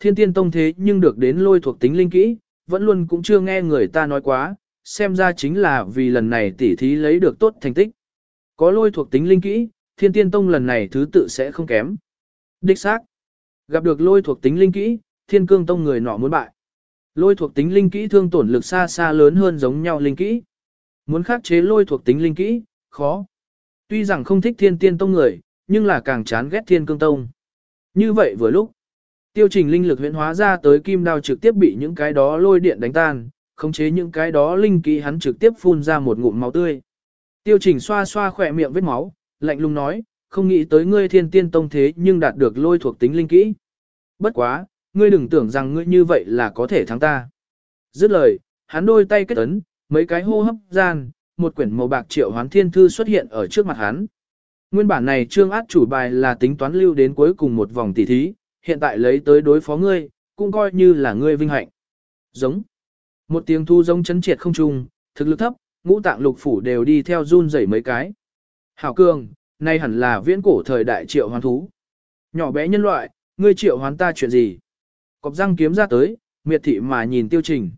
thiên tiên tông thế nhưng được đến lôi thuộc tính linh kỹ, vẫn luôn cũng chưa nghe người ta nói quá, xem ra chính là vì lần này tỉ thí lấy được tốt thành tích. Có lôi thuộc tính linh kỹ, thiên tiên tông lần này thứ tự sẽ không kém. Đích xác. Gặp được lôi thuộc tính linh kỹ, thiên cương tông người nọ muốn bại. Lôi thuộc tính linh kỹ thương tổn lực xa xa lớn hơn giống nhau linh kỹ. Muốn khắc chế lôi thuộc tính linh kỹ, khó. Tuy rằng không thích thiên tiên tông người, nhưng là càng chán ghét thiên cương tông. Như vậy vừa lúc, tiêu trình linh lực huyễn hóa ra tới kim đao trực tiếp bị những cái đó lôi điện đánh tan, khống chế những cái đó linh kỹ hắn trực tiếp phun ra một ngụm máu tươi. Tiêu trình xoa xoa khỏe miệng vết máu, lạnh lùng nói, không nghĩ tới ngươi thiên tiên tông thế nhưng đạt được lôi thuộc tính linh kỹ. Bất quá, ngươi đừng tưởng rằng ngươi như vậy là có thể thắng ta. Dứt lời, hắn đôi tay kết ấn, mấy cái hô hấp gian, một quyển màu bạc triệu hoán thiên thư xuất hiện ở trước mặt hắn. Nguyên bản này trương át chủ bài là tính toán lưu đến cuối cùng một vòng tỷ thí, hiện tại lấy tới đối phó ngươi, cũng coi như là ngươi vinh hạnh. Giống. Một tiếng thu giống chấn triệt không trung, thực lực thấp, ngũ tạng lục phủ đều đi theo run rẩy mấy cái. Hảo cường, nay hẳn là viễn cổ thời đại triệu hoán thú. Nhỏ bé nhân loại, ngươi triệu hoán ta chuyện gì? Cọp răng kiếm ra tới, miệt thị mà nhìn tiêu trình.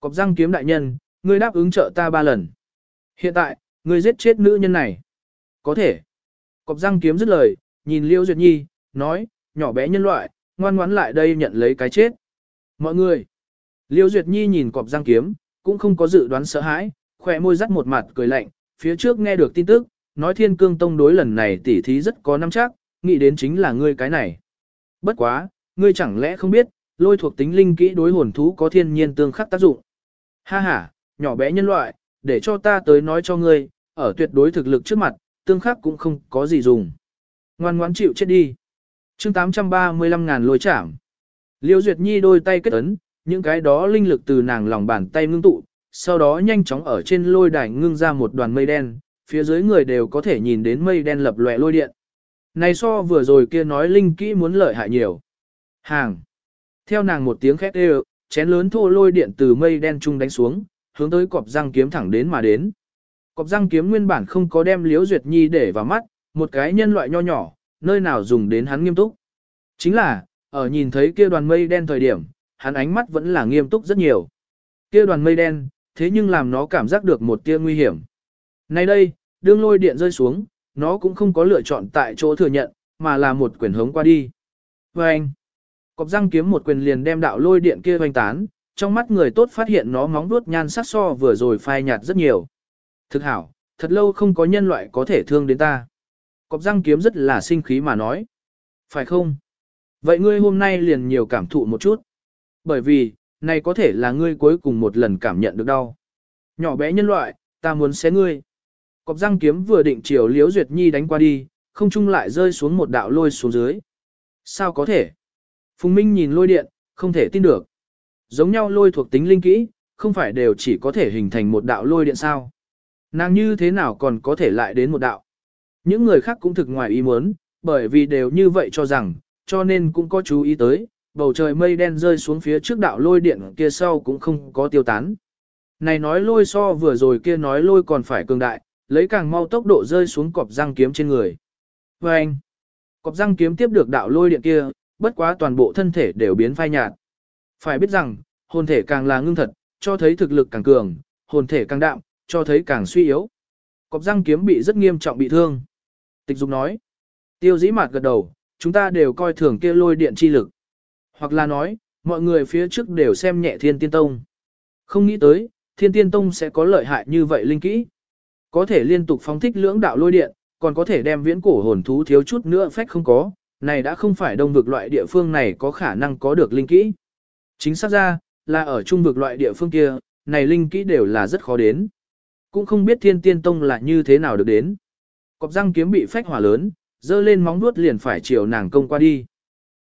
Cọp răng kiếm đại nhân, ngươi đáp ứng trợ ta ba lần. Hiện tại, ngươi giết chết nữ nhân này. Có thể. Cọp răng kiếm dứt lời, nhìn Liêu Duyệt Nhi, nói, nhỏ bé nhân loại, ngoan ngoãn lại đây nhận lấy cái chết. Mọi người. Liêu Duyệt Nhi nhìn cọp giang kiếm, cũng không có dự đoán sợ hãi, khỏe môi rắc một mặt cười lạnh, phía trước nghe được tin tức, nói thiên cương tông đối lần này tỉ thí rất có năm chắc, nghĩ đến chính là ngươi cái này. Bất quá, ngươi chẳng lẽ không biết, lôi thuộc tính linh kỹ đối hồn thú có thiên nhiên tương khắc tác dụng. Ha ha, nhỏ bé nhân loại, để cho ta tới nói cho ngươi, ở tuyệt đối thực lực trước mặt, tương khắc cũng không có gì dùng. Ngoan ngoãn chịu chết đi chương 835 ngàn lôi chảm. Liêu Duyệt Nhi đôi tay kết ấn, những cái đó linh lực từ nàng lòng bàn tay ngưng tụ, sau đó nhanh chóng ở trên lôi đài ngưng ra một đoàn mây đen, phía dưới người đều có thể nhìn đến mây đen lập lòe lôi điện. Này so vừa rồi kia nói linh kỹ muốn lợi hại nhiều. Hàng. Theo nàng một tiếng khét đều, chén lớn thô lôi điện từ mây đen trung đánh xuống, hướng tới cọp răng kiếm thẳng đến mà đến. Cọp răng kiếm nguyên bản không có đem liễu duyệt nhi để vào mắt, một cái nhân loại nho nhỏ, nơi nào dùng đến hắn nghiêm túc. Chính là, ở nhìn thấy kia đoàn mây đen thời điểm, hắn ánh mắt vẫn là nghiêm túc rất nhiều. Kia đoàn mây đen, thế nhưng làm nó cảm giác được một tia nguy hiểm. Nay đây, đương lôi điện rơi xuống, nó cũng không có lựa chọn tại chỗ thừa nhận, mà là một quyền hống qua đi. Và anh, cọp răng kiếm một quyền liền đem đạo lôi điện kia hoành tán, trong mắt người tốt phát hiện nó móng vuốt nhan sắc so vừa rồi phai nhạt rất nhiều. Thực hảo, thật lâu không có nhân loại có thể thương đến ta. Cọp răng kiếm rất là sinh khí mà nói. Phải không? Vậy ngươi hôm nay liền nhiều cảm thụ một chút. Bởi vì, này có thể là ngươi cuối cùng một lần cảm nhận được đau. Nhỏ bé nhân loại, ta muốn xé ngươi. Cọp răng kiếm vừa định chiều Liễu Duyệt Nhi đánh qua đi, không trung lại rơi xuống một đạo lôi xuống dưới. Sao có thể? Phùng Minh nhìn lôi điện, không thể tin được. Giống nhau lôi thuộc tính linh kỹ, không phải đều chỉ có thể hình thành một đạo lôi điện sao? Nàng như thế nào còn có thể lại đến một đạo? Những người khác cũng thực ngoài ý muốn, bởi vì đều như vậy cho rằng, cho nên cũng có chú ý tới, bầu trời mây đen rơi xuống phía trước đạo lôi điện kia sau cũng không có tiêu tán. Này nói lôi so vừa rồi kia nói lôi còn phải cường đại, lấy càng mau tốc độ rơi xuống cọp răng kiếm trên người. Và anh, cọp răng kiếm tiếp được đạo lôi điện kia, bất quá toàn bộ thân thể đều biến phai nhạt. Phải biết rằng, hồn thể càng là ngưng thật, cho thấy thực lực càng cường, hồn thể càng đạm, cho thấy càng suy yếu. Cọp răng kiếm bị rất nghiêm trọng bị thương. Tịch dục nói, tiêu dĩ mạt gật đầu, chúng ta đều coi thường kia lôi điện chi lực. Hoặc là nói, mọi người phía trước đều xem nhẹ thiên tiên tông. Không nghĩ tới, thiên tiên tông sẽ có lợi hại như vậy linh kỹ. Có thể liên tục phóng thích lưỡng đạo lôi điện, còn có thể đem viễn cổ hồn thú thiếu chút nữa phách không có, này đã không phải đông vực loại địa phương này có khả năng có được linh kỹ. Chính xác ra, là ở trung vực loại địa phương kia, này linh kỹ đều là rất khó đến. Cũng không biết thiên tiên tông là như thế nào được đến. Cọp răng kiếm bị phách hỏa lớn, dơ lên móng vuốt liền phải chiều nàng công qua đi.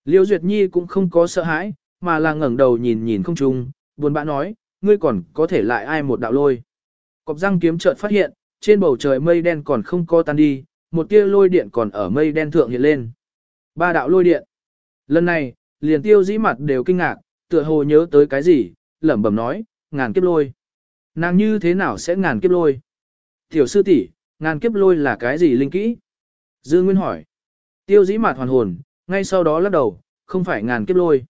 Liêu Duyệt Nhi cũng không có sợ hãi, mà là ngẩng đầu nhìn nhìn không trung, buồn bã nói, ngươi còn có thể lại ai một đạo lôi. Cọp răng kiếm chợt phát hiện, trên bầu trời mây đen còn không co tan đi, một tia lôi điện còn ở mây đen thượng hiện lên. Ba đạo lôi điện. Lần này, liền tiêu dĩ mặt đều kinh ngạc, tựa hồ nhớ tới cái gì, lẩm bẩm nói, ngàn kiếp lôi. Nàng như thế nào sẽ ngàn kiếp lôi? Tiểu sư tỷ, ngàn kiếp lôi là cái gì linh kỹ? Dư Nguyên hỏi. Tiêu dĩ mạt hoàn hồn, ngay sau đó lắc đầu, không phải ngàn kiếp lôi.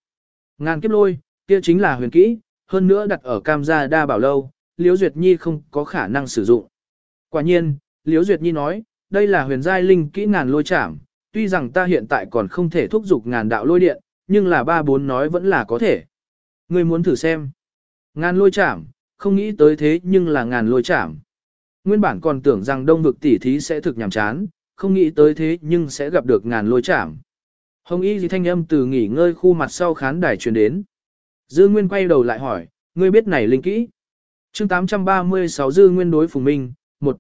Ngàn kiếp lôi, kia chính là huyền kỹ, hơn nữa đặt ở cam gia đa bảo lâu, Liễu Duyệt Nhi không có khả năng sử dụng. Quả nhiên, Liễu Duyệt Nhi nói, đây là huyền giai linh kỹ ngàn lôi chạm, tuy rằng ta hiện tại còn không thể thúc giục ngàn đạo lôi điện, nhưng là ba bốn nói vẫn là có thể. Ngươi muốn thử xem. Ngàn lôi chạm, không nghĩ tới thế nhưng là ngàn lôi chạm. Nguyên bản còn tưởng rằng đông vực tỷ thí sẽ thực nhàm chán, không nghĩ tới thế nhưng sẽ gặp được ngàn lôi chạm. Hồng y gì thanh âm từ nghỉ ngơi khu mặt sau khán đài truyền đến. Dư Nguyên quay đầu lại hỏi, ngươi biết này linh kỹ. chương 836 Dư Nguyên đối Phùng Minh, một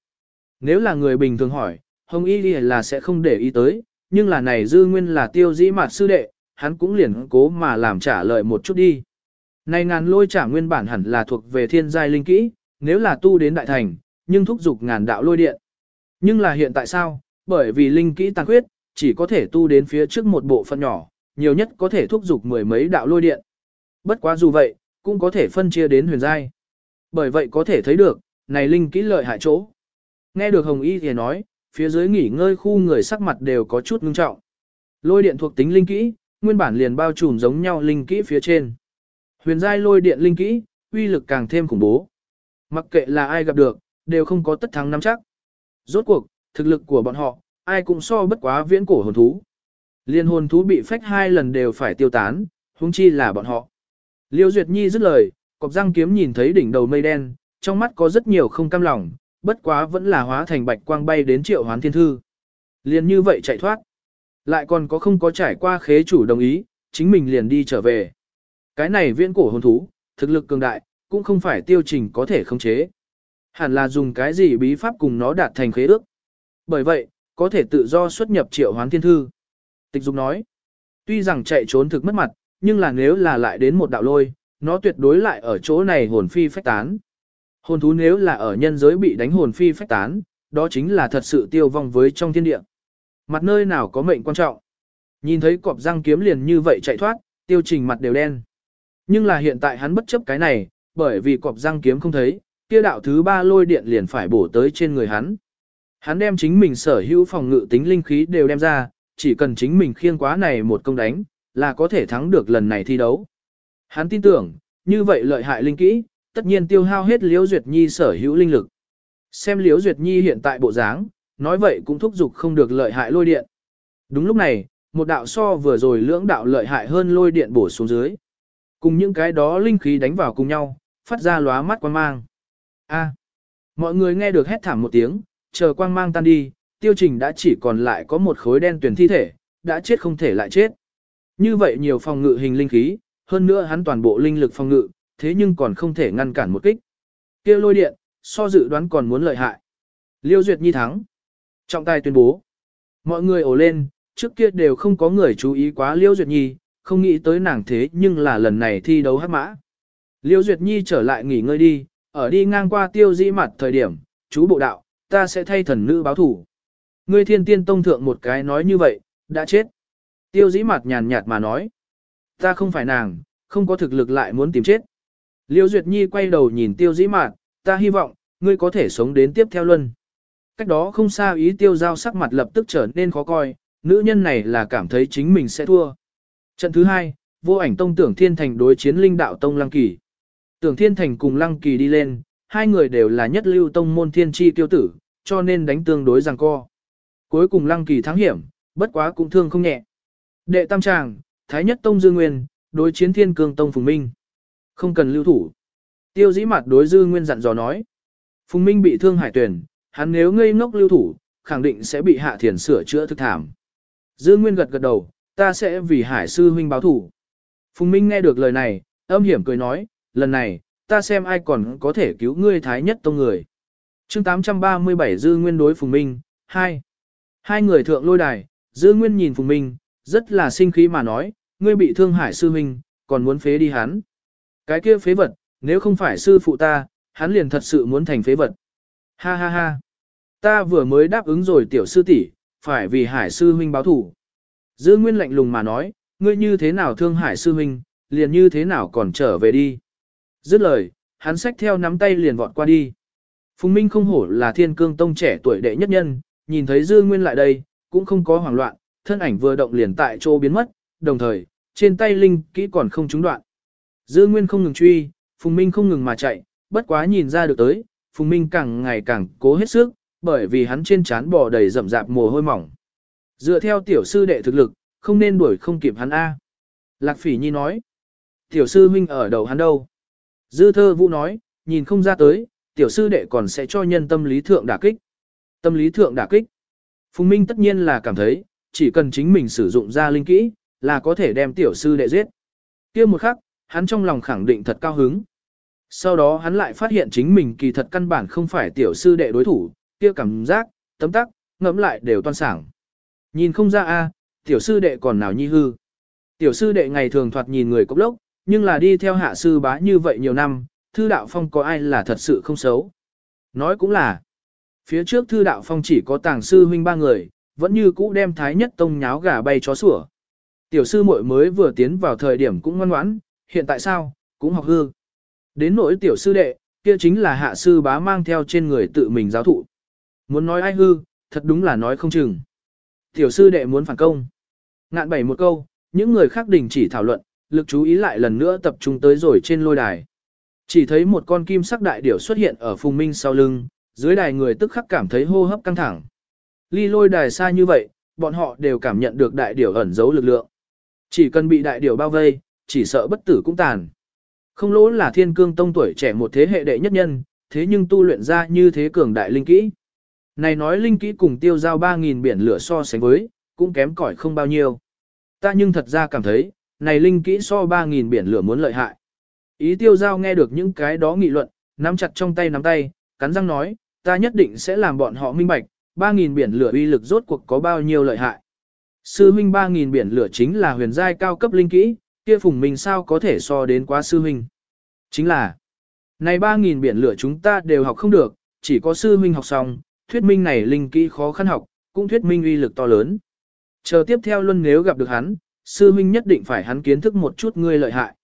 Nếu là người bình thường hỏi, Hồng y gì là sẽ không để ý tới, nhưng là này Dư Nguyên là tiêu dĩ mạt sư đệ, hắn cũng liền cố mà làm trả lời một chút đi. Này ngàn lôi trả nguyên bản hẳn là thuộc về thiên giai linh kỹ, nếu là tu đến đại thành, nhưng thúc dục ngàn đạo lôi điện. Nhưng là hiện tại sao? Bởi vì linh kỹ tàn khuyết, chỉ có thể tu đến phía trước một bộ phận nhỏ, nhiều nhất có thể thúc giục mười mấy đạo lôi điện. Bất quá dù vậy, cũng có thể phân chia đến huyền giai. Bởi vậy có thể thấy được, này linh kỹ lợi hại chỗ. Nghe được Hồng Y thì nói, phía dưới nghỉ ngơi khu người sắc mặt đều có chút ngưng trọng. Lôi điện thuộc tính linh kỹ, nguyên bản liền bao trùm giống nhau linh kỹ phía trên. Huyền giai lôi điện linh kỹ, uy lực càng thêm khủng bố. Mặc kệ là ai gặp được, đều không có tất thắng nắm chắc. Rốt cuộc, thực lực của bọn họ, ai cũng so bất quá viễn cổ hồn thú. Liên hồn thú bị phách hai lần đều phải tiêu tán, huống chi là bọn họ. Liêu Duyệt Nhi dứt lời, cọc răng kiếm nhìn thấy đỉnh đầu mây đen, trong mắt có rất nhiều không cam lòng, bất quá vẫn là hóa thành bạch quang bay đến triệu hoán thiên thư. Liền như vậy chạy thoát. Lại còn có không có trải qua khế chủ đồng ý, chính mình liền đi trở về. Cái này viễn cổ hồn thú, thực lực cường đại, cũng không phải tiêu trình có thể khống chế. Hẳn là dùng cái gì bí pháp cùng nó đạt thành khế ước. Bởi vậy, có thể tự do xuất nhập triệu hoán thiên thư. Tịch dục nói, tuy rằng chạy trốn thực mất mặt, nhưng là nếu là lại đến một đạo lôi, nó tuyệt đối lại ở chỗ này hồn phi phách tán. Hồn thú nếu là ở nhân giới bị đánh hồn phi phách tán, đó chính là thật sự tiêu vong với trong thiên địa. Mặt nơi nào có mệnh quan trọng. Nhìn thấy cọp răng kiếm liền như vậy chạy thoát, tiêu trình mặt đều đen. Nhưng là hiện tại hắn bất chấp cái này, bởi vì cọp răng kiếm không thấy, kia đạo thứ ba lôi điện liền phải bổ tới trên người hắn. Hắn đem chính mình sở hữu phòng ngự tính linh khí đều đem ra, chỉ cần chính mình khiêng quá này một công đánh, là có thể thắng được lần này thi đấu. Hắn tin tưởng, như vậy lợi hại linh kỹ, tất nhiên tiêu hao hết Liễu Duyệt Nhi sở hữu linh lực. Xem Liễu Duyệt Nhi hiện tại bộ dáng, nói vậy cũng thúc giục không được lợi hại lôi điện. Đúng lúc này, một đạo so vừa rồi lưỡng đạo lợi hại hơn lôi điện bổ xuống dưới. Cùng những cái đó linh khí đánh vào cùng nhau, phát ra lóa mắt quan mang. A. mọi người nghe được hét thảm một tiếng, chờ quang mang tan đi, tiêu trình đã chỉ còn lại có một khối đen tuyển thi thể, đã chết không thể lại chết. Như vậy nhiều phòng ngự hình linh khí, hơn nữa hắn toàn bộ linh lực phòng ngự, thế nhưng còn không thể ngăn cản một kích. kia lôi điện, so dự đoán còn muốn lợi hại. Liêu Duyệt Nhi thắng. Trọng tài tuyên bố. Mọi người ồ lên, trước kia đều không có người chú ý quá Liêu Duyệt Nhi, không nghĩ tới nàng thế nhưng là lần này thi đấu hát mã. Liêu Duyệt Nhi trở lại nghỉ ngơi đi, ở đi ngang qua tiêu dĩ mặt thời điểm, chú bộ đạo, ta sẽ thay thần nữ báo thủ. Ngươi thiên tiên tông thượng một cái nói như vậy, đã chết. Tiêu dĩ mặt nhàn nhạt mà nói. Ta không phải nàng, không có thực lực lại muốn tìm chết. Liêu Duyệt Nhi quay đầu nhìn tiêu dĩ mạt, ta hy vọng, ngươi có thể sống đến tiếp theo luân. Cách đó không xa ý tiêu giao sắc mặt lập tức trở nên khó coi, nữ nhân này là cảm thấy chính mình sẽ thua. Trận thứ hai, vô ảnh tông tưởng thiên thành đối chiến linh đạo tông lăng kỳ. Tưởng thiên thành cùng lăng kỳ đi lên, hai người đều là nhất lưu tông môn thiên chi tiêu tử, cho nên đánh tương đối giằng co. Cuối cùng lăng kỳ thắng hiểm, bất quá cũng thương không nhẹ. Đệ tam tràng, Thái nhất tông dư nguyên, đối chiến thiên cương tông phùng minh. Không cần lưu thủ. Tiêu dĩ mặt đối dư nguyên dặn dò nói. Phùng minh bị thương hải tuyển, hắn nếu ngây ngốc lưu thủ, khẳng định sẽ bị hạ thiền sửa chữa thực thảm. Dư nguyên gật gật đầu, ta sẽ vì hải sư huynh báo thủ. Phùng minh nghe được lời này, âm hiểm cười nói, lần này, ta xem ai còn có thể cứu ngươi thái nhất tông người. chương 837 Dư Nguyên đối Phùng Minh, 2. Hai người thượng lôi đài, Dư Nguyên nhìn Phùng Minh, rất là sinh khí mà nói, ngươi bị thương hải sư huynh, còn muốn phế đi hắn. Cái kia phế vật, nếu không phải sư phụ ta, hắn liền thật sự muốn thành phế vật. Ha ha ha. Ta vừa mới đáp ứng rồi tiểu sư tỷ, phải vì hải sư huynh báo thủ. Dư Nguyên lạnh lùng mà nói, ngươi như thế nào thương hải sư huynh, liền như thế nào còn trở về đi. Dứt lời, hắn xách theo nắm tay liền vọt qua đi. Phùng Minh không hổ là thiên cương tông trẻ tuổi đệ nhất nhân, nhìn thấy Dư Nguyên lại đây, cũng không có hoảng loạn, thân ảnh vừa động liền tại chỗ biến mất, đồng thời, trên tay linh kỹ còn không trúng đoạn. Dư Nguyên không ngừng truy, Phùng Minh không ngừng mà chạy, bất quá nhìn ra được tới, Phùng Minh càng ngày càng cố hết sức, bởi vì hắn trên trán bò đầy rậm rạp mồ hôi mỏng. Dựa theo tiểu sư đệ thực lực, không nên đuổi không kịp hắn A. Lạc Phỉ Nhi nói, tiểu sư huynh ở đầu hắn đâu? Dư thơ vũ nói, nhìn không ra tới, tiểu sư đệ còn sẽ cho nhân tâm lý thượng đả kích. Tâm lý thượng đả kích. Phùng Minh tất nhiên là cảm thấy, chỉ cần chính mình sử dụng ra linh kỹ, là có thể đem tiểu sư đệ giết. kia một khắc, hắn trong lòng khẳng định thật cao hứng. Sau đó hắn lại phát hiện chính mình kỳ thật căn bản không phải tiểu sư đệ đối thủ, kia cảm giác, tấm tắc, ngẫm lại đều toan sảng. Nhìn không ra a, tiểu sư đệ còn nào nhi hư. Tiểu sư đệ ngày thường thoạt nhìn người cốc lốc, nhưng là đi theo hạ sư bá như vậy nhiều năm, thư đạo phong có ai là thật sự không xấu. Nói cũng là, phía trước thư đạo phong chỉ có tàng sư huynh ba người, vẫn như cũ đem thái nhất tông nháo gà bay chó sủa. Tiểu sư muội mới vừa tiến vào thời điểm cũng ngoan ngoãn, hiện tại sao, cũng học hư. Đến nỗi tiểu sư đệ, kia chính là hạ sư bá mang theo trên người tự mình giáo thụ. Muốn nói ai hư, thật đúng là nói không chừng. Tiểu sư đệ muốn phản công. Ngạn bảy một câu, những người khác đình chỉ thảo luận, lực chú ý lại lần nữa tập trung tới rồi trên lôi đài. Chỉ thấy một con kim sắc đại điểu xuất hiện ở phùng minh sau lưng, dưới đài người tức khắc cảm thấy hô hấp căng thẳng. Ly lôi đài xa như vậy, bọn họ đều cảm nhận được đại điểu ẩn giấu lực lượng. Chỉ cần bị đại điểu bao vây, chỉ sợ bất tử cũng tàn. Không lỗ là thiên cương tông tuổi trẻ một thế hệ đệ nhất nhân, thế nhưng tu luyện ra như thế cường đại linh kỹ. Này nói linh kỹ cùng tiêu giao 3.000 biển lửa so sánh với, cũng kém cỏi không bao nhiêu. Ta nhưng thật ra cảm thấy, này linh kỹ so 3.000 biển lửa muốn lợi hại. Ý tiêu giao nghe được những cái đó nghị luận, nắm chặt trong tay nắm tay, cắn răng nói, ta nhất định sẽ làm bọn họ minh bạch, 3.000 biển lửa uy lực rốt cuộc có bao nhiêu lợi hại. Sư huynh 3.000 biển lửa chính là huyền giai cao cấp linh kỹ, kia phùng mình sao có thể so đến quá sư huynh. Chính là, này 3.000 biển lửa chúng ta đều học không được, chỉ có sư huynh học xong, thuyết minh này linh kỹ khó khăn học, cũng thuyết minh uy lực to lớn. Chờ tiếp theo luôn nếu gặp được hắn, sư huynh nhất định phải hắn kiến thức một chút ngươi lợi hại.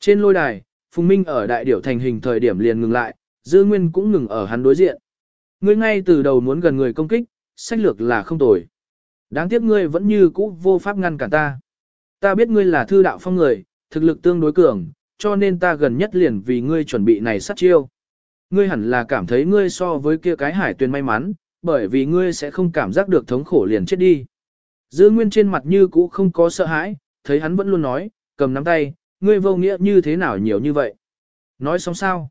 Trên lôi đài, Phùng Minh ở đại điểu thành hình thời điểm liền ngừng lại, Dư Nguyên cũng ngừng ở hắn đối diện. Ngươi ngay từ đầu muốn gần người công kích, sách lược là không tồi. Đáng tiếc ngươi vẫn như cũ vô pháp ngăn cản ta. Ta biết ngươi là thư đạo phong người, thực lực tương đối cường, cho nên ta gần nhất liền vì ngươi chuẩn bị này sát chiêu. Ngươi hẳn là cảm thấy ngươi so với kia cái hải tuyền may mắn, bởi vì ngươi sẽ không cảm giác được thống khổ liền chết đi. Dư Nguyên trên mặt như cũ không có sợ hãi, thấy hắn vẫn luôn nói, cầm nắm tay, ngươi vô nghĩa như thế nào nhiều như vậy. Nói xong sao?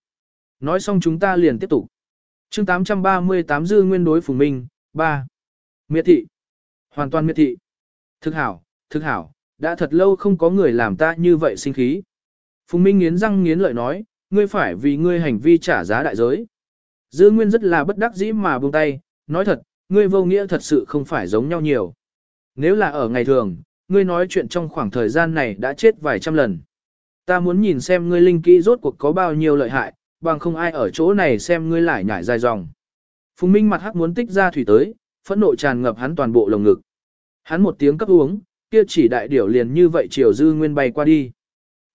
Nói xong chúng ta liền tiếp tục. chương 838 Dư Nguyên đối Phùng Minh, 3. Miệt thị. Hoàn toàn miệt thị. Thực hảo, thực hảo, đã thật lâu không có người làm ta như vậy sinh khí. Phùng Minh nghiến răng nghiến lợi nói, ngươi phải vì ngươi hành vi trả giá đại giới. Dư Nguyên rất là bất đắc dĩ mà buông tay, nói thật, ngươi vô nghĩa thật sự không phải giống nhau nhiều. Nếu là ở ngày thường, ngươi nói chuyện trong khoảng thời gian này đã chết vài trăm lần. Ta muốn nhìn xem ngươi linh kỹ rốt cuộc có bao nhiêu lợi hại, bằng không ai ở chỗ này xem ngươi lại nhảy dài dòng. Phùng Minh mặt hắc muốn tích ra thủy tới, phẫn nộ tràn ngập hắn toàn bộ lồng ngực. Hắn một tiếng cấp uống, kia chỉ đại điểu liền như vậy chiều Dư Nguyên bay qua đi.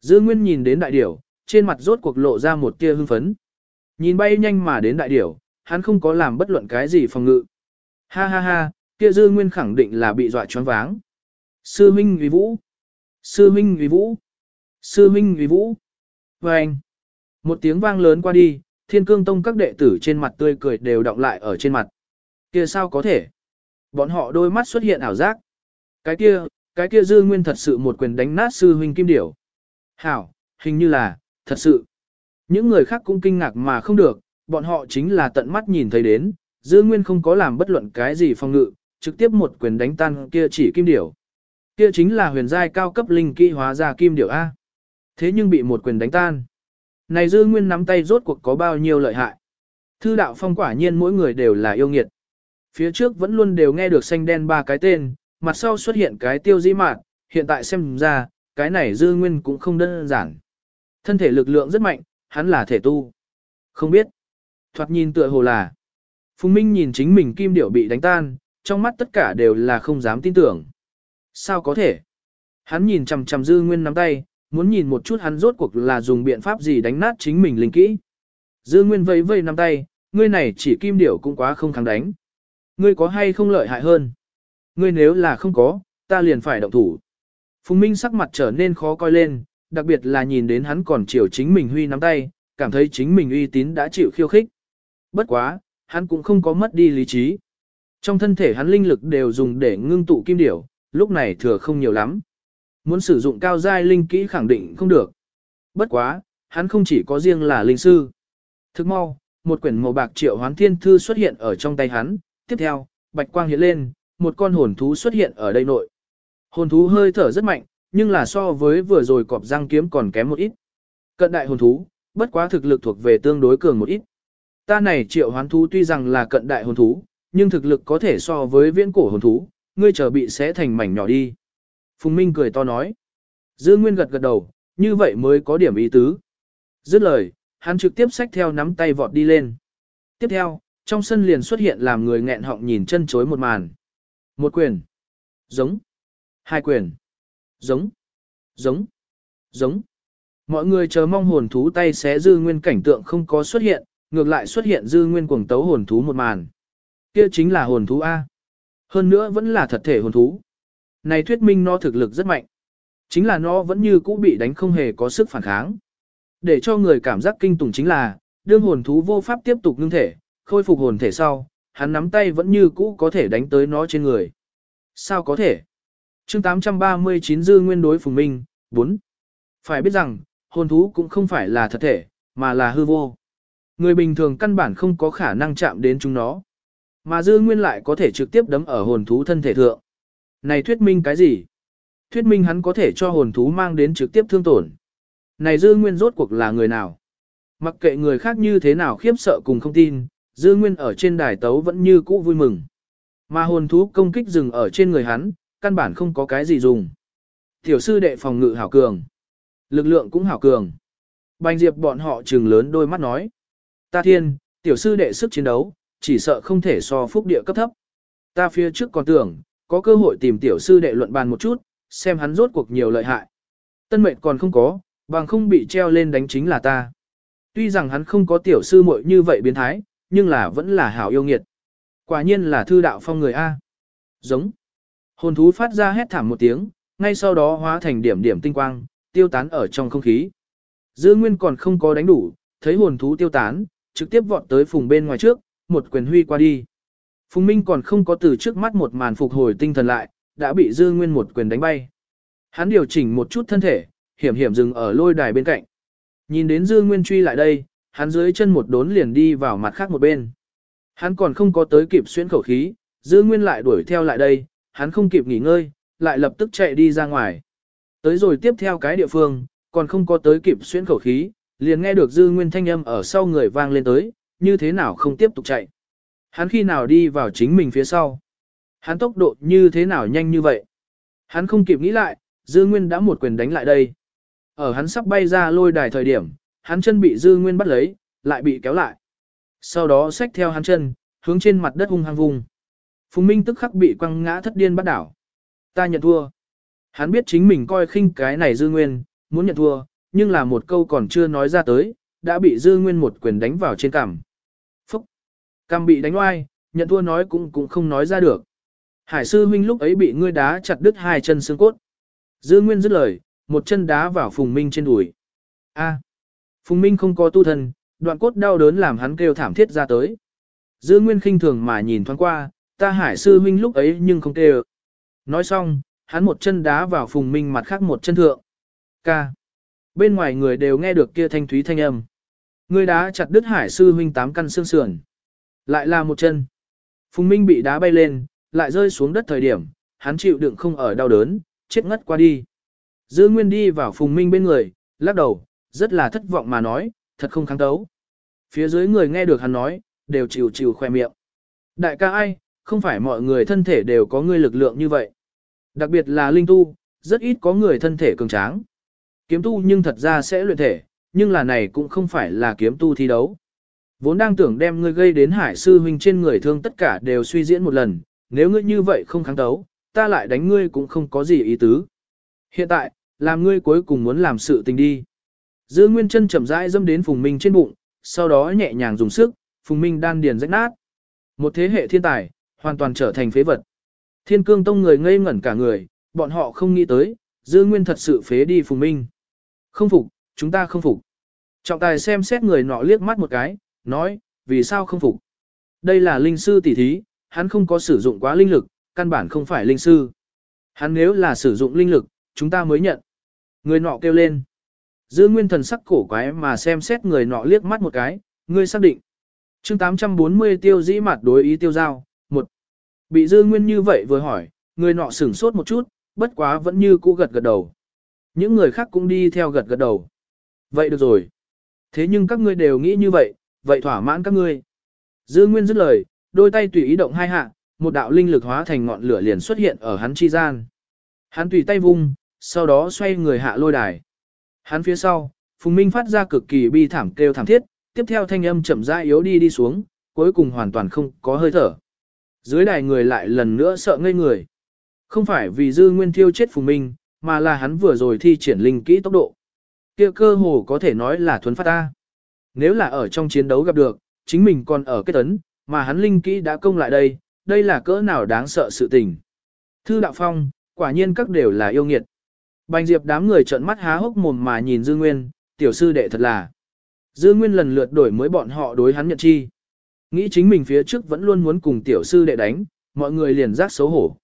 Dư Nguyên nhìn đến đại điểu, trên mặt rốt cuộc lộ ra một tia hưng phấn. Nhìn bay nhanh mà đến đại điểu, hắn không có làm bất luận cái gì phòng ngự. Ha ha ha, kia Dư Nguyên khẳng định là bị dọa choáng váng. Sư Minh vì vũ. Sư Minh vì vũ. Sư Minh vì vũ. Và anh. Một tiếng vang lớn qua đi, thiên cương tông các đệ tử trên mặt tươi cười đều động lại ở trên mặt. Kia sao có thể? Bọn họ đôi mắt xuất hiện ảo giác. Cái kia, cái kia dư nguyên thật sự một quyền đánh nát sư huynh kim điểu. Hảo, hình như là, thật sự. Những người khác cũng kinh ngạc mà không được, bọn họ chính là tận mắt nhìn thấy đến, dư nguyên không có làm bất luận cái gì phong ngự, trực tiếp một quyền đánh tan kia chỉ kim điểu. Kia chính là huyền giai cao cấp linh kỹ hóa ra kim điểu A. Thế nhưng bị một quyền đánh tan. Này dư nguyên nắm tay rốt cuộc có bao nhiêu lợi hại. Thư đạo phong quả nhiên mỗi người đều là yêu nghiệt. Phía trước vẫn luôn đều nghe được xanh đen ba cái tên, mặt sau xuất hiện cái tiêu di mạn, hiện tại xem ra, cái này dư nguyên cũng không đơn giản. Thân thể lực lượng rất mạnh, hắn là thể tu. Không biết. Thoạt nhìn tựa hồ là. Phùng Minh nhìn chính mình kim điểu bị đánh tan, trong mắt tất cả đều là không dám tin tưởng. Sao có thể? Hắn nhìn chằm chằm dư nguyên nắm tay, muốn nhìn một chút hắn rốt cuộc là dùng biện pháp gì đánh nát chính mình linh kỹ. Dư nguyên vẫy vây nắm tay, ngươi này chỉ kim điểu cũng quá không kháng đánh. Ngươi có hay không lợi hại hơn? Ngươi nếu là không có, ta liền phải động thủ. Phùng Minh sắc mặt trở nên khó coi lên, đặc biệt là nhìn đến hắn còn chiều chính mình huy nắm tay, cảm thấy chính mình uy tín đã chịu khiêu khích. Bất quá, hắn cũng không có mất đi lý trí. Trong thân thể hắn linh lực đều dùng để ngưng tụ kim điểu, lúc này thừa không nhiều lắm. Muốn sử dụng cao giai linh kỹ khẳng định không được. Bất quá, hắn không chỉ có riêng là linh sư. Thức mau, một quyển màu bạc triệu hoán thiên thư xuất hiện ở trong tay hắn, tiếp theo, bạch quang hiện lên, một con hồn thú xuất hiện ở đây nội. Hồn thú hơi thở rất mạnh, nhưng là so với vừa rồi cọp răng kiếm còn kém một ít. Cận đại hồn thú, bất quá thực lực thuộc về tương đối cường một ít. Ta này triệu hoán thú tuy rằng là cận đại hồn thú, nhưng thực lực có thể so với viễn cổ hồn thú, ngươi chờ bị xé thành mảnh nhỏ đi. Phùng Minh cười to nói. Dư Nguyên gật gật đầu, như vậy mới có điểm ý tứ. Dứt lời, hắn trực tiếp xách theo nắm tay vọt đi lên. Tiếp theo, trong sân liền xuất hiện làm người nghẹn họng nhìn chân chối một màn. Một quyền. Giống. Hai quyền. Giống. Giống. Giống. Mọi người chờ mong hồn thú tay xé dư nguyên cảnh tượng không có xuất hiện, ngược lại xuất hiện dư nguyên cuồng tấu hồn thú một màn. Kia chính là hồn thú A. Hơn nữa vẫn là thật thể hồn thú. Này thuyết minh nó thực lực rất mạnh. Chính là nó vẫn như cũ bị đánh không hề có sức phản kháng. Để cho người cảm giác kinh tủng chính là, đương hồn thú vô pháp tiếp tục ngưng thể, khôi phục hồn thể sau, hắn nắm tay vẫn như cũ có thể đánh tới nó trên người. Sao có thể? chương 839 dư nguyên đối phùng minh, 4. Phải biết rằng, hồn thú cũng không phải là thật thể, mà là hư vô. Người bình thường căn bản không có khả năng chạm đến chúng nó. Mà dư nguyên lại có thể trực tiếp đấm ở hồn thú thân thể thượng. Này thuyết minh cái gì? Thuyết minh hắn có thể cho hồn thú mang đến trực tiếp thương tổn. Này dư nguyên rốt cuộc là người nào? Mặc kệ người khác như thế nào khiếp sợ cùng không tin, dư nguyên ở trên đài tấu vẫn như cũ vui mừng. Mà hồn thú công kích dừng ở trên người hắn, căn bản không có cái gì dùng. Tiểu sư đệ phòng ngự hảo cường. Lực lượng cũng hảo cường. Bành Diệp bọn họ trừng lớn đôi mắt nói. Ta thiên, tiểu sư đệ sức chiến đấu, chỉ sợ không thể so phúc địa cấp thấp. Ta phía trước còn tưởng, có cơ hội tìm tiểu sư đệ luận bàn một chút, xem hắn rốt cuộc nhiều lợi hại. Tân mệnh còn không có, bằng không bị treo lên đánh chính là ta. Tuy rằng hắn không có tiểu sư muội như vậy biến thái, nhưng là vẫn là hảo yêu nghiệt. Quả nhiên là thư đạo phong người A. Giống. Hồn thú phát ra hét thảm một tiếng, ngay sau đó hóa thành điểm điểm tinh quang, tiêu tán ở trong không khí. Dư Nguyên còn không có đánh đủ, thấy hồn thú tiêu tán, trực tiếp vọt tới phùng bên ngoài trước, một quyền huy qua đi. Phùng Minh còn không có từ trước mắt một màn phục hồi tinh thần lại, đã bị Dư Nguyên một quyền đánh bay. Hắn điều chỉnh một chút thân thể, hiểm hiểm dừng ở lôi đài bên cạnh. Nhìn đến Dư Nguyên truy lại đây, hắn dưới chân một đốn liền đi vào mặt khác một bên. Hắn còn không có tới kịp xuyên khẩu khí, Dư Nguyên lại đuổi theo lại đây, hắn không kịp nghỉ ngơi, lại lập tức chạy đi ra ngoài. Tới rồi tiếp theo cái địa phương, còn không có tới kịp xuyên khẩu khí, liền nghe được Dư Nguyên thanh âm ở sau người vang lên tới, như thế nào không tiếp tục chạy. Hắn khi nào đi vào chính mình phía sau. Hắn tốc độ như thế nào nhanh như vậy. Hắn không kịp nghĩ lại, Dư Nguyên đã một quyền đánh lại đây. Ở hắn sắp bay ra lôi đài thời điểm, hắn chân bị Dư Nguyên bắt lấy, lại bị kéo lại. Sau đó xách theo hắn chân, hướng trên mặt đất hung hăng vùng. Phùng Minh tức khắc bị quăng ngã thất điên bắt đảo. Ta nhận thua. Hắn biết chính mình coi khinh cái này Dư Nguyên, muốn nhận thua, nhưng là một câu còn chưa nói ra tới, đã bị Dư Nguyên một quyền đánh vào trên cằm. Cam bị đánh oai, nhận thua nói cũng cũng không nói ra được. Hải sư huynh lúc ấy bị ngươi đá chặt đứt hai chân xương cốt. Dư Nguyên dứt lời, một chân đá vào Phùng Minh trên đùi. A. Phùng Minh không có tu thần, đoạn cốt đau đớn làm hắn kêu thảm thiết ra tới. Dư Nguyên khinh thường mà nhìn thoáng qua, ta hải sư huynh lúc ấy nhưng không kêu. Nói xong, hắn một chân đá vào Phùng Minh mặt khác một chân thượng. Ca. Bên ngoài người đều nghe được kia thanh thúy thanh âm. ngươi đá chặt đứt hải sư huynh tám căn xương sườn. Lại là một chân. Phùng Minh bị đá bay lên, lại rơi xuống đất thời điểm, hắn chịu đựng không ở đau đớn, chết ngất qua đi. Dư Nguyên đi vào Phùng Minh bên người, lắc đầu, rất là thất vọng mà nói, thật không kháng tấu. Phía dưới người nghe được hắn nói, đều chịu chịu khoe miệng. Đại ca ai, không phải mọi người thân thể đều có người lực lượng như vậy. Đặc biệt là linh tu, rất ít có người thân thể cường tráng. Kiếm tu nhưng thật ra sẽ luyện thể, nhưng là này cũng không phải là kiếm tu thi đấu. Vốn đang tưởng đem ngươi gây đến hải sư huynh trên người thương tất cả đều suy diễn một lần, nếu ngươi như vậy không kháng tấu, ta lại đánh ngươi cũng không có gì ý tứ. Hiện tại, làm ngươi cuối cùng muốn làm sự tình đi. Dư Nguyên chân chậm rãi dâm đến Phùng Minh trên bụng, sau đó nhẹ nhàng dùng sức, Phùng Minh đan điền rách nát. Một thế hệ thiên tài, hoàn toàn trở thành phế vật. Thiên cương tông người ngây ngẩn cả người, bọn họ không nghĩ tới, dư nguyên thật sự phế đi phùng minh. Không phục, chúng ta không phục. Trọng tài xem xét người nọ liếc mắt một cái, nói, vì sao không phục. Đây là linh sư tỷ thí, hắn không có sử dụng quá linh lực, căn bản không phải linh sư. Hắn nếu là sử dụng linh lực, chúng ta mới nhận. Người nọ kêu lên. Dư nguyên thần sắc cổ quái mà xem xét người nọ liếc mắt một cái, ngươi xác định. chương 840 tiêu dĩ mặt đối ý tiêu giao, một Bị dư nguyên như vậy vừa hỏi, người nọ sửng sốt một chút, bất quá vẫn như cũ gật gật đầu. Những người khác cũng đi theo gật gật đầu. Vậy được rồi. Thế nhưng các ngươi đều nghĩ như vậy, vậy thỏa mãn các ngươi. Dư Nguyên dứt lời, đôi tay tùy ý động hai hạ, một đạo linh lực hóa thành ngọn lửa liền xuất hiện ở hắn chi gian. Hắn tùy tay vung, sau đó xoay người hạ lôi đài. Hắn phía sau, Phùng Minh phát ra cực kỳ bi thảm kêu thảm thiết, tiếp theo thanh âm chậm rãi yếu đi đi xuống, cuối cùng hoàn toàn không có hơi thở. Dưới đài người lại lần nữa sợ ngây người. Không phải vì dư nguyên thiêu chết Phùng Minh, mà là hắn vừa rồi thi triển linh kỹ tốc độ. kia cơ hồ có thể nói là thuấn phát ta. Nếu là ở trong chiến đấu gặp được, chính mình còn ở kết tấn, mà hắn linh kỹ đã công lại đây, đây là cỡ nào đáng sợ sự tình. Thư Đạo Phong, quả nhiên các đều là yêu nghiệt. Bành Diệp đám người trợn mắt há hốc mồm mà nhìn Dư Nguyên, tiểu sư đệ thật là. Dư Nguyên lần lượt đổi mới bọn họ đối hắn nhận chi. Nghĩ chính mình phía trước vẫn luôn muốn cùng tiểu sư đệ đánh, mọi người liền giác xấu hổ.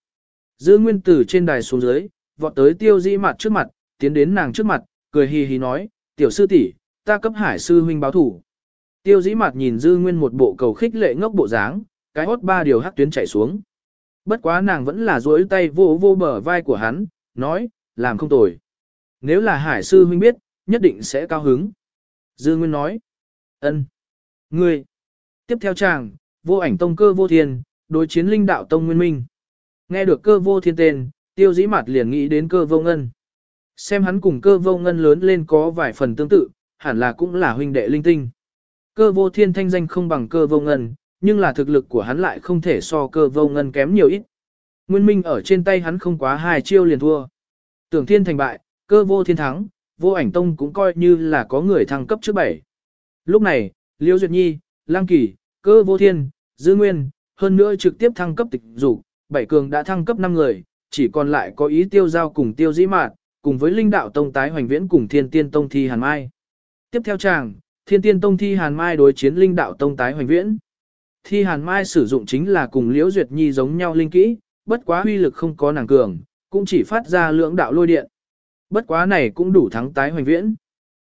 Dư Nguyên từ trên đài xuống dưới, vọt tới tiêu dĩ mặt trước mặt, tiến đến nàng trước mặt, cười hì hì nói, tiểu sư tỷ, ta cấp hải sư huynh báo thủ. Tiêu dĩ mặt nhìn Dư Nguyên một bộ cầu khích lệ ngốc bộ dáng, cái hốt ba điều hắc tuyến chảy xuống. Bất quá nàng vẫn là duỗi tay vô vô bờ vai của hắn, nói, làm không tồi. Nếu là hải sư huynh biết, nhất định sẽ cao hứng. Dư Nguyên nói, ân, ngươi. Tiếp theo chàng, vô ảnh tông cơ vô thiên, đối chiến linh đạo tông nguyên minh. Nghe được cơ vô thiên tên, tiêu dĩ mặt liền nghĩ đến cơ vô ngân. Xem hắn cùng cơ vô ngân lớn lên có vài phần tương tự, hẳn là cũng là huynh đệ linh tinh. Cơ vô thiên thanh danh không bằng cơ vô ngân, nhưng là thực lực của hắn lại không thể so cơ vô ngân kém nhiều ít. Nguyên minh ở trên tay hắn không quá hai chiêu liền thua. Tưởng thiên thành bại, cơ vô thiên thắng, vô ảnh tông cũng coi như là có người thăng cấp trước bảy. Lúc này, Liêu Duyệt Nhi, Lang Kỳ, cơ vô thiên, dư nguyên, hơn nữa trực tiếp thăng cấp tịch dục, bảy cường đã thăng cấp 5 người, chỉ còn lại có ý tiêu giao cùng tiêu dĩ mạt, cùng với linh đạo tông tái hoành viễn cùng thiên tiên tông thi hàn mai. Tiếp theo chàng, thiên tiên tông thi hàn mai đối chiến linh đạo tông tái hoành viễn. Thi hàn mai sử dụng chính là cùng liễu duyệt nhi giống nhau linh kỹ, bất quá huy lực không có nàng cường, cũng chỉ phát ra lưỡng đạo lôi điện. Bất quá này cũng đủ thắng tái hoành viễn.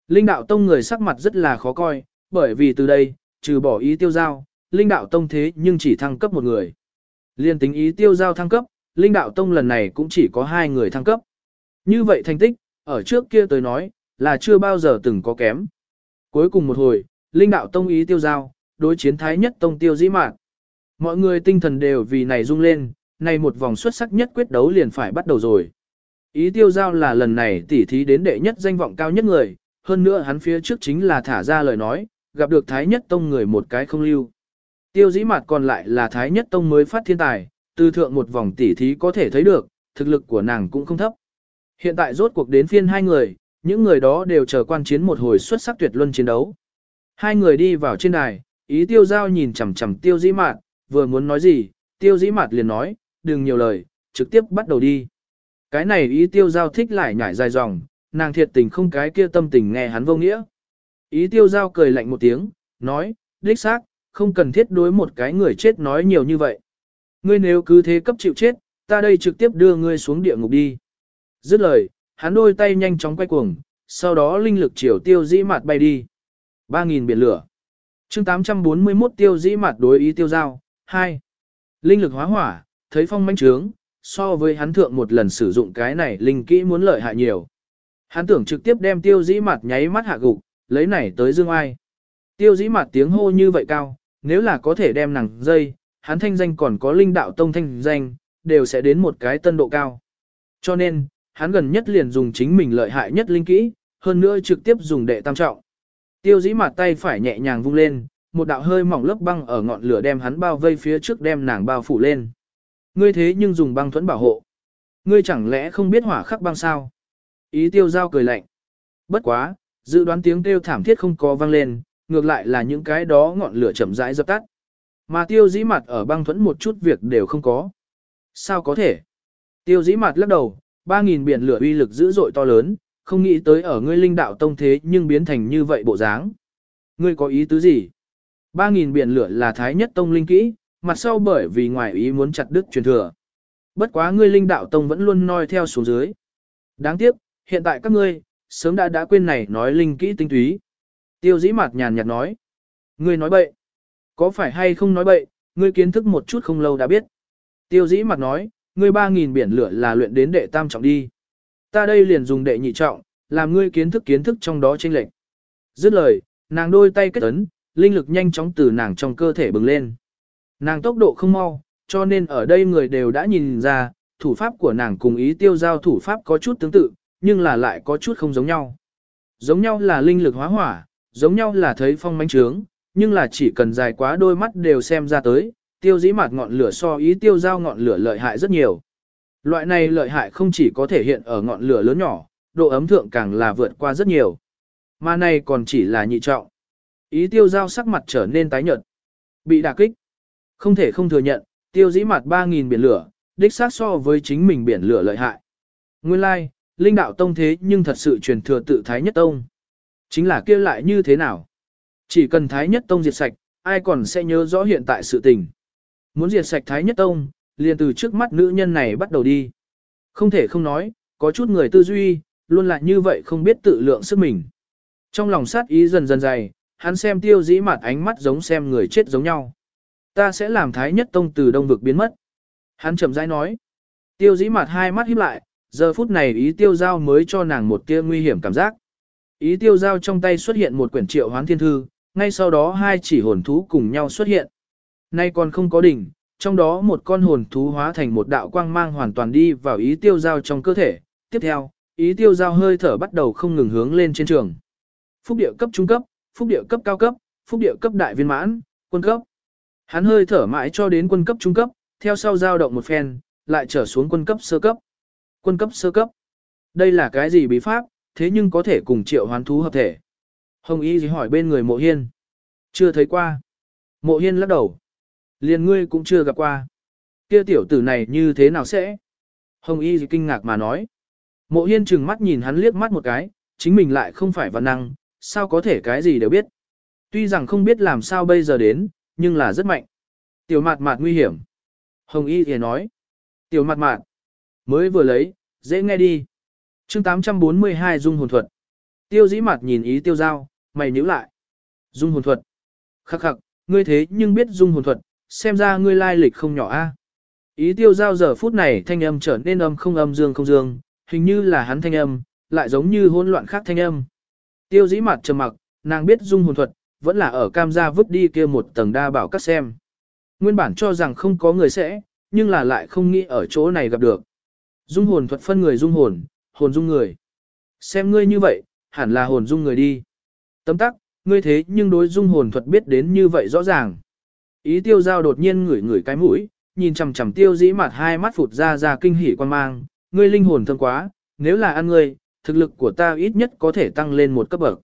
Linh đạo tông người sắc mặt rất là khó coi, bởi vì từ đây, trừ bỏ ý tiêu giao, linh đạo tông thế nhưng chỉ thăng cấp một người. Liên tính ý tiêu giao thăng cấp, linh đạo tông lần này cũng chỉ có hai người thăng cấp. Như vậy thành tích, ở trước kia tôi nói, là chưa bao giờ từng có kém. Cuối cùng một hồi, linh đạo tông ý tiêu giao, đối chiến thái nhất tông tiêu dĩ mạn. Mọi người tinh thần đều vì này rung lên, này một vòng xuất sắc nhất quyết đấu liền phải bắt đầu rồi. Ý tiêu giao là lần này tỉ thí đến đệ nhất danh vọng cao nhất người, hơn nữa hắn phía trước chính là thả ra lời nói, gặp được thái nhất tông người một cái không lưu. Tiêu dĩ mạt còn lại là thái nhất tông mới phát thiên tài, từ thượng một vòng tỉ thí có thể thấy được, thực lực của nàng cũng không thấp. Hiện tại rốt cuộc đến phiên hai người, những người đó đều chờ quan chiến một hồi xuất sắc tuyệt luân chiến đấu. Hai người đi vào trên đài, ý tiêu giao nhìn chằm chằm tiêu dĩ mạt, vừa muốn nói gì, tiêu dĩ mạt liền nói, đừng nhiều lời, trực tiếp bắt đầu đi. Cái này ý tiêu giao thích lại nhảy dài dòng, nàng thiệt tình không cái kia tâm tình nghe hắn vô nghĩa. Ý tiêu giao cười lạnh một tiếng, nói, đích xác, không cần thiết đối một cái người chết nói nhiều như vậy. Ngươi nếu cứ thế cấp chịu chết, ta đây trực tiếp đưa ngươi xuống địa ngục đi. Dứt lời, hắn đôi tay nhanh chóng quay cuồng, sau đó linh lực chiều tiêu dĩ mạt bay đi. 3.000 biển lửa. chương 841 tiêu dĩ mạt đối ý tiêu giao. 2. Linh lực hóa hỏa, thấy phong manh trướng, so với hắn thượng một lần sử dụng cái này linh kỹ muốn lợi hại nhiều. Hắn tưởng trực tiếp đem tiêu dĩ mạt nháy mắt hạ gục, lấy này tới dương ai. Tiêu dĩ mạt tiếng hô như vậy cao, nếu là có thể đem nàng dây, hắn thanh danh còn có linh đạo tông thanh danh, đều sẽ đến một cái tân độ cao. Cho nên, hắn gần nhất liền dùng chính mình lợi hại nhất linh kỹ, hơn nữa trực tiếp dùng đệ tam trọng. Tiêu dĩ mặt tay phải nhẹ nhàng vung lên, một đạo hơi mỏng lớp băng ở ngọn lửa đem hắn bao vây phía trước đem nàng bao phủ lên. Ngươi thế nhưng dùng băng thuẫn bảo hộ. Ngươi chẳng lẽ không biết hỏa khắc băng sao? Ý tiêu giao cười lạnh. Bất quá, dự đoán tiếng kêu thảm thiết không có vang lên, ngược lại là những cái đó ngọn lửa chậm rãi dập tắt. Mà tiêu dĩ mặt ở băng thuẫn một chút việc đều không có. Sao có thể? Tiêu dĩ mặt lắc đầu, 3.000 biển lửa uy lực dữ dội to lớn, không nghĩ tới ở ngươi linh đạo tông thế nhưng biến thành như vậy bộ dáng. Ngươi có ý tứ gì? 3.000 biển lửa là thái nhất tông linh kỹ, mặt sau bởi vì ngoài ý muốn chặt đứt truyền thừa. Bất quá ngươi linh đạo tông vẫn luôn noi theo xuống dưới. Đáng tiếc, hiện tại các ngươi, sớm đã đã quên này nói linh kỹ tinh túy. Tiêu dĩ mặt nhàn nhạt nói. Ngươi nói bậy. Có phải hay không nói bậy, ngươi kiến thức một chút không lâu đã biết. Tiêu dĩ mặt nói, ngươi ba nghìn biển lửa là luyện đến đệ tam trọng đi. Ta đây liền dùng đệ nhị trọng, làm ngươi kiến thức kiến thức trong đó chênh lệch. Dứt lời, nàng đôi tay kết ấn, linh lực nhanh chóng từ nàng trong cơ thể bừng lên. Nàng tốc độ không mau, cho nên ở đây người đều đã nhìn ra, thủ pháp của nàng cùng ý tiêu giao thủ pháp có chút tương tự, nhưng là lại có chút không giống nhau. Giống nhau là linh lực hóa hỏa, giống nhau là thấy phong manh trướng, nhưng là chỉ cần dài quá đôi mắt đều xem ra tới, tiêu dĩ mặt ngọn lửa so ý tiêu giao ngọn lửa lợi hại rất nhiều. Loại này lợi hại không chỉ có thể hiện ở ngọn lửa lớn nhỏ, độ ấm thượng càng là vượt qua rất nhiều. Mà này còn chỉ là nhị trọng. Ý tiêu giao sắc mặt trở nên tái nhợt. Bị đả kích. Không thể không thừa nhận, tiêu dĩ mặt 3.000 biển lửa, đích xác so với chính mình biển lửa lợi hại. Nguyên lai, like, linh đạo tông thế nhưng thật sự truyền thừa tự Thái Nhất Tông. Chính là kia lại như thế nào? Chỉ cần Thái Nhất Tông diệt sạch, ai còn sẽ nhớ rõ hiện tại sự tình. Muốn diệt sạch Thái Nhất Tông, liền từ trước mắt nữ nhân này bắt đầu đi. Không thể không nói, có chút người tư duy, luôn là như vậy không biết tự lượng sức mình. Trong lòng sát ý dần dần dày, hắn xem tiêu dĩ mặt ánh mắt giống xem người chết giống nhau. Ta sẽ làm Thái Nhất Tông từ đông vực biến mất. Hắn chậm rãi nói. Tiêu dĩ mặt hai mắt híp lại, giờ phút này ý tiêu giao mới cho nàng một tia nguy hiểm cảm giác. Ý tiêu giao trong tay xuất hiện một quyển triệu hoán thiên thư, ngay sau đó hai chỉ hồn thú cùng nhau xuất hiện. Nay còn không có đỉnh, trong đó một con hồn thú hóa thành một đạo quang mang hoàn toàn đi vào ý tiêu giao trong cơ thể. Tiếp theo, ý tiêu giao hơi thở bắt đầu không ngừng hướng lên trên trường. Phúc địa cấp trung cấp, phúc địa cấp cao cấp, phúc địa cấp đại viên mãn, quân cấp. Hắn hơi thở mãi cho đến quân cấp trung cấp, theo sau giao động một phen, lại trở xuống quân cấp sơ cấp. Quân cấp sơ cấp. Đây là cái gì bí pháp, thế nhưng có thể cùng triệu hoán thú hợp thể. Hồng Y gì hỏi bên người mộ hiên. Chưa thấy qua. Mộ hiên lắc đầu. Liền ngươi cũng chưa gặp qua. Kia tiểu tử này như thế nào sẽ? Hồng Y kinh ngạc mà nói. Mộ hiên trừng mắt nhìn hắn liếc mắt một cái, chính mình lại không phải văn năng, sao có thể cái gì đều biết. Tuy rằng không biết làm sao bây giờ đến, nhưng là rất mạnh. Tiểu mạt mạt nguy hiểm. Hồng Y thì nói. Tiểu mạt mạt. Mới vừa lấy, dễ nghe đi. chương 842 dung hồn thuật. Tiêu dĩ mặt nhìn ý tiêu giao, mày nhíu lại. Dung hồn thuật. Khắc khắc, ngươi thế nhưng biết dung hồn thuật, xem ra ngươi lai lịch không nhỏ a. Ý tiêu giao giờ phút này thanh âm trở nên âm không âm dương không dương, hình như là hắn thanh âm, lại giống như hỗn loạn khác thanh âm. Tiêu dĩ mặt trầm mặc, nàng biết dung hồn thuật, vẫn là ở cam gia vứt đi kia một tầng đa bảo các xem. Nguyên bản cho rằng không có người sẽ, nhưng là lại không nghĩ ở chỗ này gặp được. Dung hồn thuật phân người dung hồn, hồn dung người. Xem ngươi như vậy, hẳn là hồn dung người đi. Tấm tắc, ngươi thế nhưng đối dung hồn thuật biết đến như vậy rõ ràng. Ý tiêu giao đột nhiên ngửi ngửi cái mũi, nhìn chằm chằm tiêu dĩ mặt hai mắt phụt ra ra kinh hỉ quan mang, ngươi linh hồn thơm quá, nếu là ăn ngươi, thực lực của ta ít nhất có thể tăng lên một cấp bậc.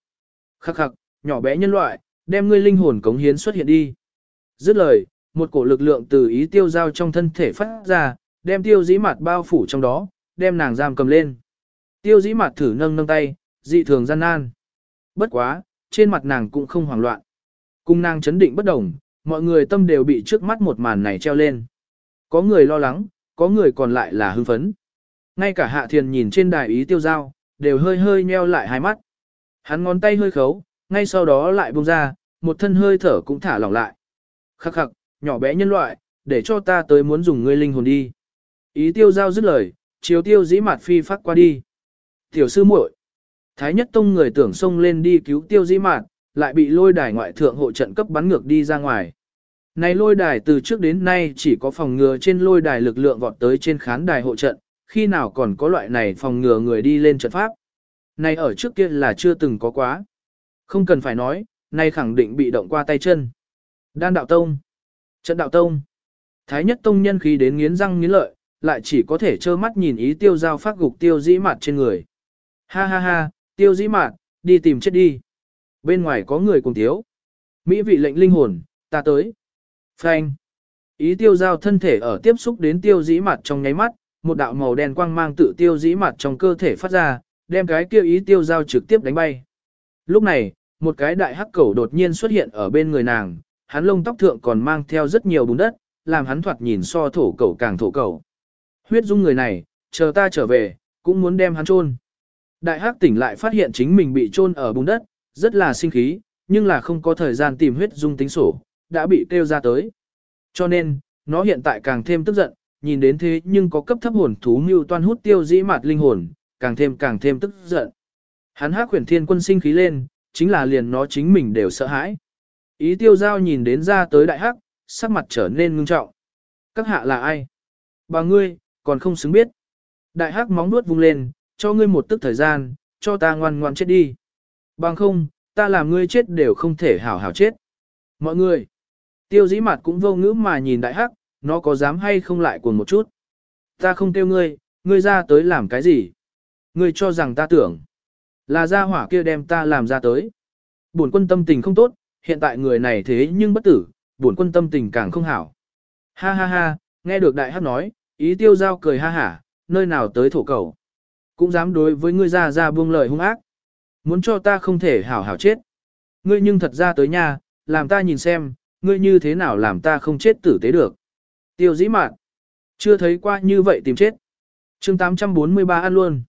Khắc khắc, nhỏ bé nhân loại, đem ngươi linh hồn cống hiến xuất hiện đi. Dứt lời, một cổ lực lượng từ ý tiêu giao trong thân thể phát ra, đem tiêu dĩ mặt bao phủ trong đó, đem nàng giam cầm lên. Tiêu dĩ mặt thử nâng nâng tay, dị thường gian nan. Bất quá, trên mặt nàng cũng không hoảng loạn. Cung nàng chấn định bất đồng, mọi người tâm đều bị trước mắt một màn này treo lên. Có người lo lắng, có người còn lại là hưng phấn. Ngay cả hạ thiền nhìn trên đài ý tiêu giao, đều hơi hơi nheo lại hai mắt. Hắn ngón tay hơi khấu, ngay sau đó lại buông ra, một thân hơi thở cũng thả lỏng lại. Khắc khắc, nhỏ bé nhân loại, để cho ta tới muốn dùng ngươi linh hồn đi. Ý tiêu giao dứt lời, chiếu tiêu dĩ mạt phi phát qua đi. Tiểu sư muội, Thái nhất tông người tưởng xông lên đi cứu tiêu dĩ mạt, lại bị lôi đài ngoại thượng hộ trận cấp bắn ngược đi ra ngoài. Này lôi đài từ trước đến nay chỉ có phòng ngừa trên lôi đài lực lượng vọt tới trên khán đài hộ trận, khi nào còn có loại này phòng ngừa người đi lên trận pháp. Này ở trước kia là chưa từng có quá. Không cần phải nói, nay khẳng định bị động qua tay chân. Đan đạo tông. Trận đạo tông. Thái nhất tông nhân khí đến nghiến răng nghiến lợi, lại chỉ có thể trơ mắt nhìn ý tiêu giao phát gục tiêu dĩ mặt trên người. Ha ha ha, tiêu dĩ mặt, đi tìm chết đi. Bên ngoài có người cùng thiếu. Mỹ vị lệnh linh hồn, ta tới. Phanh. Ý tiêu giao thân thể ở tiếp xúc đến tiêu dĩ mặt trong nháy mắt, một đạo màu đen quang mang tự tiêu dĩ mặt trong cơ thể phát ra, đem cái kia ý tiêu giao trực tiếp đánh bay. Lúc này, một cái đại hắc cẩu đột nhiên xuất hiện ở bên người nàng, hắn lông tóc thượng còn mang theo rất nhiều bùn đất, làm hắn thoạt nhìn so thổ cẩu càng thổ cẩu. Huyết dung người này, chờ ta trở về, cũng muốn đem hắn chôn. Đại hắc tỉnh lại phát hiện chính mình bị chôn ở bùn đất, rất là sinh khí, nhưng là không có thời gian tìm huyết dung tính sổ, đã bị kêu ra tới. Cho nên, nó hiện tại càng thêm tức giận, nhìn đến thế nhưng có cấp thấp hồn thú mưu toan hút tiêu dĩ mạt linh hồn, càng thêm càng thêm tức giận. Hắn hắc khuyển thiên quân sinh khí lên, chính là liền nó chính mình đều sợ hãi. Ý tiêu giao nhìn đến ra tới đại hắc, sắc mặt trở nên ngưng trọng. Các hạ là ai? Bà ngươi, còn không xứng biết. Đại hắc móng nuốt vung lên, cho ngươi một tức thời gian, cho ta ngoan ngoan chết đi. Bằng không, ta làm ngươi chết đều không thể hảo hảo chết. Mọi người, tiêu dĩ mặt cũng vô ngữ mà nhìn đại hắc, nó có dám hay không lại cuồng một chút. Ta không tiêu ngươi, ngươi ra tới làm cái gì? Ngươi cho rằng ta tưởng, là gia hỏa kia đem ta làm ra tới. Bổn quân tâm tình không tốt, hiện tại người này thế nhưng bất tử, bổn quân tâm tình càng không hảo. Ha ha ha, nghe được đại hắc nói, ý tiêu giao cười ha hả, nơi nào tới thổ cầu. Cũng dám đối với ngươi ra ra buông lời hung ác. Muốn cho ta không thể hảo hảo chết. Ngươi nhưng thật ra tới nhà, làm ta nhìn xem, ngươi như thế nào làm ta không chết tử tế được. Tiêu dĩ mạn. Chưa thấy qua như vậy tìm chết. chương 843 ăn luôn.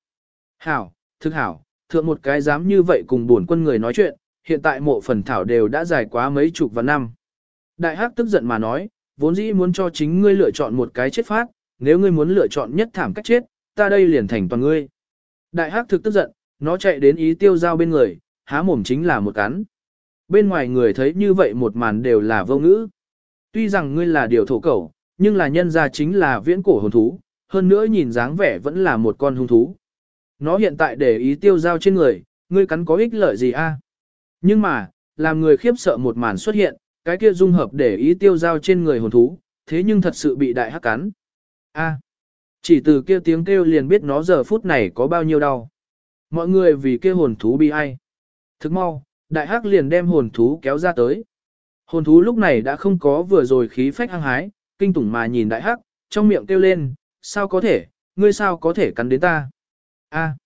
Hảo, thực hảo, thượng một cái dám như vậy cùng buồn quân người nói chuyện, hiện tại mộ phần thảo đều đã dài quá mấy chục và năm. Đại hắc tức giận mà nói, vốn dĩ muốn cho chính ngươi lựa chọn một cái chết phát, nếu ngươi muốn lựa chọn nhất thảm cách chết, ta đây liền thành toàn ngươi. Đại hắc thực tức giận, nó chạy đến ý tiêu giao bên người, há mồm chính là một cắn. Bên ngoài người thấy như vậy một màn đều là vô ngữ. Tuy rằng ngươi là điều thổ cẩu, nhưng là nhân ra chính là viễn cổ hồn thú, hơn nữa nhìn dáng vẻ vẫn là một con hung thú. Nó hiện tại để ý tiêu giao trên người, ngươi cắn có ích lợi gì a? À? Nhưng mà, làm người khiếp sợ một màn xuất hiện, cái kia dung hợp để ý tiêu giao trên người hồn thú, thế nhưng thật sự bị đại hắc cắn. A. chỉ từ kia tiếng kêu liền biết nó giờ phút này có bao nhiêu đau. Mọi người vì kia hồn thú bị ai. Thức mau, đại hắc liền đem hồn thú kéo ra tới. Hồn thú lúc này đã không có vừa rồi khí phách hăng hái, kinh tủng mà nhìn đại hắc, trong miệng kêu lên, sao có thể, ngươi sao có thể cắn đến ta. A.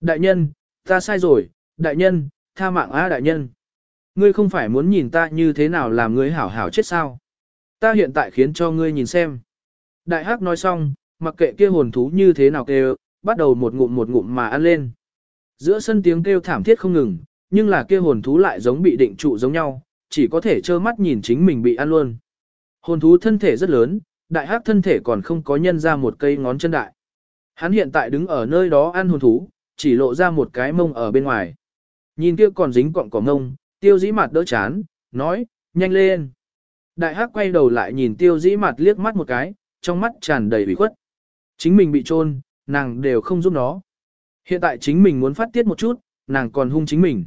Đại nhân, ta sai rồi, đại nhân, tha mạng A đại nhân. Ngươi không phải muốn nhìn ta như thế nào làm ngươi hảo hảo chết sao. Ta hiện tại khiến cho ngươi nhìn xem. Đại hắc nói xong, mặc kệ kia hồn thú như thế nào kêu, bắt đầu một ngụm một ngụm mà ăn lên. Giữa sân tiếng kêu thảm thiết không ngừng, nhưng là kia hồn thú lại giống bị định trụ giống nhau, chỉ có thể trơ mắt nhìn chính mình bị ăn luôn. Hồn thú thân thể rất lớn, đại hắc thân thể còn không có nhân ra một cây ngón chân đại. Hắn hiện tại đứng ở nơi đó ăn hồn thú, chỉ lộ ra một cái mông ở bên ngoài. Nhìn kia còn dính cọng cỏ ngông, tiêu dĩ mặt đỡ chán, nói, nhanh lên. Đại hắc quay đầu lại nhìn tiêu dĩ mặt liếc mắt một cái, trong mắt tràn đầy ủy khuất. Chính mình bị trôn, nàng đều không giúp nó. Hiện tại chính mình muốn phát tiết một chút, nàng còn hung chính mình.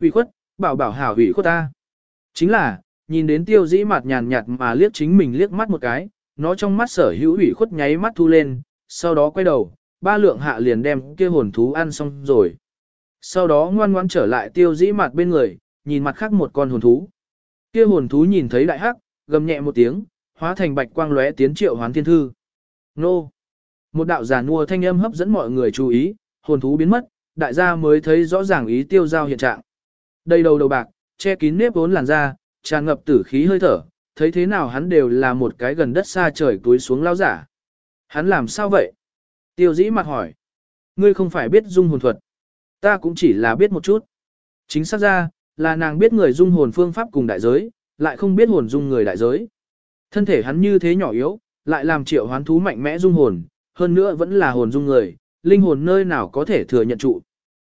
Ủy khuất, bảo bảo hảo ủy khuất ta. Chính là, nhìn đến tiêu dĩ mặt nhàn nhạt mà liếc chính mình liếc mắt một cái, nó trong mắt sở hữu ủy khuất nháy mắt thu lên, sau đó quay đầu, ba lượng hạ liền đem kia hồn thú ăn xong rồi. Sau đó ngoan ngoan trở lại tiêu dĩ mặt bên người, nhìn mặt khác một con hồn thú. Kia hồn thú nhìn thấy đại hắc, gầm nhẹ một tiếng, hóa thành bạch quang lóe tiến triệu hoán thiên thư. Nô! Một đạo giả nua thanh âm hấp dẫn mọi người chú ý, hồn thú biến mất, đại gia mới thấy rõ ràng ý tiêu giao hiện trạng. Đầy đầu đầu bạc, che kín nếp vốn làn da, tràn ngập tử khí hơi thở, thấy thế nào hắn đều là một cái gần đất xa trời túi xuống lao giả. Hắn làm sao vậy? Tiêu dĩ mặt hỏi. Ngươi không phải biết dung hồn thuật. Ta cũng chỉ là biết một chút. Chính xác ra, là nàng biết người dung hồn phương pháp cùng đại giới, lại không biết hồn dung người đại giới. Thân thể hắn như thế nhỏ yếu, lại làm triệu hoán thú mạnh mẽ dung hồn, hơn nữa vẫn là hồn dung người, linh hồn nơi nào có thể thừa nhận trụ.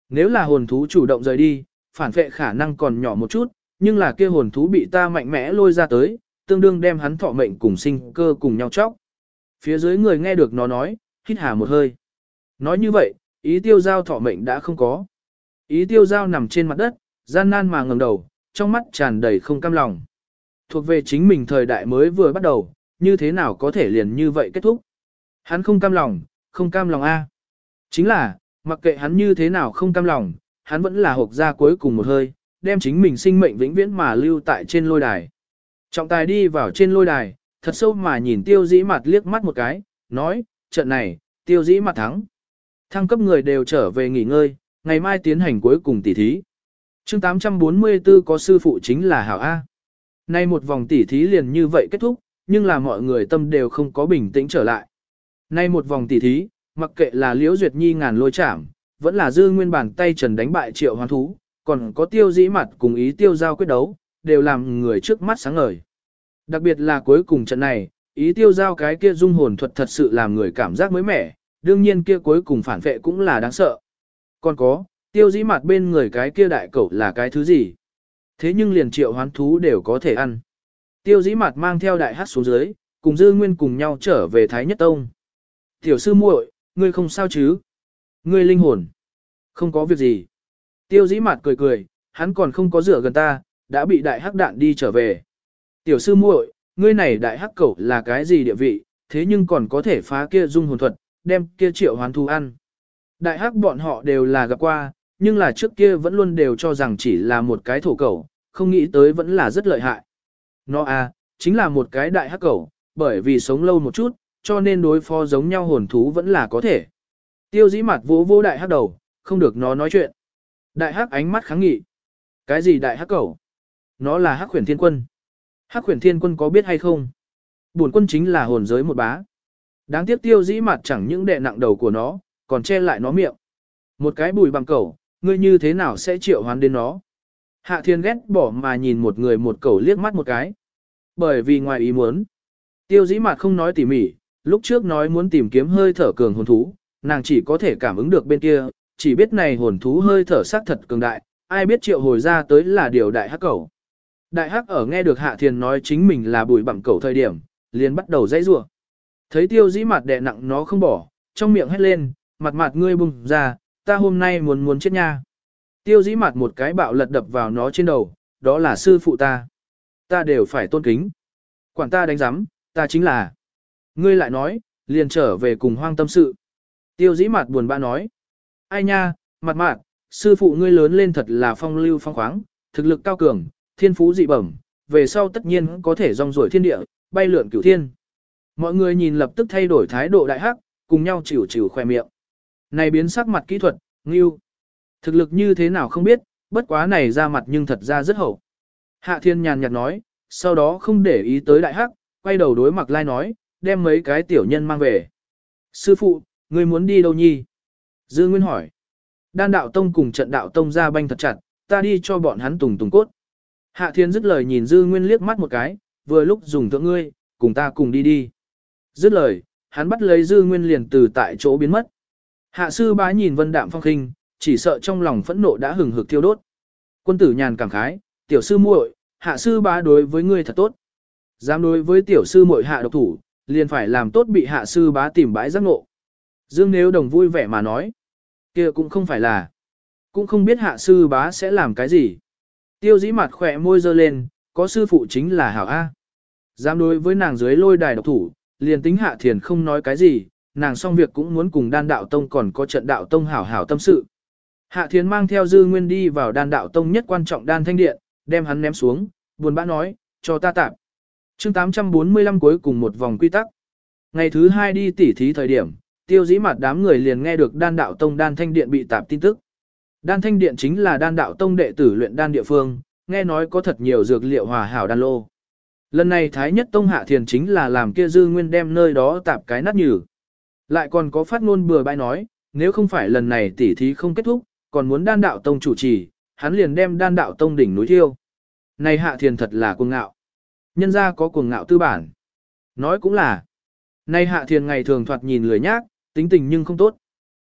Nếu là hồn thú chủ động rời đi, phản vệ khả năng còn nhỏ một chút, nhưng là kia hồn thú bị ta mạnh mẽ lôi ra tới, tương đương đem hắn thọ mệnh cùng sinh cơ cùng nhau chóc. Phía dưới người nghe được nó nói, hít hà một hơi. Nói như vậy, ý tiêu giao thọ mệnh đã không có. Ý tiêu giao nằm trên mặt đất, gian nan mà ngẩng đầu, trong mắt tràn đầy không cam lòng. Thuộc về chính mình thời đại mới vừa bắt đầu, như thế nào có thể liền như vậy kết thúc. Hắn không cam lòng, không cam lòng A. Chính là, mặc kệ hắn như thế nào không cam lòng, hắn vẫn là hộp ra cuối cùng một hơi, đem chính mình sinh mệnh vĩnh viễn mà lưu tại trên lôi đài. Trọng tài đi vào trên lôi đài, thật sâu mà nhìn tiêu dĩ mặt liếc mắt một cái, nói, trận này, tiêu dĩ mặt thắng. Thăng cấp người đều trở về nghỉ ngơi, ngày mai tiến hành cuối cùng tỉ thí. chương 844 có sư phụ chính là Hảo A. Nay một vòng tỉ thí liền như vậy kết thúc, nhưng là mọi người tâm đều không có bình tĩnh trở lại. Nay một vòng tỉ thí, mặc kệ là Liễu Duyệt Nhi ngàn lôi chạm, vẫn là dư nguyên bản tay trần đánh bại triệu hoán thú, còn có tiêu dĩ mặt cùng ý tiêu giao quyết đấu, đều làm người trước mắt sáng ngời. Đặc biệt là cuối cùng trận này, ý tiêu giao cái kia dung hồn thuật thật sự làm người cảm giác mới mẻ, đương nhiên kia cuối cùng phản vệ cũng là đáng sợ. Còn có, tiêu dĩ mặt bên người cái kia đại cẩu là cái thứ gì? Thế nhưng liền triệu hoán thú đều có thể ăn. Tiêu dĩ mặt mang theo đại hát xuống dưới, cùng dư nguyên cùng nhau trở về Thái Nhất Tông. Tiểu sư muội, ngươi không sao chứ? Ngươi linh hồn. Không có việc gì. Tiêu dĩ mạt cười cười, hắn còn không có rửa gần ta, đã bị đại hắc đạn đi trở về. Tiểu sư muội, ngươi này đại hắc cẩu là cái gì địa vị, thế nhưng còn có thể phá kia dung hồn thuật, đem kia triệu hoán thu ăn. Đại hắc bọn họ đều là gặp qua, nhưng là trước kia vẫn luôn đều cho rằng chỉ là một cái thổ cẩu, không nghĩ tới vẫn là rất lợi hại. Nó à, chính là một cái đại hắc cẩu, bởi vì sống lâu một chút, cho nên đối phó giống nhau hồn thú vẫn là có thể. Tiêu dĩ mặt vỗ vô đại hắc đầu, không được nó nói chuyện. Đại hắc ánh mắt kháng nghị. Cái gì đại hắc cẩu? Nó là hắc khuyển thiên quân. Hắc khuyển thiên quân có biết hay không? Bổn quân chính là hồn giới một bá. Đáng tiếc tiêu dĩ mặt chẳng những đệ nặng đầu của nó, còn che lại nó miệng. Một cái bùi bằng cẩu, ngươi như thế nào sẽ triệu hoán đến nó? Hạ thiên ghét bỏ mà nhìn một người một cẩu liếc mắt một cái. Bởi vì ngoài ý muốn, tiêu dĩ mặt không nói tỉ mỉ, lúc trước nói muốn tìm kiếm hơi thở cường hồn thú, nàng chỉ có thể cảm ứng được bên kia, chỉ biết này hồn thú hơi thở sắc thật cường đại, ai biết triệu hồi ra tới là điều đại hắc cẩu. Đại hắc ở nghe được hạ thiền nói chính mình là bùi bặm cẩu thời điểm, liền bắt đầu dãy rủa. Thấy tiêu dĩ mặt đè nặng nó không bỏ, trong miệng hét lên, mặt mặt ngươi bùng ra, ta hôm nay muốn muốn chết nha. Tiêu dĩ mặt một cái bạo lật đập vào nó trên đầu, đó là sư phụ ta. Ta đều phải tôn kính. Quản ta đánh giám, ta chính là. Ngươi lại nói, liền trở về cùng hoang tâm sự. Tiêu dĩ mặt buồn bã nói. Ai nha, mặt mạt, sư phụ ngươi lớn lên thật là phong lưu phong khoáng, thực lực cao cường, thiên phú dị bẩm, về sau tất nhiên có thể rong ruổi thiên địa, bay lượn cửu thiên. Mọi người nhìn lập tức thay đổi thái độ đại hắc, cùng nhau chịu chịu khoe miệng. Này biến sắc mặt kỹ thuật, ngưu. Thực lực như thế nào không biết, bất quá này ra mặt nhưng thật ra rất hậu. Hạ thiên nhàn nhạt nói, sau đó không để ý tới đại hắc, quay đầu đối mặt lai nói, đem mấy cái tiểu nhân mang về. Sư phụ, ngươi muốn đi đâu nhi? Dư Nguyên hỏi. Đan đạo tông cùng trận đạo tông ra banh thật chặt, ta đi cho bọn hắn tùng tùng cốt. Hạ thiên dứt lời nhìn Dư Nguyên liếc mắt một cái, vừa lúc dùng thượng ngươi, cùng ta cùng đi đi. Dứt lời, hắn bắt lấy Dư Nguyên liền từ tại chỗ biến mất. Hạ sư bá nhìn vân đạm phong khinh, chỉ sợ trong lòng phẫn nộ đã hừng hực thiêu đốt. Quân tử nhàn cảm khái, tiểu sư muội, hạ sư bá đối với ngươi thật tốt. Dám đối với tiểu sư muội hạ độc thủ, liền phải làm tốt bị hạ sư bá tìm bãi giác ngộ. Dương nếu đồng vui vẻ mà nói, kia cũng không phải là, cũng không biết hạ sư bá sẽ làm cái gì. Tiêu dĩ mặt khỏe môi dơ lên, có sư phụ chính là hảo A. Dám đối với nàng dưới lôi đài độc thủ, liền tính hạ thiền không nói cái gì, nàng xong việc cũng muốn cùng đan đạo tông còn có trận đạo tông hảo hảo tâm sự. Hạ thiền mang theo dư nguyên đi vào đan đạo tông nhất quan trọng đan thanh điện, đem hắn ném xuống, buồn bã nói, cho ta tạm chương 845 cuối cùng một vòng quy tắc. Ngày thứ hai đi tỉ thí thời điểm, tiêu dĩ mặt đám người liền nghe được đan đạo tông đan thanh điện bị tạp tin tức. Đan thanh điện chính là đan đạo tông đệ tử luyện đan địa phương, nghe nói có thật nhiều dược liệu hòa hảo đan lô. Lần này Thái Nhất Tông Hạ Thiền chính là làm kia dư nguyên đem nơi đó tạp cái nát nhừ. Lại còn có phát ngôn bừa bãi nói, nếu không phải lần này tỉ thí không kết thúc, còn muốn đan đạo tông chủ trì, hắn liền đem đan đạo tông đỉnh núi thiêu. Này Hạ Thiền thật là cuồng ngạo. Nhân ra có cuồng ngạo tư bản. Nói cũng là, nay Hạ Thiền ngày thường thoạt nhìn lười nhác, tính tình nhưng không tốt.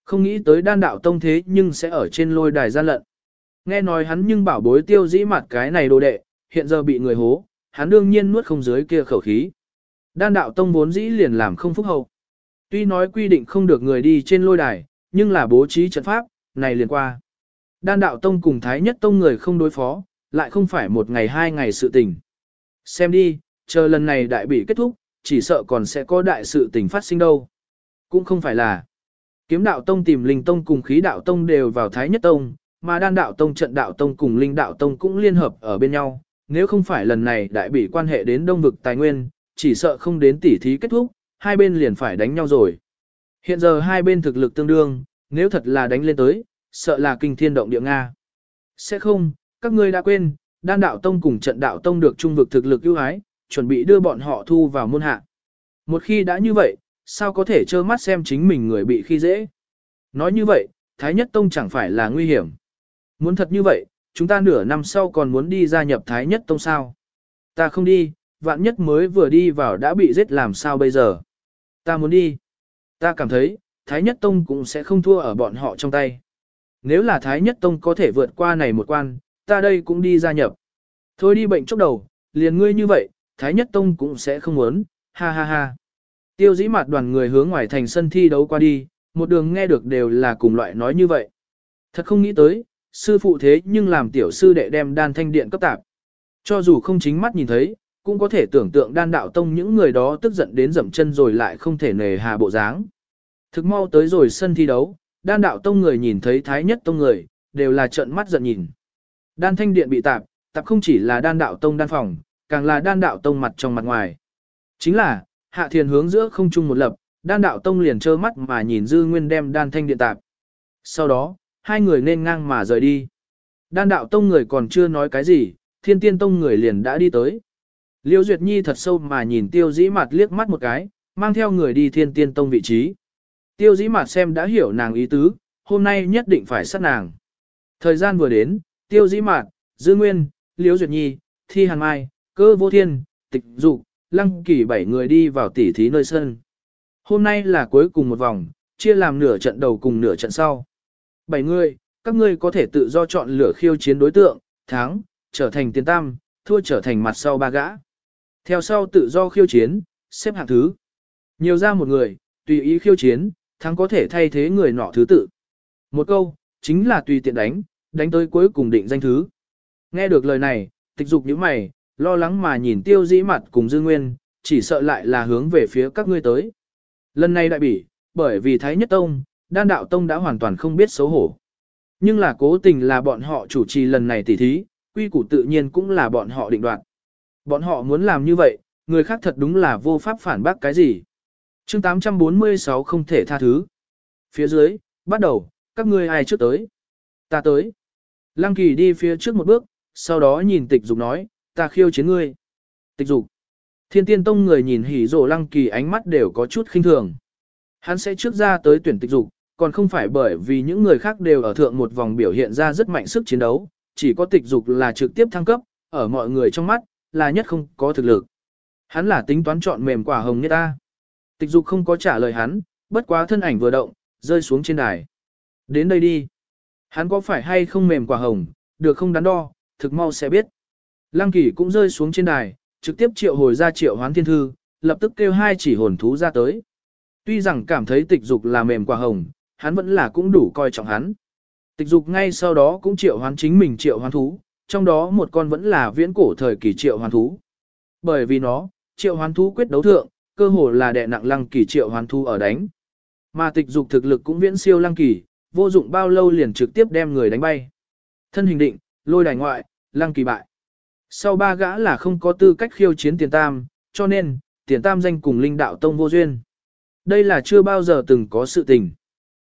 Không nghĩ tới đan đạo tông thế nhưng sẽ ở trên lôi đài gian lận. Nghe nói hắn nhưng bảo bối tiêu dĩ mặt cái này đồ đệ, hiện giờ bị người hố, hắn đương nhiên nuốt không dưới kia khẩu khí. Đan đạo tông vốn dĩ liền làm không phúc hậu. Tuy nói quy định không được người đi trên lôi đài, nhưng là bố trí trận pháp, này liền qua. Đan đạo tông cùng thái nhất tông người không đối phó, lại không phải một ngày hai ngày sự tình. Xem đi, chờ lần này đại bị kết thúc, chỉ sợ còn sẽ có đại sự tình phát sinh đâu. Cũng không phải là. Kiếm đạo tông tìm linh tông cùng khí đạo tông đều vào thái nhất tông, mà đan đạo tông trận đạo tông cùng linh đạo tông cũng liên hợp ở bên nhau. Nếu không phải lần này đại bị quan hệ đến đông vực tài nguyên, chỉ sợ không đến tỉ thí kết thúc, hai bên liền phải đánh nhau rồi. Hiện giờ hai bên thực lực tương đương, nếu thật là đánh lên tới, sợ là kinh thiên động địa Nga. Sẽ không, các ngươi đã quên, đan đạo tông cùng trận đạo tông được trung vực thực lực ưu ái, chuẩn bị đưa bọn họ thu vào môn hạ. Một khi đã như vậy, sao có thể trơ mắt xem chính mình người bị khi dễ? Nói như vậy, Thái Nhất Tông chẳng phải là nguy hiểm. Muốn thật như vậy, chúng ta nửa năm sau còn muốn đi gia nhập Thái Nhất Tông sao? Ta không đi, vạn nhất mới vừa đi vào đã bị giết làm sao bây giờ? Ta muốn đi. Ta cảm thấy, Thái Nhất Tông cũng sẽ không thua ở bọn họ trong tay. Nếu là Thái Nhất Tông có thể vượt qua này một quan, ta đây cũng đi gia nhập. Thôi đi bệnh chốc đầu, liền ngươi như vậy, Thái Nhất Tông cũng sẽ không muốn, ha ha ha. Tiêu dĩ mặt đoàn người hướng ngoài thành sân thi đấu qua đi, một đường nghe được đều là cùng loại nói như vậy. Thật không nghĩ tới, sư phụ thế nhưng làm tiểu sư đệ đem đan thanh điện cấp tạp. Cho dù không chính mắt nhìn thấy, cũng có thể tưởng tượng đan đạo tông những người đó tức giận đến dậm chân rồi lại không thể nề hà bộ dáng. Thực mau tới rồi sân thi đấu, đan đạo tông người nhìn thấy thái nhất tông người, đều là trợn mắt giận nhìn. Đan thanh điện bị tạp, tạp không chỉ là đan đạo tông đan phòng, càng là đan đạo tông mặt trong mặt ngoài. Chính là, hạ thiền hướng giữa không chung một lập, đan đạo tông liền trơ mắt mà nhìn dư nguyên đem đan thanh điện tạp. Sau đó, hai người nên ngang mà rời đi. Đan đạo tông người còn chưa nói cái gì, thiên tiên tông người liền đã đi tới. Liêu Duyệt Nhi thật sâu mà nhìn tiêu dĩ mặt liếc mắt một cái, mang theo người đi thiên tiên tông vị trí. Tiêu dĩ mặt xem đã hiểu nàng ý tứ, hôm nay nhất định phải sát nàng. Thời gian vừa đến, tiêu dĩ Mạn, dư nguyên, Liễu Duyệt Nhi, thi hàn mai, cơ vô thiên, tịch dục, lăng kỳ bảy người đi vào tỉ thí nơi sân. Hôm nay là cuối cùng một vòng, chia làm nửa trận đầu cùng nửa trận sau. Bảy người, các ngươi có thể tự do chọn lựa khiêu chiến đối tượng, thắng, trở thành tiền tam, thua trở thành mặt sau ba gã. Theo sau tự do khiêu chiến, xếp hạng thứ. Nhiều ra một người, tùy ý khiêu chiến, thắng có thể thay thế người nọ thứ tự. Một câu, chính là tùy tiện đánh, đánh tới cuối cùng định danh thứ. Nghe được lời này, tịch dục những mày, lo lắng mà nhìn tiêu dĩ mặt cùng dư nguyên, chỉ sợ lại là hướng về phía các ngươi tới. Lần này đại bỉ, bởi vì Thái Nhất Tông, đan đạo tông đã hoàn toàn không biết xấu hổ. Nhưng là cố tình là bọn họ chủ trì lần này tỉ thí, quy củ tự nhiên cũng là bọn họ định đoạt. Bọn họ muốn làm như vậy, người khác thật đúng là vô pháp phản bác cái gì. chương 846 không thể tha thứ. Phía dưới, bắt đầu, các ngươi ai trước tới? Ta tới. Lăng kỳ đi phía trước một bước, sau đó nhìn tịch dục nói, ta khiêu chiến ngươi. Tịch dục. Thiên tiên tông người nhìn hỉ rộ lăng kỳ ánh mắt đều có chút khinh thường. Hắn sẽ trước ra tới tuyển tịch dục, còn không phải bởi vì những người khác đều ở thượng một vòng biểu hiện ra rất mạnh sức chiến đấu, chỉ có tịch dục là trực tiếp thăng cấp, ở mọi người trong mắt, là nhất không có thực lực. Hắn là tính toán chọn mềm quả hồng như ta. Tịch dục không có trả lời hắn, bất quá thân ảnh vừa động, rơi xuống trên đài. Đến đây đi. Hắn có phải hay không mềm quả hồng, được không đắn đo, thực mau sẽ biết. Lăng kỷ cũng rơi xuống trên đài, trực tiếp triệu hồi ra triệu hoán thiên thư, lập tức kêu hai chỉ hồn thú ra tới. Tuy rằng cảm thấy tịch dục là mềm quả hồng, hắn vẫn là cũng đủ coi trọng hắn. Tịch dục ngay sau đó cũng triệu hoán chính mình triệu hoán thú, trong đó một con vẫn là viễn cổ thời kỳ triệu hoán thú. Bởi vì nó, triệu hoán thú quyết đấu thượng, cơ hồ là đè nặng lăng kỳ triệu hoán thú ở đánh. Mà tịch dục thực lực cũng viễn siêu lăng kỳ, vô dụng bao lâu liền trực tiếp đem người đánh bay. Thân hình định, lôi đài ngoại, lăng kỳ bại. Sau ba gã là không có tư cách khiêu chiến tiền tam, cho nên, tiền tam danh cùng linh đạo tông vô duyên. Đây là chưa bao giờ từng có sự tình.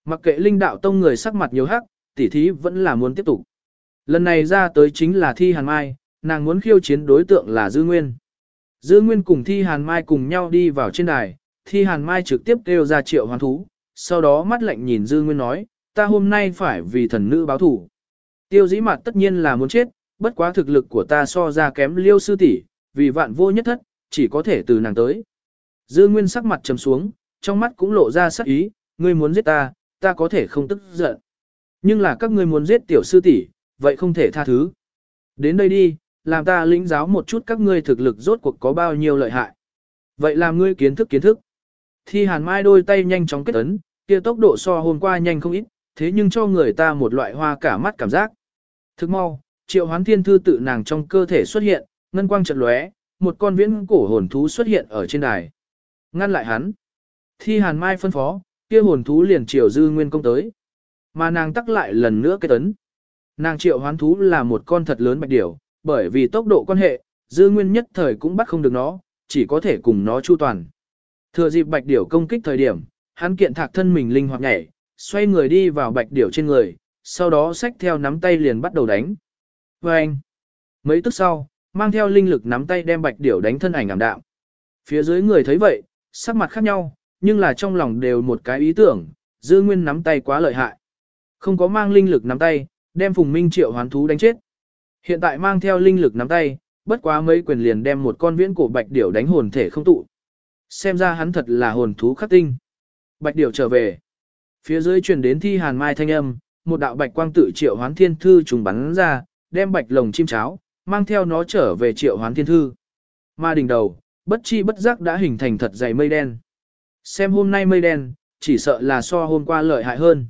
Mặc kệ linh đạo tông người sắc mặt nhiều hắc, tỉ thí vẫn là muốn tiếp tục. Lần này ra tới chính là Thi Hàn Mai, nàng muốn khiêu chiến đối tượng là Dư Nguyên. Dư Nguyên cùng Thi Hàn Mai cùng nhau đi vào trên đài, Thi Hàn Mai trực tiếp kêu ra triệu hoán thú, sau đó mắt lạnh nhìn Dư Nguyên nói, ta hôm nay phải vì thần nữ báo thủ. Tiêu dĩ mặt tất nhiên là muốn chết, bất quá thực lực của ta so ra kém liêu sư tỷ, vì vạn vô nhất thất, chỉ có thể từ nàng tới. Dư Nguyên sắc mặt trầm xuống, trong mắt cũng lộ ra sắc ý, ngươi muốn giết ta, ta có thể không tức giận. Nhưng là các ngươi muốn giết tiểu sư tỷ, vậy không thể tha thứ. Đến đây đi, làm ta lĩnh giáo một chút các ngươi thực lực rốt cuộc có bao nhiêu lợi hại. Vậy làm ngươi kiến thức kiến thức. Thi hàn mai đôi tay nhanh chóng kết ấn, kia tốc độ so hôm qua nhanh không ít, thế nhưng cho người ta một loại hoa cả mắt cảm giác. Thức mau, triệu hoán thiên thư tự nàng trong cơ thể xuất hiện, ngân quang chợt lóe, một con viễn cổ hồn thú xuất hiện ở trên đài. Ngăn lại hắn. Thi hàn mai phân phó, kia hồn thú liền triều dư nguyên công tới. Mà nàng tắc lại lần nữa cái tấn. Nàng triệu hoán thú là một con thật lớn bạch điểu, bởi vì tốc độ quan hệ, dư nguyên nhất thời cũng bắt không được nó, chỉ có thể cùng nó chu toàn. Thừa dịp bạch điểu công kích thời điểm, hắn kiện thạc thân mình linh hoạt nhảy, xoay người đi vào bạch điểu trên người, sau đó xách theo nắm tay liền bắt đầu đánh. Và anh, mấy tức sau, mang theo linh lực nắm tay đem bạch điểu đánh thân ảnh ảm đạm. Phía dưới người thấy vậy, sắc mặt khác nhau, nhưng là trong lòng đều một cái ý tưởng, dư nguyên nắm tay quá lợi hại. Không có mang linh lực nắm tay, đem phùng minh triệu hoán thú đánh chết. Hiện tại mang theo linh lực nắm tay, bất quá mấy quyền liền đem một con viễn cổ bạch điểu đánh hồn thể không tụ. Xem ra hắn thật là hồn thú khắc tinh. Bạch điểu trở về. Phía dưới truyền đến thi hàn mai thanh âm, một đạo bạch quang tự triệu hoán thiên thư trùng bắn ra, đem bạch lồng chim cháo, mang theo nó trở về triệu hoán thiên thư. Ma đỉnh đầu, bất chi bất giác đã hình thành thật dày mây đen. Xem hôm nay mây đen, chỉ sợ là so hôm qua lợi hại hơn.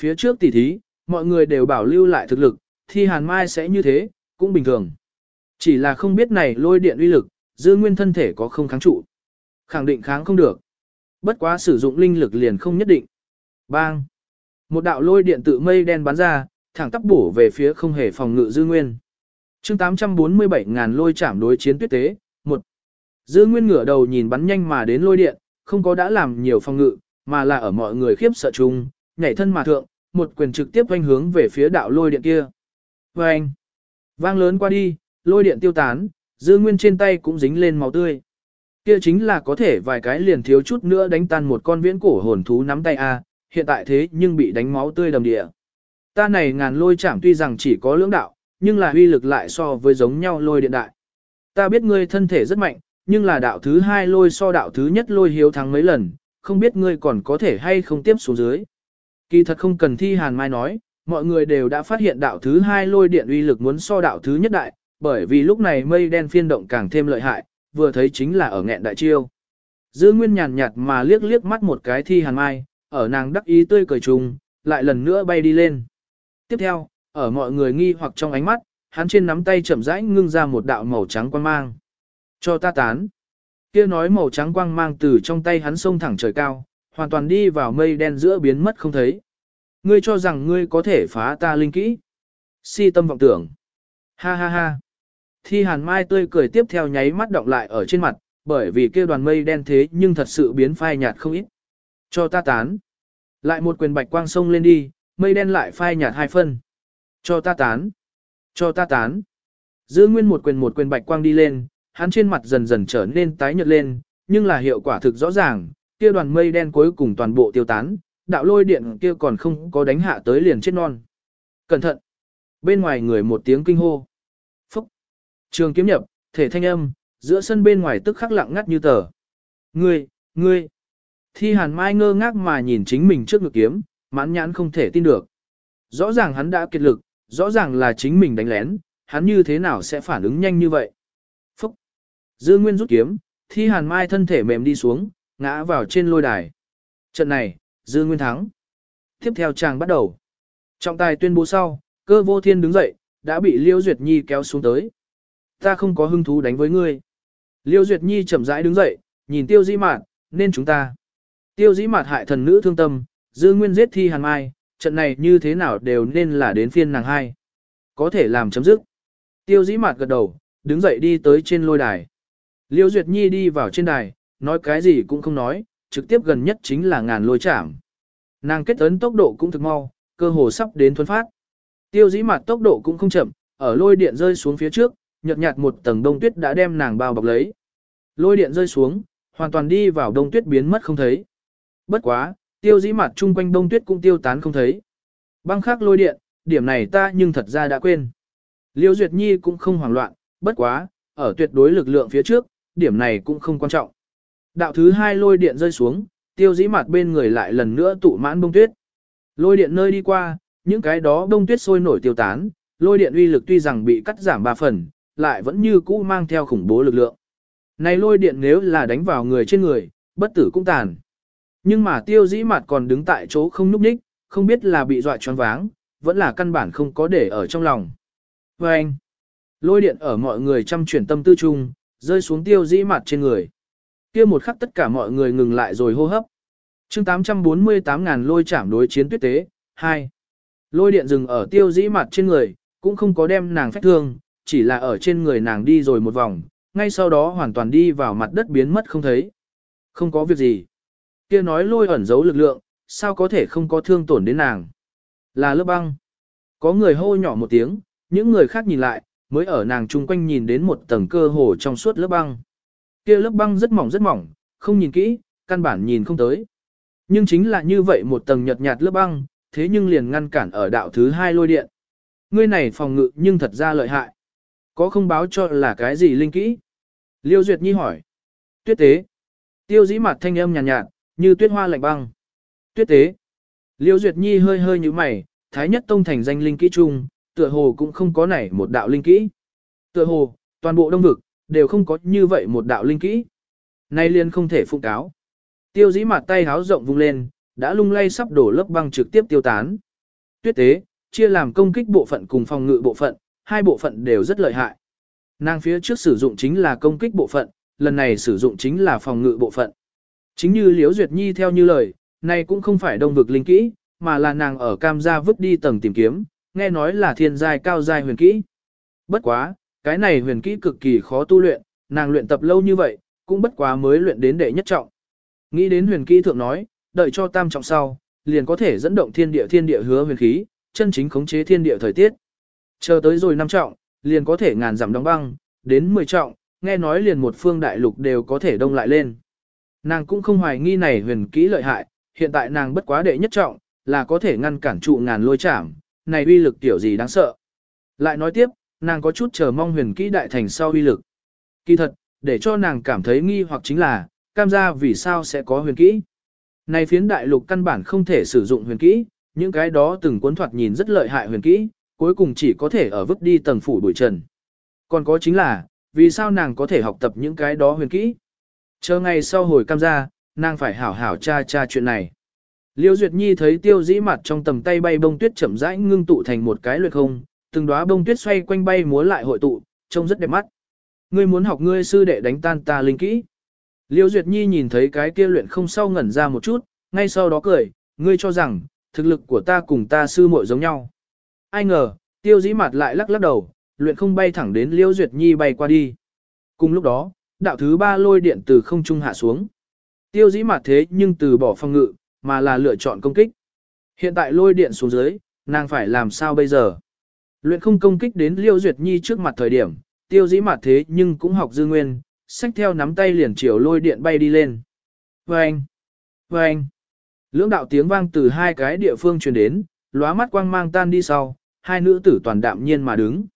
Phía trước tỷ thí, mọi người đều bảo lưu lại thực lực, thi hàn mai sẽ như thế, cũng bình thường. Chỉ là không biết này lôi điện uy lực, dư nguyên thân thể có không kháng trụ. Khẳng định kháng không được. Bất quá sử dụng linh lực liền không nhất định. Bang! Một đạo lôi điện tự mây đen bắn ra, thẳng tắp bổ về phía không hề phòng ngự dư nguyên. chương 847 ngàn lôi chạm đối chiến tuyết tế, một Dư nguyên ngửa đầu nhìn bắn nhanh mà đến lôi điện, không có đã làm nhiều phòng ngự, mà là ở mọi người khiếp sợ chung, nhảy thân mà thượng, một quyền trực tiếp quanh hướng về phía đạo lôi điện kia. Vâng! Vang lớn qua đi, lôi điện tiêu tán, dư nguyên trên tay cũng dính lên máu tươi. Kia chính là có thể vài cái liền thiếu chút nữa đánh tan một con viễn cổ hồn thú nắm tay a, hiện tại thế nhưng bị đánh máu tươi đầm địa. Ta này ngàn lôi chạm tuy rằng chỉ có lưỡng đạo, nhưng là uy lực lại so với giống nhau lôi điện đại. Ta biết ngươi thân thể rất mạnh, nhưng là đạo thứ hai lôi so đạo thứ nhất lôi hiếu thắng mấy lần, không biết ngươi còn có thể hay không tiếp xuống dưới. Kỳ thật không cần thi hàn mai nói, mọi người đều đã phát hiện đạo thứ hai lôi điện uy lực muốn so đạo thứ nhất đại, bởi vì lúc này mây đen phiên động càng thêm lợi hại, vừa thấy chính là ở nghẹn đại chiêu. Dư Nguyên nhàn nhạt mà liếc liếc mắt một cái thi hàn mai, ở nàng đắc ý tươi cười trùng, lại lần nữa bay đi lên. Tiếp theo, ở mọi người nghi hoặc trong ánh mắt, hắn trên nắm tay chậm rãi ngưng ra một đạo màu trắng quang mang. Cho ta tán. Kia nói màu trắng quang mang từ trong tay hắn xông thẳng trời cao, hoàn toàn đi vào mây đen giữa biến mất không thấy. Ngươi cho rằng ngươi có thể phá ta linh kỹ. Si tâm vọng tưởng. Ha ha ha. Thi hàn mai tươi cười tiếp theo nháy mắt động lại ở trên mặt, bởi vì kia đoàn mây đen thế nhưng thật sự biến phai nhạt không ít. Cho ta tán. Lại một quyền bạch quang sông lên đi, mây đen lại phai nhạt hai phân. Cho ta tán. Cho ta tán. Giữ nguyên một quyền một quyền bạch quang đi lên, hắn trên mặt dần dần trở nên tái nhợt lên, nhưng là hiệu quả thực rõ ràng, kia đoàn mây đen cuối cùng toàn bộ tiêu tán, đạo lôi điện kia còn không có đánh hạ tới liền chết non. Cẩn thận! Bên ngoài người một tiếng kinh hô. Phúc! Trường kiếm nhập, thể thanh âm, giữa sân bên ngoài tức khắc lặng ngắt như tờ. Ngươi, ngươi! Thi hàn mai ngơ ngác mà nhìn chính mình trước ngực kiếm, mãn nhãn không thể tin được. Rõ ràng hắn đã kiệt lực, rõ ràng là chính mình đánh lén, hắn như thế nào sẽ phản ứng nhanh như vậy. Phúc! Dư Nguyên rút kiếm, thi hàn mai thân thể mềm đi xuống, ngã vào trên lôi đài. Trận này, Dư Nguyên thắng. Tiếp theo chàng bắt đầu. Trọng tài tuyên bố sau, cơ vô thiên đứng dậy, đã bị Liêu Duyệt Nhi kéo xuống tới. Ta không có hứng thú đánh với ngươi. Liêu Duyệt Nhi chậm rãi đứng dậy, nhìn tiêu di mạn, nên chúng ta. Tiêu dĩ mạt hại thần nữ thương tâm, dư nguyên giết thi hàn mai, trận này như thế nào đều nên là đến phiên nàng hai. Có thể làm chấm dứt. Tiêu dĩ mạt gật đầu, đứng dậy đi tới trên lôi đài. Liêu Duyệt Nhi đi vào trên đài, nói cái gì cũng không nói, trực tiếp gần nhất chính là ngàn lôi chạm. Nàng kết ấn tốc độ cũng thực mau, cơ hồ sắp đến thuần phát. Tiêu dĩ mặt tốc độ cũng không chậm, ở lôi điện rơi xuống phía trước, nhợt nhạt một tầng đông tuyết đã đem nàng bao bọc lấy. Lôi điện rơi xuống, hoàn toàn đi vào đông tuyết biến mất không thấy. Bất quá, tiêu dĩ mặt chung quanh đông tuyết cũng tiêu tán không thấy. Băng khắc lôi điện, điểm này ta nhưng thật ra đã quên. Liêu Duyệt Nhi cũng không hoảng loạn, bất quá, ở tuyệt đối lực lượng phía trước, điểm này cũng không quan trọng. Đạo thứ hai lôi điện rơi xuống, tiêu dĩ mặt bên người lại lần nữa tụ mãn bông tuyết. Lôi điện nơi đi qua, những cái đó đông tuyết sôi nổi tiêu tán, lôi điện uy lực tuy rằng bị cắt giảm 3 phần, lại vẫn như cũ mang theo khủng bố lực lượng. Này lôi điện nếu là đánh vào người trên người, bất tử cũng tàn. Nhưng mà tiêu dĩ mặt còn đứng tại chỗ không núp ních, không biết là bị dọa choáng váng, vẫn là căn bản không có để ở trong lòng. Và anh, lôi điện ở mọi người chăm chuyển tâm tư chung, rơi xuống tiêu dĩ mặt trên người. kia một khắc tất cả mọi người ngừng lại rồi hô hấp. chương 848 ngàn lôi chạm đối chiến tuyết tế, 2. Lôi điện dừng ở tiêu dĩ mặt trên người, cũng không có đem nàng phách thương, chỉ là ở trên người nàng đi rồi một vòng, ngay sau đó hoàn toàn đi vào mặt đất biến mất không thấy. Không có việc gì kia nói lôi ẩn giấu lực lượng, sao có thể không có thương tổn đến nàng. Là lớp băng. Có người hô nhỏ một tiếng, những người khác nhìn lại, mới ở nàng chung quanh nhìn đến một tầng cơ hồ trong suốt lớp băng. Kia lớp băng rất mỏng rất mỏng, không nhìn kỹ, căn bản nhìn không tới. Nhưng chính là như vậy một tầng nhợt nhạt lớp băng, thế nhưng liền ngăn cản ở đạo thứ hai lôi điện. Ngươi này phòng ngự nhưng thật ra lợi hại. Có không báo cho là cái gì linh kỹ? Liêu Duyệt Nhi hỏi. Tuyết tế. Tiêu dĩ mặt thanh âm nhàn nhạt, nhạt, như tuyết hoa lạnh băng. Tuyết tế. Liêu Duyệt Nhi hơi hơi như mày, Thái Nhất Tông thành danh linh kỹ chung, tựa hồ cũng không có nảy một đạo linh kỹ. Tựa hồ, toàn bộ đông vực, đều không có như vậy một đạo linh kỹ. Nay liên không thể phụng cáo. Tiêu dĩ mặt tay háo rộng vung lên, đã lung lay sắp đổ lớp băng trực tiếp tiêu tán. Tuyết tế, chia làm công kích bộ phận cùng phòng ngự bộ phận, hai bộ phận đều rất lợi hại. Nàng phía trước sử dụng chính là công kích bộ phận, lần này sử dụng chính là phòng ngự bộ phận. Chính như Liễu Duyệt Nhi theo như lời, này cũng không phải đông vực linh kỹ, mà là nàng ở cam gia vứt đi tầng tìm kiếm, nghe nói là thiên giai cao giai huyền kỹ. Bất quá, cái này huyền kỹ cực kỳ khó tu luyện, nàng luyện tập lâu như vậy, cũng bất quá mới luyện đến đệ nhất trọng. Nghĩ đến huyền kỹ thượng nói, đợi cho tam trọng sau, liền có thể dẫn động thiên địa thiên địa hứa huyền khí, chân chính khống chế thiên địa thời tiết. Chờ tới rồi năm trọng, liền có thể ngàn giảm đóng băng, đến 10 trọng, nghe nói liền một phương đại lục đều có thể đông lại lên. Nàng cũng không hoài nghi này huyền kỹ lợi hại, hiện tại nàng bất quá đệ nhất trọng, là có thể ngăn cản trụ ngàn lôi chảm, này uy lực tiểu gì đáng sợ. Lại nói tiếp, nàng có chút chờ mong huyền kỹ đại thành sau uy lực. Kỳ thật, để cho nàng cảm thấy nghi hoặc chính là, cam gia vì sao sẽ có huyền kỹ. Này phiến đại lục căn bản không thể sử dụng huyền kỹ, những cái đó từng cuốn thoạt nhìn rất lợi hại huyền kỹ, cuối cùng chỉ có thể ở vứt đi tầng phủ bụi trần. Còn có chính là, vì sao nàng có thể học tập những cái đó huyền kỹ. Chờ ngày sau hồi cam gia, nàng phải hảo hảo tra tra chuyện này. Liêu Duyệt Nhi thấy tiêu dĩ mặt trong tầm tay bay bông tuyết chậm rãi ngưng tụ thành một cái luyện không, từng đóa bông tuyết xoay quanh bay múa lại hội tụ, trông rất đẹp mắt. Ngươi muốn học ngươi sư đệ đánh tan ta linh kỹ. Liêu Duyệt Nhi nhìn thấy cái kia luyện không sau ngẩn ra một chút, ngay sau đó cười, ngươi cho rằng, thực lực của ta cùng ta sư muội giống nhau. Ai ngờ, tiêu dĩ mặt lại lắc lắc đầu, luyện không bay thẳng đến Liêu Duyệt Nhi bay qua đi. Cùng lúc đó, đạo thứ ba lôi điện từ không trung hạ xuống. Tiêu dĩ mặt thế nhưng từ bỏ phòng ngự, mà là lựa chọn công kích. Hiện tại lôi điện xuống dưới, nàng phải làm sao bây giờ? Luyện không công kích đến Liêu Duyệt Nhi trước mặt thời điểm, tiêu dĩ mặt thế nhưng cũng học dư nguyên, xách theo nắm tay liền chiều lôi điện bay đi lên. Vâng! Vâng! Lưỡng đạo tiếng vang từ hai cái địa phương truyền đến, lóa mắt quang mang tan đi sau, hai nữ tử toàn đạm nhiên mà đứng.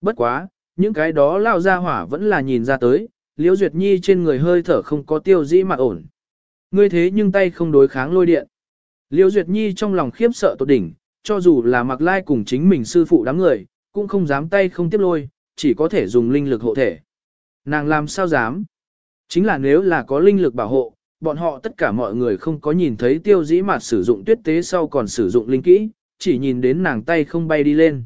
Bất quá, những cái đó lao ra hỏa vẫn là nhìn ra tới, Liễu Duyệt Nhi trên người hơi thở không có tiêu dĩ mà ổn. Ngươi thế nhưng tay không đối kháng lôi điện. Liễu Duyệt Nhi trong lòng khiếp sợ tột đỉnh, cho dù là mặc lai cùng chính mình sư phụ đám người, cũng không dám tay không tiếp lôi, chỉ có thể dùng linh lực hộ thể. Nàng làm sao dám? Chính là nếu là có linh lực bảo hộ, bọn họ tất cả mọi người không có nhìn thấy tiêu dĩ mà sử dụng tuyết tế sau còn sử dụng linh kỹ, chỉ nhìn đến nàng tay không bay đi lên.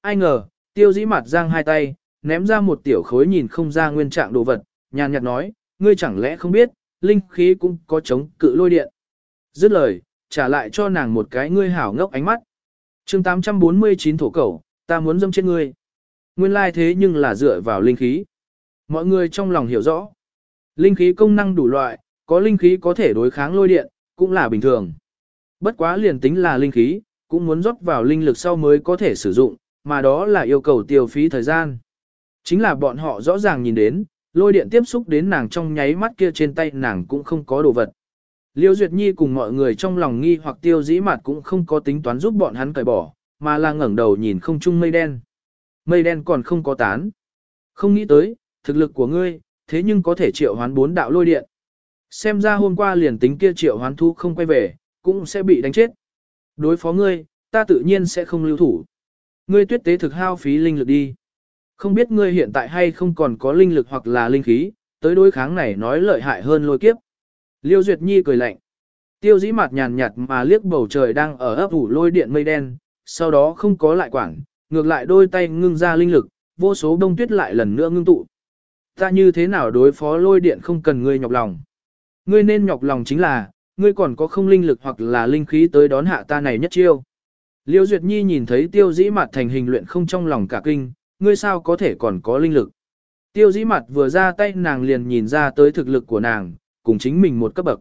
Ai ngờ, tiêu dĩ mặt giang hai tay, ném ra một tiểu khối nhìn không ra nguyên trạng đồ vật, nhàn nhạt nói, ngươi chẳng lẽ không biết, linh khí cũng có chống cự lôi điện. Dứt lời, trả lại cho nàng một cái ngươi hảo ngốc ánh mắt. chương 849 thổ cẩu, ta muốn dâm trên ngươi. Nguyên lai thế nhưng là dựa vào linh khí. Mọi người trong lòng hiểu rõ. Linh khí công năng đủ loại, có linh khí có thể đối kháng lôi điện, cũng là bình thường. Bất quá liền tính là linh khí, cũng muốn rót vào linh lực sau mới có thể sử dụng, mà đó là yêu cầu tiêu phí thời gian. Chính là bọn họ rõ ràng nhìn đến, lôi điện tiếp xúc đến nàng trong nháy mắt kia trên tay nàng cũng không có đồ vật. Liêu Duyệt Nhi cùng mọi người trong lòng nghi hoặc tiêu dĩ mặt cũng không có tính toán giúp bọn hắn cởi bỏ, mà là ngẩng đầu nhìn không chung mây đen. Mây đen còn không có tán. Không nghĩ tới, thực lực của ngươi, thế nhưng có thể triệu hoán bốn đạo lôi điện. Xem ra hôm qua liền tính kia triệu hoán thu không quay về, cũng sẽ bị đánh chết. Đối phó ngươi, ta tự nhiên sẽ không lưu thủ. Ngươi tuyết tế thực hao phí linh lực đi. Không biết ngươi hiện tại hay không còn có linh lực hoặc là linh khí, tới đối kháng này nói lợi hại hơn lôi kiếp. Liêu Duyệt Nhi cười lạnh. Tiêu dĩ mặt nhàn nhạt mà liếc bầu trời đang ở ấp ủ lôi điện mây đen, sau đó không có lại quảng, ngược lại đôi tay ngưng ra linh lực, vô số đông tuyết lại lần nữa ngưng tụ. Ta như thế nào đối phó lôi điện không cần ngươi nhọc lòng. Ngươi nên nhọc lòng chính là, ngươi còn có không linh lực hoặc là linh khí tới đón hạ ta này nhất chiêu. Liêu Duyệt Nhi nhìn thấy tiêu dĩ mặt thành hình luyện không trong lòng cả kinh, ngươi sao có thể còn có linh lực. Tiêu dĩ mặt vừa ra tay nàng liền nhìn ra tới thực lực của nàng, cùng chính mình một cấp bậc.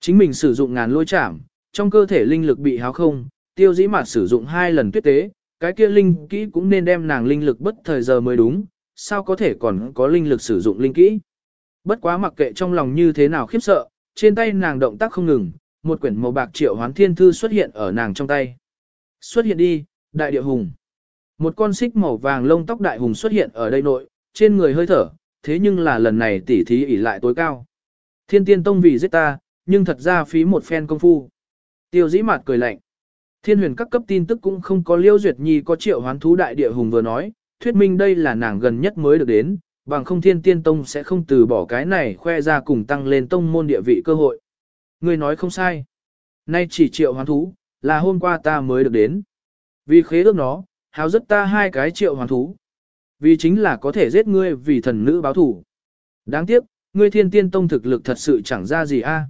Chính mình sử dụng ngàn lôi chảm, trong cơ thể linh lực bị háo không, tiêu dĩ mặt sử dụng hai lần tuyết tế, cái kia linh kỹ cũng nên đem nàng linh lực bất thời giờ mới đúng, sao có thể còn có linh lực sử dụng linh kỹ. Bất quá mặc kệ trong lòng như thế nào khiếp sợ, trên tay nàng động tác không ngừng, một quyển màu bạc triệu hoán thiên thư xuất hiện ở nàng trong tay. Xuất hiện đi, đại địa hùng. Một con xích màu vàng lông tóc đại hùng xuất hiện ở đây nội, trên người hơi thở, thế nhưng là lần này tỉ thí ỉ lại tối cao. Thiên tiên tông vì giết ta, nhưng thật ra phí một phen công phu. Tiêu dĩ mạt cười lạnh. Thiên huyền các cấp tin tức cũng không có liêu duyệt nhi có triệu hoán thú đại địa hùng vừa nói, thuyết minh đây là nàng gần nhất mới được đến, bằng không thiên tiên tông sẽ không từ bỏ cái này khoe ra cùng tăng lên tông môn địa vị cơ hội. Người nói không sai. Nay chỉ triệu hoán thú, là hôm qua ta mới được đến. Vì khế ước nó, háo rất ta hai cái triệu hoàn thú. Vì chính là có thể giết ngươi vì thần nữ báo thủ. Đáng tiếc, ngươi thiên tiên tông thực lực thật sự chẳng ra gì a.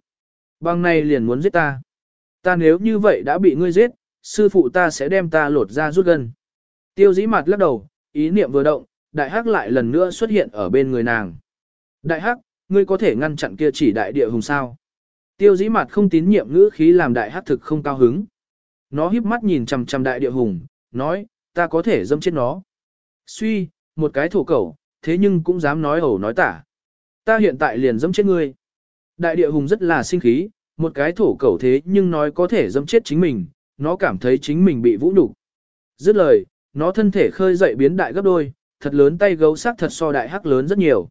Bằng này liền muốn giết ta. Ta nếu như vậy đã bị ngươi giết, sư phụ ta sẽ đem ta lột ra rút gần. Tiêu dĩ mặt lắc đầu, ý niệm vừa động, đại hắc lại lần nữa xuất hiện ở bên người nàng. Đại hắc, ngươi có thể ngăn chặn kia chỉ đại địa hùng sao. Tiêu dĩ mặt không tín nhiệm ngữ khí làm đại hắc thực không cao hứng. Nó híp mắt nhìn chằm chằm đại địa hùng, nói, ta có thể dâm chết nó. Suy, một cái thổ cẩu, thế nhưng cũng dám nói ẩu nói tả. Ta hiện tại liền dâm chết ngươi. Đại địa hùng rất là sinh khí, một cái thổ cẩu thế nhưng nói có thể dâm chết chính mình, nó cảm thấy chính mình bị vũ nhục. Dứt lời, nó thân thể khơi dậy biến đại gấp đôi, thật lớn tay gấu sắc thật so đại hắc lớn rất nhiều.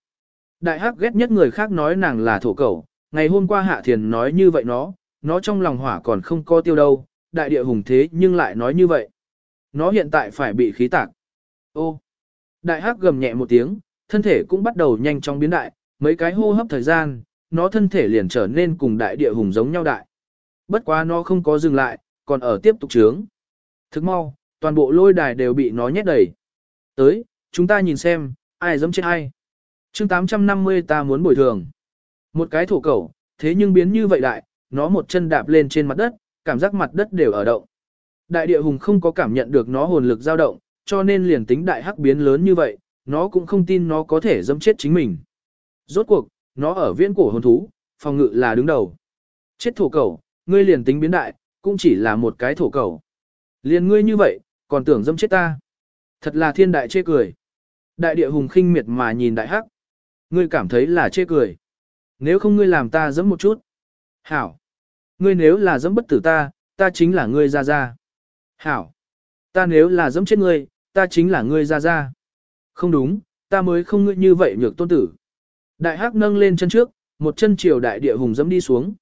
Đại hắc ghét nhất người khác nói nàng là thổ cẩu, ngày hôm qua hạ thiền nói như vậy nó, nó trong lòng hỏa còn không co tiêu đâu, đại địa hùng thế nhưng lại nói như vậy. Nó hiện tại phải bị khí tạc. Ô! Đại hắc gầm nhẹ một tiếng, thân thể cũng bắt đầu nhanh chóng biến đại, mấy cái hô hấp thời gian, nó thân thể liền trở nên cùng đại địa hùng giống nhau đại. Bất quá nó không có dừng lại, còn ở tiếp tục trướng. Thức mau, toàn bộ lôi đài đều bị nó nhét đầy. Tới, chúng ta nhìn xem, ai giống chết ai. chương 850 ta muốn bồi thường. Một cái thổ cẩu, thế nhưng biến như vậy đại, nó một chân đạp lên trên mặt đất, cảm giác mặt đất đều ở động. Đại địa hùng không có cảm nhận được nó hồn lực dao động, cho nên liền tính đại hắc biến lớn như vậy, nó cũng không tin nó có thể dâm chết chính mình. Rốt cuộc, nó ở viễn cổ hồn thú, phòng ngự là đứng đầu. Chết thổ cầu, ngươi liền tính biến đại, cũng chỉ là một cái thổ cầu. Liền ngươi như vậy, còn tưởng dâm chết ta. Thật là thiên đại chê cười. Đại địa hùng khinh miệt mà nhìn đại hắc. Ngươi cảm thấy là chê cười. Nếu không ngươi làm ta dẫm một chút. Hảo. Ngươi nếu là dẫm bất tử ta, ta chính là ngươi ra ra. Hảo. Ta nếu là dẫm chết ngươi, ta chính là ngươi ra ra. Không đúng, ta mới không ngươi như vậy nhược tôn tử. Đại hắc nâng lên chân trước, một chân chiều đại địa hùng dẫm đi xuống.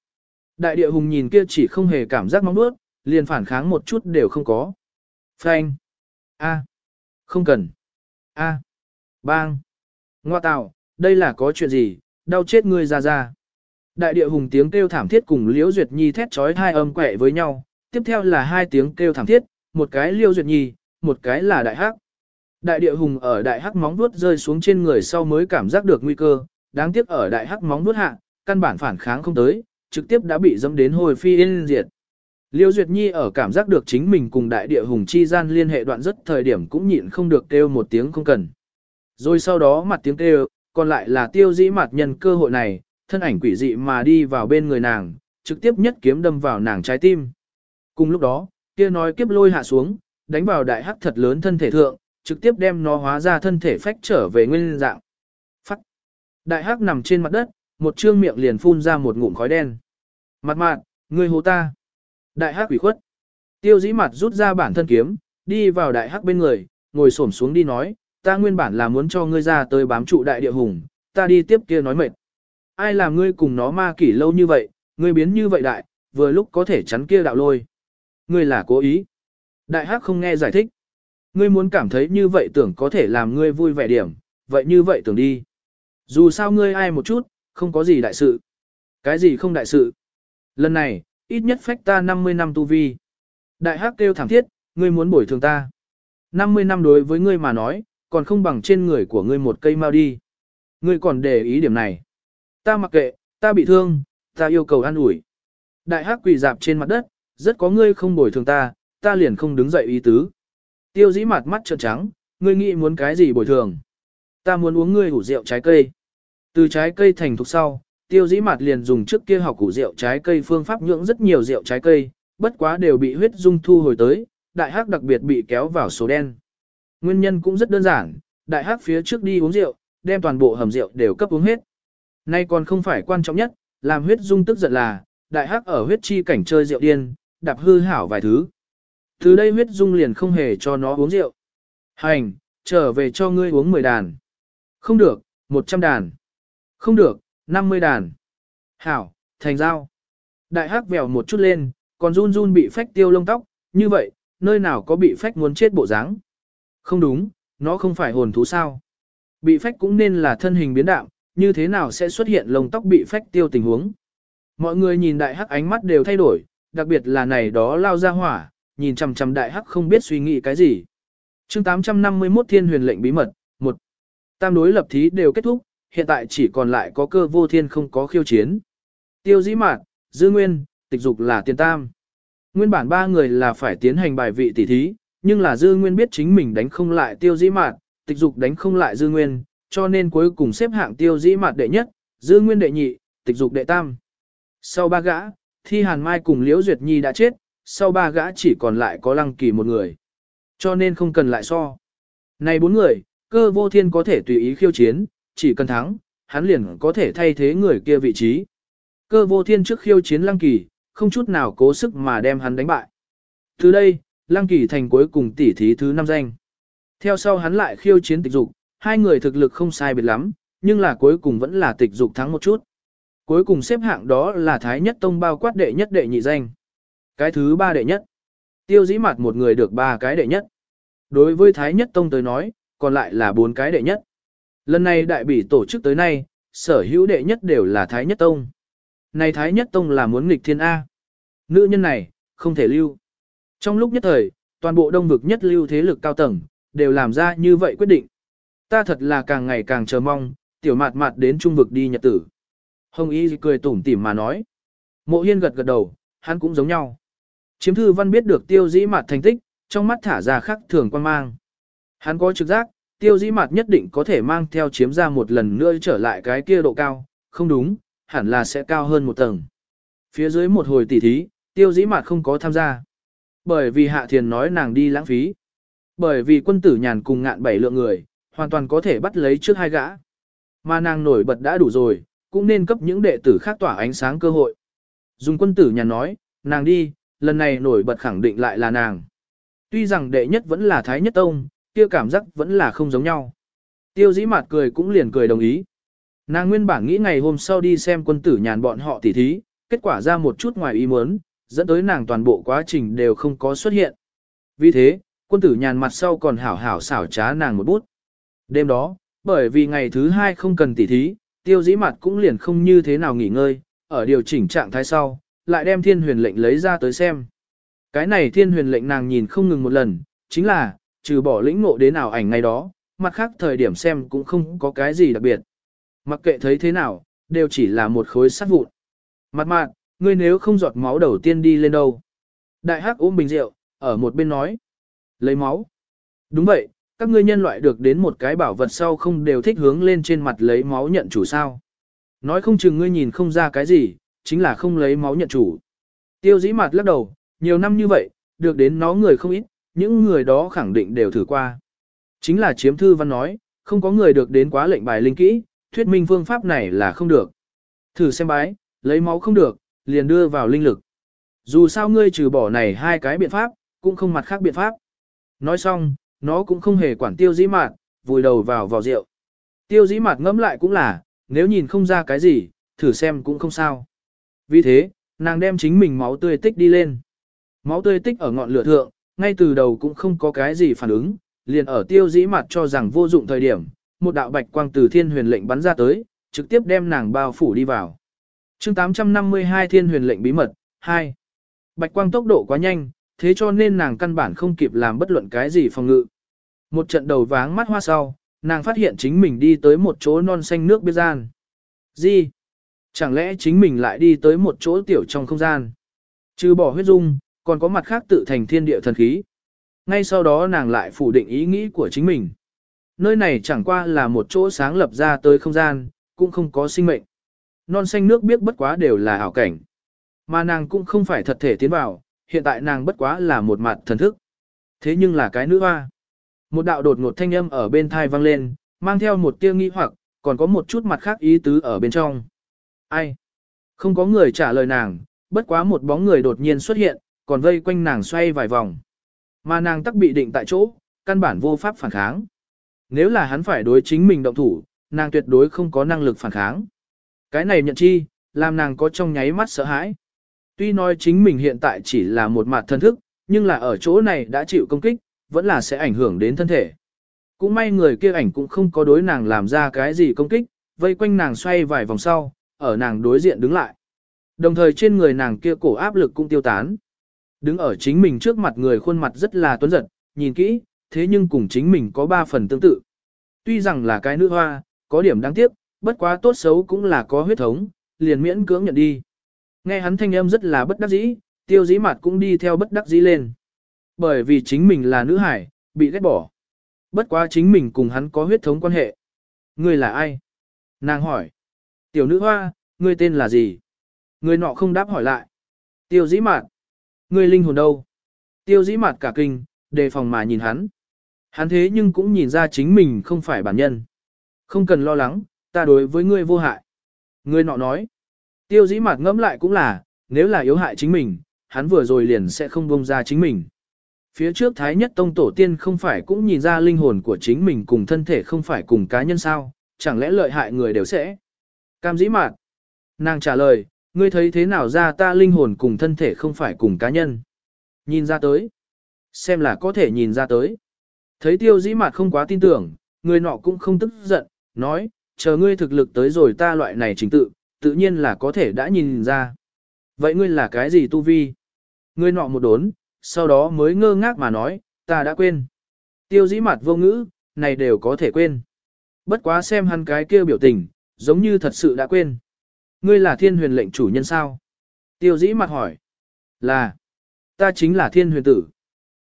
Đại địa hùng nhìn kia chỉ không hề cảm giác mong nuốt, liền phản kháng một chút đều không có. Phanh. A. Không cần. A. Bang. Ngoa tạo, đây là có chuyện gì, đau chết ngươi ra ra. Đại địa hùng tiếng kêu thảm thiết cùng Liễu Duyệt Nhi thét chói hai âm quẹ với nhau, tiếp theo là hai tiếng kêu thảm thiết, một cái liêu Duyệt Nhi, một cái là đại hắc. Đại địa hùng ở đại hắc móng vuốt rơi xuống trên người sau mới cảm giác được nguy cơ, đáng tiếc ở đại hắc móng vuốt hạ, căn bản phản kháng không tới, trực tiếp đã bị dẫm đến hồi phi yên diệt. Liêu Duyệt Nhi ở cảm giác được chính mình cùng đại địa hùng chi gian liên hệ đoạn rất thời điểm cũng nhịn không được kêu một tiếng không cần. Rồi sau đó mặt tiếng kêu, còn lại là tiêu dĩ mặt nhân cơ hội này, thân ảnh quỷ dị mà đi vào bên người nàng, trực tiếp nhất kiếm đâm vào nàng trái tim. Cùng lúc đó, kia nói kiếp lôi hạ xuống, đánh vào đại hắc thật lớn thân thể thượng, trực tiếp đem nó hóa ra thân thể phách trở về nguyên dạng. Phắc. Đại hắc nằm trên mặt đất, một trương miệng liền phun ra một ngụm khói đen. Mặt mạn, ngươi hồ ta. Đại hắc quỷ khuất. Tiêu dĩ mặt rút ra bản thân kiếm, đi vào đại hắc bên người, ngồi xổm xuống đi nói, ta nguyên bản là muốn cho ngươi ra tới bám trụ đại địa hùng, ta đi tiếp kia nói mệt. Ai làm ngươi cùng nó ma kỷ lâu như vậy, ngươi biến như vậy đại, vừa lúc có thể chắn kia đạo lôi. Ngươi là cố ý. Đại hắc không nghe giải thích. Ngươi muốn cảm thấy như vậy tưởng có thể làm ngươi vui vẻ điểm, vậy như vậy tưởng đi. Dù sao ngươi ai một chút, không có gì đại sự. Cái gì không đại sự? Lần này, ít nhất phách ta 50 năm tu vi. Đại hắc kêu thảm thiết, ngươi muốn bồi thường ta. 50 năm đối với ngươi mà nói, còn không bằng trên người của ngươi một cây mau đi. Ngươi còn để ý điểm này. Ta mặc kệ, ta bị thương, ta yêu cầu an ủi. Đại hắc quỳ dạp trên mặt đất, rất có ngươi không bồi thường ta, ta liền không đứng dậy ý tứ. Tiêu dĩ mặt mắt trợn trắng, ngươi nghĩ muốn cái gì bồi thường. Ta muốn uống ngươi hủ rượu trái cây. Từ trái cây thành thục sau, tiêu dĩ mặt liền dùng trước kia học củ rượu trái cây phương pháp nhưỡng rất nhiều rượu trái cây, bất quá đều bị huyết dung thu hồi tới, đại hắc đặc biệt bị kéo vào số đen. Nguyên nhân cũng rất đơn giản, đại hắc phía trước đi uống rượu, đem toàn bộ hầm rượu đều cấp uống hết. Nay còn không phải quan trọng nhất, làm huyết dung tức giận là, đại hắc ở huyết chi cảnh chơi rượu điên, đạp hư hảo vài thứ. Từ đây huyết dung liền không hề cho nó uống rượu. Hành, trở về cho ngươi uống 10 đàn. Không được, 100 đàn. Không được, 50 đàn. Hảo, thành giao. Đại hắc vèo một chút lên, còn run run bị phách tiêu lông tóc, như vậy, nơi nào có bị phách muốn chết bộ dáng? Không đúng, nó không phải hồn thú sao. Bị phách cũng nên là thân hình biến đạo, như thế nào sẽ xuất hiện lông tóc bị phách tiêu tình huống. Mọi người nhìn đại hắc ánh mắt đều thay đổi, đặc biệt là này đó lao ra hỏa, nhìn chằm chằm đại hắc không biết suy nghĩ cái gì. chương 851 thiên huyền lệnh bí mật, một Tam đối lập thí đều kết thúc, hiện tại chỉ còn lại có cơ vô thiên không có khiêu chiến. Tiêu dĩ mạn, dư nguyên, tịch dục là tiền tam. Nguyên bản ba người là phải tiến hành bài vị tỷ thí, nhưng là dư nguyên biết chính mình đánh không lại tiêu dĩ mạn, tịch dục đánh không lại dư nguyên, cho nên cuối cùng xếp hạng tiêu dĩ mạn đệ nhất, dư nguyên đệ nhị, tịch dục đệ tam. Sau ba gã, thi hàn mai cùng liễu duyệt nhi đã chết, sau ba gã chỉ còn lại có lăng kỳ một người. Cho nên không cần lại so. Này bốn người, cơ vô thiên có thể tùy ý khiêu chiến, chỉ cần thắng, hắn liền có thể thay thế người kia vị trí. Cơ vô thiên trước khiêu chiến lăng kỳ, không chút nào cố sức mà đem hắn đánh bại. Từ đây, lăng kỳ thành cuối cùng tỷ thí thứ năm danh. Theo sau hắn lại khiêu chiến tịch dục, hai người thực lực không sai biệt lắm, nhưng là cuối cùng vẫn là tịch dục thắng một chút. Cuối cùng xếp hạng đó là Thái Nhất Tông bao quát đệ nhất đệ nhị danh. Cái thứ ba đệ nhất. Tiêu dĩ mặt một người được ba cái đệ nhất. Đối với Thái Nhất Tông tới nói, còn lại là bốn cái đệ nhất. Lần này đại bỉ tổ chức tới nay, sở hữu đệ nhất đều là Thái Nhất Tông. Này Thái Nhất Tông là muốn nghịch thiên A. Nữ nhân này, không thể lưu. Trong lúc nhất thời, toàn bộ đông vực nhất lưu thế lực cao tầng, đều làm ra như vậy quyết định. Ta thật là càng ngày càng chờ mong, tiểu mạt mạt đến trung vực đi nhật tử. Hồng Y cười tủm tỉm mà nói. Mộ hiên gật gật đầu, hắn cũng giống nhau. Chiếm thư văn biết được tiêu dĩ mặt thành tích, trong mắt thả ra khắc thường quan mang. Hắn có trực giác, tiêu dĩ mặt nhất định có thể mang theo chiếm ra một lần nữa trở lại cái kia độ cao, không đúng, hẳn là sẽ cao hơn một tầng. Phía dưới một hồi tỉ thí, tiêu dĩ mặt không có tham gia. Bởi vì hạ thiền nói nàng đi lãng phí. Bởi vì quân tử nhàn cùng ngạn bảy lượng người, hoàn toàn có thể bắt lấy trước hai gã. Mà nàng nổi bật đã đủ rồi, cũng nên cấp những đệ tử khác tỏa ánh sáng cơ hội. Dùng quân tử nhàn nói, nàng đi, lần này nổi bật khẳng định lại là nàng. Tuy rằng đệ nhất vẫn là Thái Nhất Tông, kia cảm giác vẫn là không giống nhau. Tiêu dĩ mặt cười cũng liền cười đồng ý. Nàng nguyên bản nghĩ ngày hôm sau đi xem quân tử nhàn bọn họ tỉ thí, kết quả ra một chút ngoài ý muốn, dẫn tới nàng toàn bộ quá trình đều không có xuất hiện. Vì thế, quân tử nhàn mặt sau còn hảo hảo xảo trá nàng một bút. Đêm đó, bởi vì ngày thứ hai không cần tỉ thí, tiêu dĩ mặt cũng liền không như thế nào nghỉ ngơi, ở điều chỉnh trạng thái sau, lại đem thiên huyền lệnh lấy ra tới xem. Cái này thiên huyền lệnh nàng nhìn không ngừng một lần, chính là, trừ bỏ lĩnh ngộ đến nào ảnh ngày đó, mặt khác thời điểm xem cũng không có cái gì đặc biệt. Mặc kệ thấy thế nào, đều chỉ là một khối sắt vụn. Mặt mạn, ngươi nếu không giọt máu đầu tiên đi lên đâu. Đại hắc ôm bình rượu, ở một bên nói. Lấy máu. Đúng vậy, các ngươi nhân loại được đến một cái bảo vật sau không đều thích hướng lên trên mặt lấy máu nhận chủ sao. Nói không chừng ngươi nhìn không ra cái gì, chính là không lấy máu nhận chủ. Tiêu dĩ mặt lắc đầu, nhiều năm như vậy, được đến nó người không ít, những người đó khẳng định đều thử qua. Chính là chiếm thư văn nói, không có người được đến quá lệnh bài linh kỹ, thuyết minh phương pháp này là không được. Thử xem bái, lấy máu không được, liền đưa vào linh lực. Dù sao ngươi trừ bỏ này hai cái biện pháp, cũng không mặt khác biện pháp. Nói xong, nó cũng không hề quản tiêu dĩ mạt, vùi đầu vào vào rượu. Tiêu dĩ mạt ngẫm lại cũng là, nếu nhìn không ra cái gì, thử xem cũng không sao. Vì thế, nàng đem chính mình máu tươi tích đi lên. Máu tươi tích ở ngọn lửa thượng, ngay từ đầu cũng không có cái gì phản ứng, liền ở tiêu dĩ mặt cho rằng vô dụng thời điểm, một đạo bạch quang từ thiên huyền lệnh bắn ra tới, trực tiếp đem nàng bao phủ đi vào. chương 852 thiên huyền lệnh bí mật, 2. Bạch quang tốc độ quá nhanh, thế cho nên nàng căn bản không kịp làm bất luận cái gì phòng ngự. Một trận đầu váng mắt hoa sau, nàng phát hiện chính mình đi tới một chỗ non xanh nước biết gian. Gì? Chẳng lẽ chính mình lại đi tới một chỗ tiểu trong không gian? Trừ bỏ huyết dung, còn có mặt khác tự thành thiên địa thần khí. Ngay sau đó nàng lại phủ định ý nghĩ của chính mình. Nơi này chẳng qua là một chỗ sáng lập ra tới không gian, cũng không có sinh mệnh. non xanh nước biết bất quá đều là ảo cảnh. Mà nàng cũng không phải thật thể tiến vào, hiện tại nàng bất quá là một mặt thần thức. Thế nhưng là cái nữ hoa. Một đạo đột ngột thanh âm ở bên thai vang lên, mang theo một tia nghi hoặc, còn có một chút mặt khác ý tứ ở bên trong. Ai? Không có người trả lời nàng, bất quá một bóng người đột nhiên xuất hiện, còn vây quanh nàng xoay vài vòng. Mà nàng tắc bị định tại chỗ, căn bản vô pháp phản kháng. Nếu là hắn phải đối chính mình động thủ, nàng tuyệt đối không có năng lực phản kháng. Cái này nhận chi, làm nàng có trong nháy mắt sợ hãi. Tuy nói chính mình hiện tại chỉ là một mặt thân thức, nhưng là ở chỗ này đã chịu công kích, vẫn là sẽ ảnh hưởng đến thân thể. Cũng may người kia ảnh cũng không có đối nàng làm ra cái gì công kích, vây quanh nàng xoay vài vòng sau, ở nàng đối diện đứng lại. Đồng thời trên người nàng kia cổ áp lực cũng tiêu tán. Đứng ở chính mình trước mặt người khuôn mặt rất là tuấn giật, nhìn kỹ, thế nhưng cùng chính mình có ba phần tương tự. Tuy rằng là cái nữ hoa, có điểm đáng tiếc, bất quá tốt xấu cũng là có huyết thống, liền miễn cưỡng nhận đi. Nghe hắn thanh âm rất là bất đắc dĩ, tiêu dĩ mặt cũng đi theo bất đắc dĩ lên. Bởi vì chính mình là nữ hải, bị ghét bỏ. Bất quá chính mình cùng hắn có huyết thống quan hệ. Ngươi là ai? Nàng hỏi. Tiểu nữ hoa, ngươi tên là gì? Người nọ không đáp hỏi lại. Tiêu dĩ mặt. Ngươi linh hồn đâu? Tiêu dĩ mặt cả kinh, đề phòng mà nhìn hắn. Hắn thế nhưng cũng nhìn ra chính mình không phải bản nhân. Không cần lo lắng, ta đối với ngươi vô hại. Ngươi nọ nói. Tiêu dĩ mạt ngẫm lại cũng là, nếu là yếu hại chính mình, hắn vừa rồi liền sẽ không buông ra chính mình. Phía trước Thái Nhất Tông Tổ tiên không phải cũng nhìn ra linh hồn của chính mình cùng thân thể không phải cùng cá nhân sao, chẳng lẽ lợi hại người đều sẽ. Cam dĩ mạt. Nàng trả lời, ngươi thấy thế nào ra ta linh hồn cùng thân thể không phải cùng cá nhân. Nhìn ra tới. Xem là có thể nhìn ra tới. Thấy tiêu dĩ mạt không quá tin tưởng, người nọ cũng không tức giận, nói, chờ ngươi thực lực tới rồi ta loại này chính tự, tự nhiên là có thể đã nhìn ra. Vậy ngươi là cái gì tu vi? Ngươi nọ một đốn, sau đó mới ngơ ngác mà nói, ta đã quên. Tiêu dĩ mặt vô ngữ, này đều có thể quên. Bất quá xem hắn cái kia biểu tình, giống như thật sự đã quên. Ngươi là thiên huyền lệnh chủ nhân sao? Tiêu dĩ mặt hỏi. Là. Ta chính là thiên huyền tử.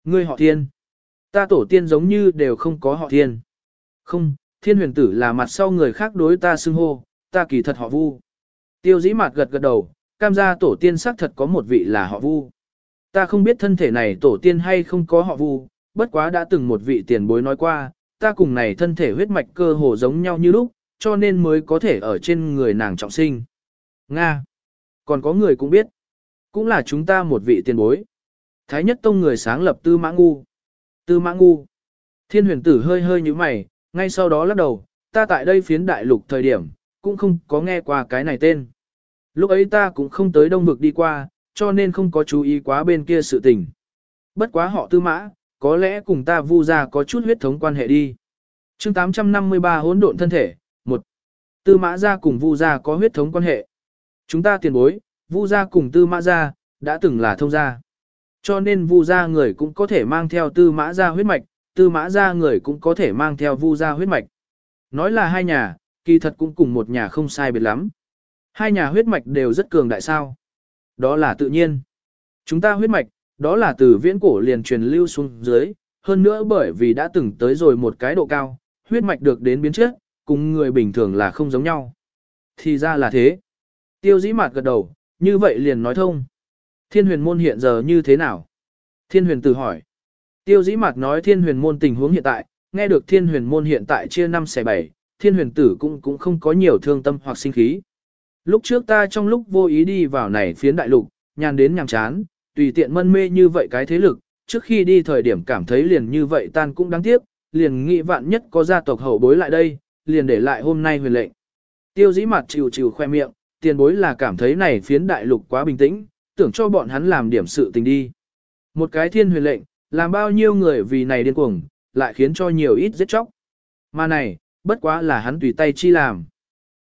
Ngươi họ thiên. Ta tổ tiên giống như đều không có họ thiên. Không, thiên huyền tử là mặt sau người khác đối ta xưng hô, ta kỳ thật họ vu. Tiêu dĩ mạt gật gật đầu, cam gia tổ tiên xác thật có một vị là họ vu. Ta không biết thân thể này tổ tiên hay không có họ vu, bất quá đã từng một vị tiền bối nói qua, ta cùng này thân thể huyết mạch cơ hồ giống nhau như lúc, cho nên mới có thể ở trên người nàng trọng sinh. Nga. Còn có người cũng biết. Cũng là chúng ta một vị tiền bối. Thái nhất tông người sáng lập tư mã ngu. Tư mã ngu. Thiên huyền tử hơi hơi như mày, ngay sau đó lắc đầu, ta tại đây phiến đại lục thời điểm, cũng không có nghe qua cái này tên. Lúc ấy ta cũng không tới đông vực đi qua, cho nên không có chú ý quá bên kia sự tình. Bất quá họ tư mã, có lẽ cùng ta vu ra có chút huyết thống quan hệ đi. chương 853 hỗn độn thân thể, một Tư mã gia cùng vu gia có huyết thống quan hệ. Chúng ta tiền bối, vu gia cùng tư mã gia, đã từng là thông gia. Cho nên vu gia người cũng có thể mang theo tư mã gia huyết mạch, tư mã gia người cũng có thể mang theo vu gia huyết mạch. Nói là hai nhà, kỳ thật cũng cùng một nhà không sai biệt lắm. Hai nhà huyết mạch đều rất cường đại sao. Đó là tự nhiên. Chúng ta huyết mạch, đó là từ viễn cổ liền truyền lưu xuống dưới, hơn nữa bởi vì đã từng tới rồi một cái độ cao, huyết mạch được đến biến chất, cùng người bình thường là không giống nhau. Thì ra là thế. Tiêu dĩ mạt gật đầu, như vậy liền nói thông. Thiên huyền môn hiện giờ như thế nào? Thiên huyền tử hỏi. Tiêu dĩ mạt nói thiên huyền môn tình huống hiện tại, nghe được thiên huyền môn hiện tại chia 5 xe 7, thiên huyền tử cũng cũng không có nhiều thương tâm hoặc sinh khí. Lúc trước ta trong lúc vô ý đi vào này phiến đại lục, nhàn đến nhàm chán, tùy tiện mân mê như vậy cái thế lực, trước khi đi thời điểm cảm thấy liền như vậy tan cũng đáng tiếc, liền nghĩ vạn nhất có gia tộc hậu bối lại đây, liền để lại hôm nay huyền lệnh. Tiêu dĩ mặt chịu chịu khoe miệng, tiền bối là cảm thấy này phiến đại lục quá bình tĩnh, tưởng cho bọn hắn làm điểm sự tình đi. Một cái thiên huyền lệnh, làm bao nhiêu người vì này điên cuồng, lại khiến cho nhiều ít giết chóc. Mà này, bất quá là hắn tùy tay chi làm.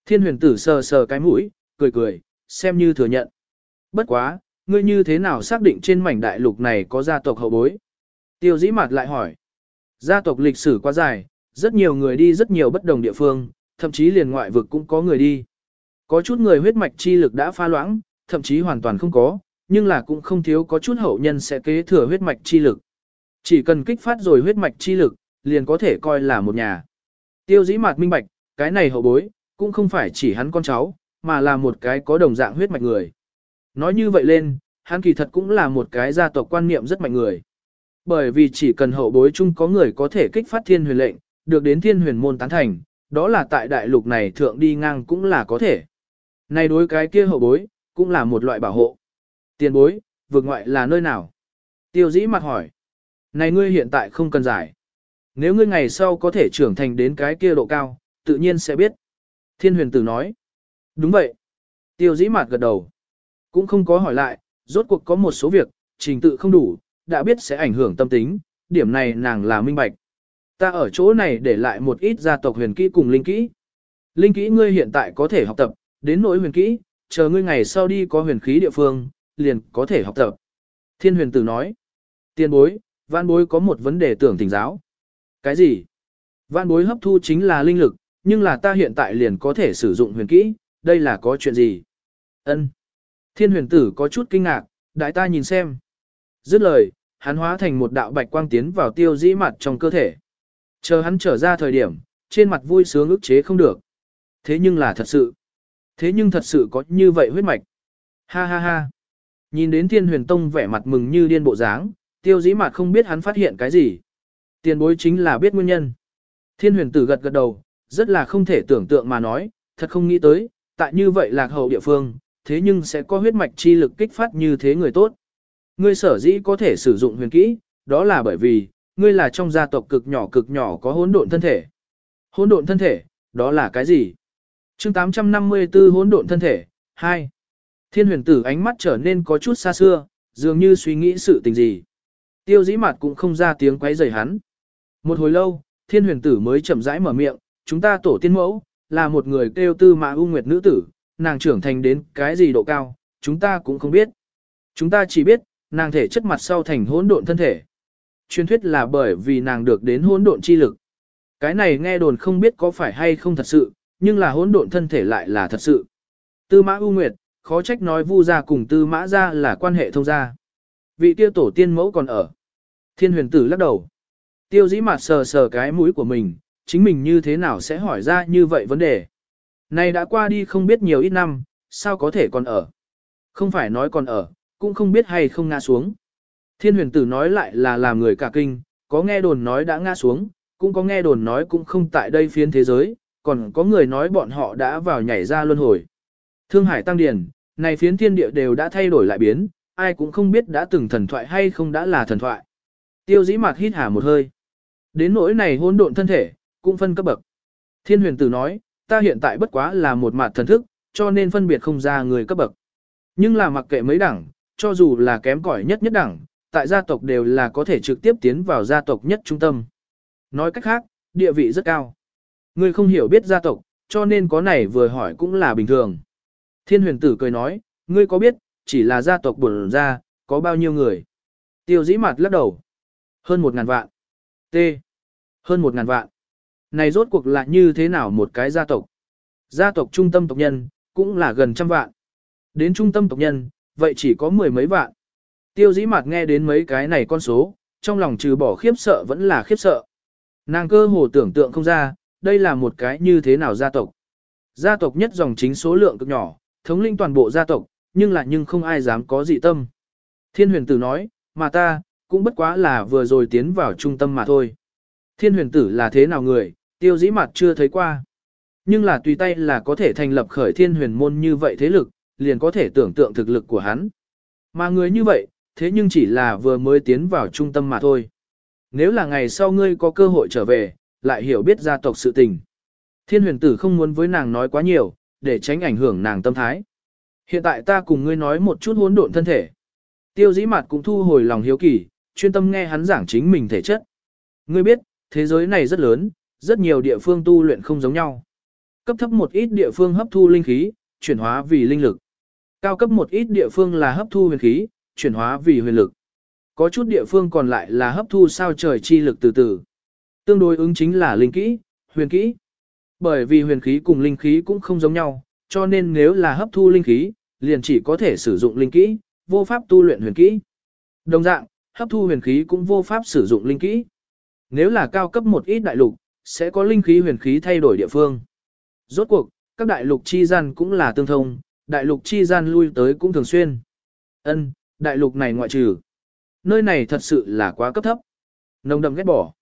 Thiên huyền tử sờ sờ cái mũi, cười cười, xem như thừa nhận. Bất quá, ngươi như thế nào xác định trên mảnh đại lục này có gia tộc hậu bối? Tiêu dĩ mặt lại hỏi. Gia tộc lịch sử quá dài, rất nhiều người đi rất nhiều bất đồng địa phương, thậm chí liền ngoại vực cũng có người đi. Có chút người huyết mạch chi lực đã pha loãng, thậm chí hoàn toàn không có, nhưng là cũng không thiếu có chút hậu nhân sẽ kế thừa huyết mạch chi lực. Chỉ cần kích phát rồi huyết mạch chi lực, liền có thể coi là một nhà. Tiêu dĩ mạt minh bạch, cái này hậu bối, cũng không phải chỉ hắn con cháu, mà là một cái có đồng dạng huyết mạch người. Nói như vậy lên, hắn kỳ thật cũng là một cái gia tộc quan niệm rất mạnh người. Bởi vì chỉ cần hậu bối chung có người có thể kích phát thiên huyền lệnh, được đến thiên huyền môn tán thành, đó là tại đại lục này thượng đi ngang cũng là có thể. Này đối cái kia hậu bối, cũng là một loại bảo hộ. Tiền bối, vượt ngoại là nơi nào? Tiêu dĩ mặt hỏi. Này ngươi hiện tại không cần giải. Nếu ngươi ngày sau có thể trưởng thành đến cái kia độ cao, tự nhiên sẽ biết. Thiên huyền tử nói. Đúng vậy. Tiêu dĩ mạt gật đầu. Cũng không có hỏi lại, rốt cuộc có một số việc, trình tự không đủ, đã biết sẽ ảnh hưởng tâm tính, điểm này nàng là minh bạch. Ta ở chỗ này để lại một ít gia tộc huyền kỹ cùng linh kỹ. Linh kỹ ngươi hiện tại có thể học tập, đến nỗi huyền kỹ, chờ ngươi ngày sau đi có huyền khí địa phương, liền có thể học tập. Thiên huyền tử nói, tiên bối, văn bối có một vấn đề tưởng tình giáo. Cái gì? vạn bối hấp thu chính là linh lực, nhưng là ta hiện tại liền có thể sử dụng huyền kỹ, đây là có chuyện gì? Ân. Thiên huyền tử có chút kinh ngạc, đại ta nhìn xem. Dứt lời, hắn hóa thành một đạo bạch quang tiến vào tiêu dĩ mặt trong cơ thể. Chờ hắn trở ra thời điểm, trên mặt vui sướng ức chế không được. Thế nhưng là thật sự. Thế nhưng thật sự có như vậy huyết mạch. Ha ha ha. Nhìn đến thiên huyền tông vẻ mặt mừng như điên bộ dáng, tiêu dĩ mặt không biết hắn phát hiện cái gì. Tiền bối chính là biết nguyên nhân. Thiên huyền tử gật gật đầu, rất là không thể tưởng tượng mà nói, thật không nghĩ tới, tại như vậy lạc hậu địa phương, thế nhưng sẽ có huyết mạch chi lực kích phát như thế người tốt. Ngươi sở dĩ có thể sử dụng huyền kỹ, đó là bởi vì, ngươi là trong gia tộc cực nhỏ cực nhỏ có hỗn độn thân thể. Hỗn độn thân thể, đó là cái gì? Chương 854 hỗn độn thân thể, 2. Thiên huyền tử ánh mắt trở nên có chút xa xưa, dường như suy nghĩ sự tình gì. Tiêu dĩ mặt cũng không ra tiếng quấy rầy hắn. Một hồi lâu, thiên huyền tử mới chậm rãi mở miệng, chúng ta tổ tiên mẫu, là một người kêu tư mã ưu nguyệt nữ tử, nàng trưởng thành đến cái gì độ cao, chúng ta cũng không biết. Chúng ta chỉ biết, nàng thể chất mặt sau thành hỗn độn thân thể. Truyền thuyết là bởi vì nàng được đến hỗn độn chi lực. Cái này nghe đồn không biết có phải hay không thật sự, nhưng là hỗn độn thân thể lại là thật sự. Tư mã ưu Nguyệt, khó trách nói Vu gia cùng Tư mã gia là quan hệ thông gia. Vị tiêu tổ tiên mẫu còn ở. Thiên huyền tử lắc đầu. Tiêu dĩ mặt sờ sờ cái mũi của mình, chính mình như thế nào sẽ hỏi ra như vậy vấn đề. Này đã qua đi không biết nhiều ít năm, sao có thể còn ở. Không phải nói còn ở, cũng không biết hay không ngã xuống. Thiên huyền tử nói lại là làm người cả kinh, có nghe đồn nói đã ngã xuống, cũng có nghe đồn nói cũng không tại đây phiến thế giới, còn có người nói bọn họ đã vào nhảy ra luân hồi. Thương hải tăng điển, này phiến thiên địa đều đã thay đổi lại biến, ai cũng không biết đã từng thần thoại hay không đã là thần thoại. Tiêu dĩ mặt hít hà một hơi. Đến nỗi này hỗn độn thân thể, cũng phân cấp bậc. Thiên huyền tử nói, ta hiện tại bất quá là một mặt thần thức, cho nên phân biệt không ra người cấp bậc. Nhưng là mặc kệ mấy đẳng, cho dù là kém cỏi nhất nhất đẳng, tại gia tộc đều là có thể trực tiếp tiến vào gia tộc nhất trung tâm. Nói cách khác, địa vị rất cao. Ngươi không hiểu biết gia tộc, cho nên có này vừa hỏi cũng là bình thường. Thiên huyền tử cười nói, ngươi có biết, chỉ là gia tộc bổn ra, có bao nhiêu người? Tiêu dĩ mặt lắc đầu. Hơn một ngàn vạn. T. Hơn một ngàn vạn. Này rốt cuộc là như thế nào một cái gia tộc? Gia tộc trung tâm tộc nhân, cũng là gần trăm vạn. Đến trung tâm tộc nhân, vậy chỉ có mười mấy vạn. Tiêu dĩ mặt nghe đến mấy cái này con số, trong lòng trừ bỏ khiếp sợ vẫn là khiếp sợ. Nàng cơ hồ tưởng tượng không ra, đây là một cái như thế nào gia tộc. Gia tộc nhất dòng chính số lượng cực nhỏ, thống linh toàn bộ gia tộc, nhưng là nhưng không ai dám có dị tâm. Thiên huyền tử nói, mà ta, cũng bất quá là vừa rồi tiến vào trung tâm mà thôi. Thiên huyền tử là thế nào người, tiêu dĩ mặt chưa thấy qua. Nhưng là tùy tay là có thể thành lập khởi thiên huyền môn như vậy thế lực, liền có thể tưởng tượng thực lực của hắn. Mà người như vậy, thế nhưng chỉ là vừa mới tiến vào trung tâm mà thôi. Nếu là ngày sau ngươi có cơ hội trở về, lại hiểu biết gia tộc sự tình. Thiên huyền tử không muốn với nàng nói quá nhiều, để tránh ảnh hưởng nàng tâm thái. Hiện tại ta cùng ngươi nói một chút hỗn độn thân thể. Tiêu dĩ mặt cũng thu hồi lòng hiếu kỳ, chuyên tâm nghe hắn giảng chính mình thể chất. Ngươi biết, thế giới này rất lớn, rất nhiều địa phương tu luyện không giống nhau. Cấp thấp một ít địa phương hấp thu linh khí, chuyển hóa vì linh lực. Cao cấp một ít địa phương là hấp thu huyền khí, chuyển hóa vì huyền lực. Có chút địa phương còn lại là hấp thu sao trời chi lực từ từ. Tương đối ứng chính là linh kỹ, huyền kỹ. Bởi vì huyền khí cùng linh khí cũng không giống nhau, cho nên nếu là hấp thu linh khí, liền chỉ có thể sử dụng linh kỹ, vô pháp tu luyện huyền kỹ. Đồng dạng, hấp thu huyền khí cũng vô pháp sử dụng linh kỹ. Nếu là cao cấp một ít đại lục, sẽ có linh khí huyền khí thay đổi địa phương. Rốt cuộc, các đại lục chi gian cũng là tương thông, đại lục chi gian lui tới cũng thường xuyên. Ân, đại lục này ngoại trừ. Nơi này thật sự là quá cấp thấp. Nồng đậm ghét bỏ.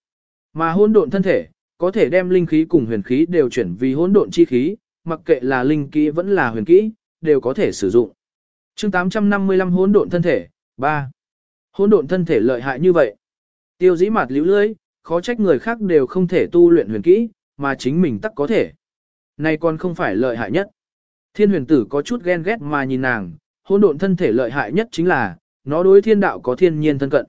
Mà hỗn độn thân thể, có thể đem linh khí cùng huyền khí đều chuyển vì hỗn độn chi khí, mặc kệ là linh kỹ vẫn là huyền kỹ, đều có thể sử dụng. Chương 855 hỗn độn thân thể, 3. Hỗn độn thân thể lợi hại như vậy. Tiêu dĩ mặt liễu lưới, khó trách người khác đều không thể tu luyện huyền kỹ, mà chính mình tắc có thể. Này còn không phải lợi hại nhất. Thiên huyền tử có chút ghen ghét mà nhìn nàng, hỗn độn thân thể lợi hại nhất chính là, nó đối thiên đạo có thiên nhiên thân cận.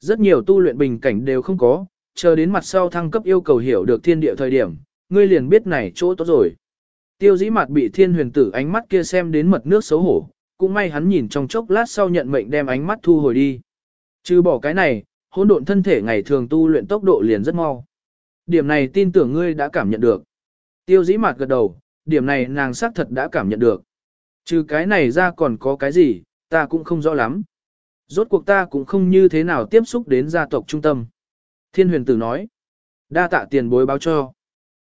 Rất nhiều tu luyện bình cảnh đều không có, chờ đến mặt sau thăng cấp yêu cầu hiểu được thiên địa thời điểm, ngươi liền biết này chỗ tốt rồi. Tiêu dĩ mặt bị thiên huyền tử ánh mắt kia xem đến mật nước xấu hổ, cũng may hắn nhìn trong chốc lát sau nhận mệnh đem ánh mắt thu hồi đi. Trừ bỏ cái này, hỗn độn thân thể ngày thường tu luyện tốc độ liền rất mau. Điểm này tin tưởng ngươi đã cảm nhận được. Tiêu dĩ mặt gật đầu, điểm này nàng xác thật đã cảm nhận được. Trừ cái này ra còn có cái gì, ta cũng không rõ lắm. Rốt cuộc ta cũng không như thế nào tiếp xúc đến gia tộc trung tâm. Thiên huyền tử nói. Đa tạ tiền bối báo cho.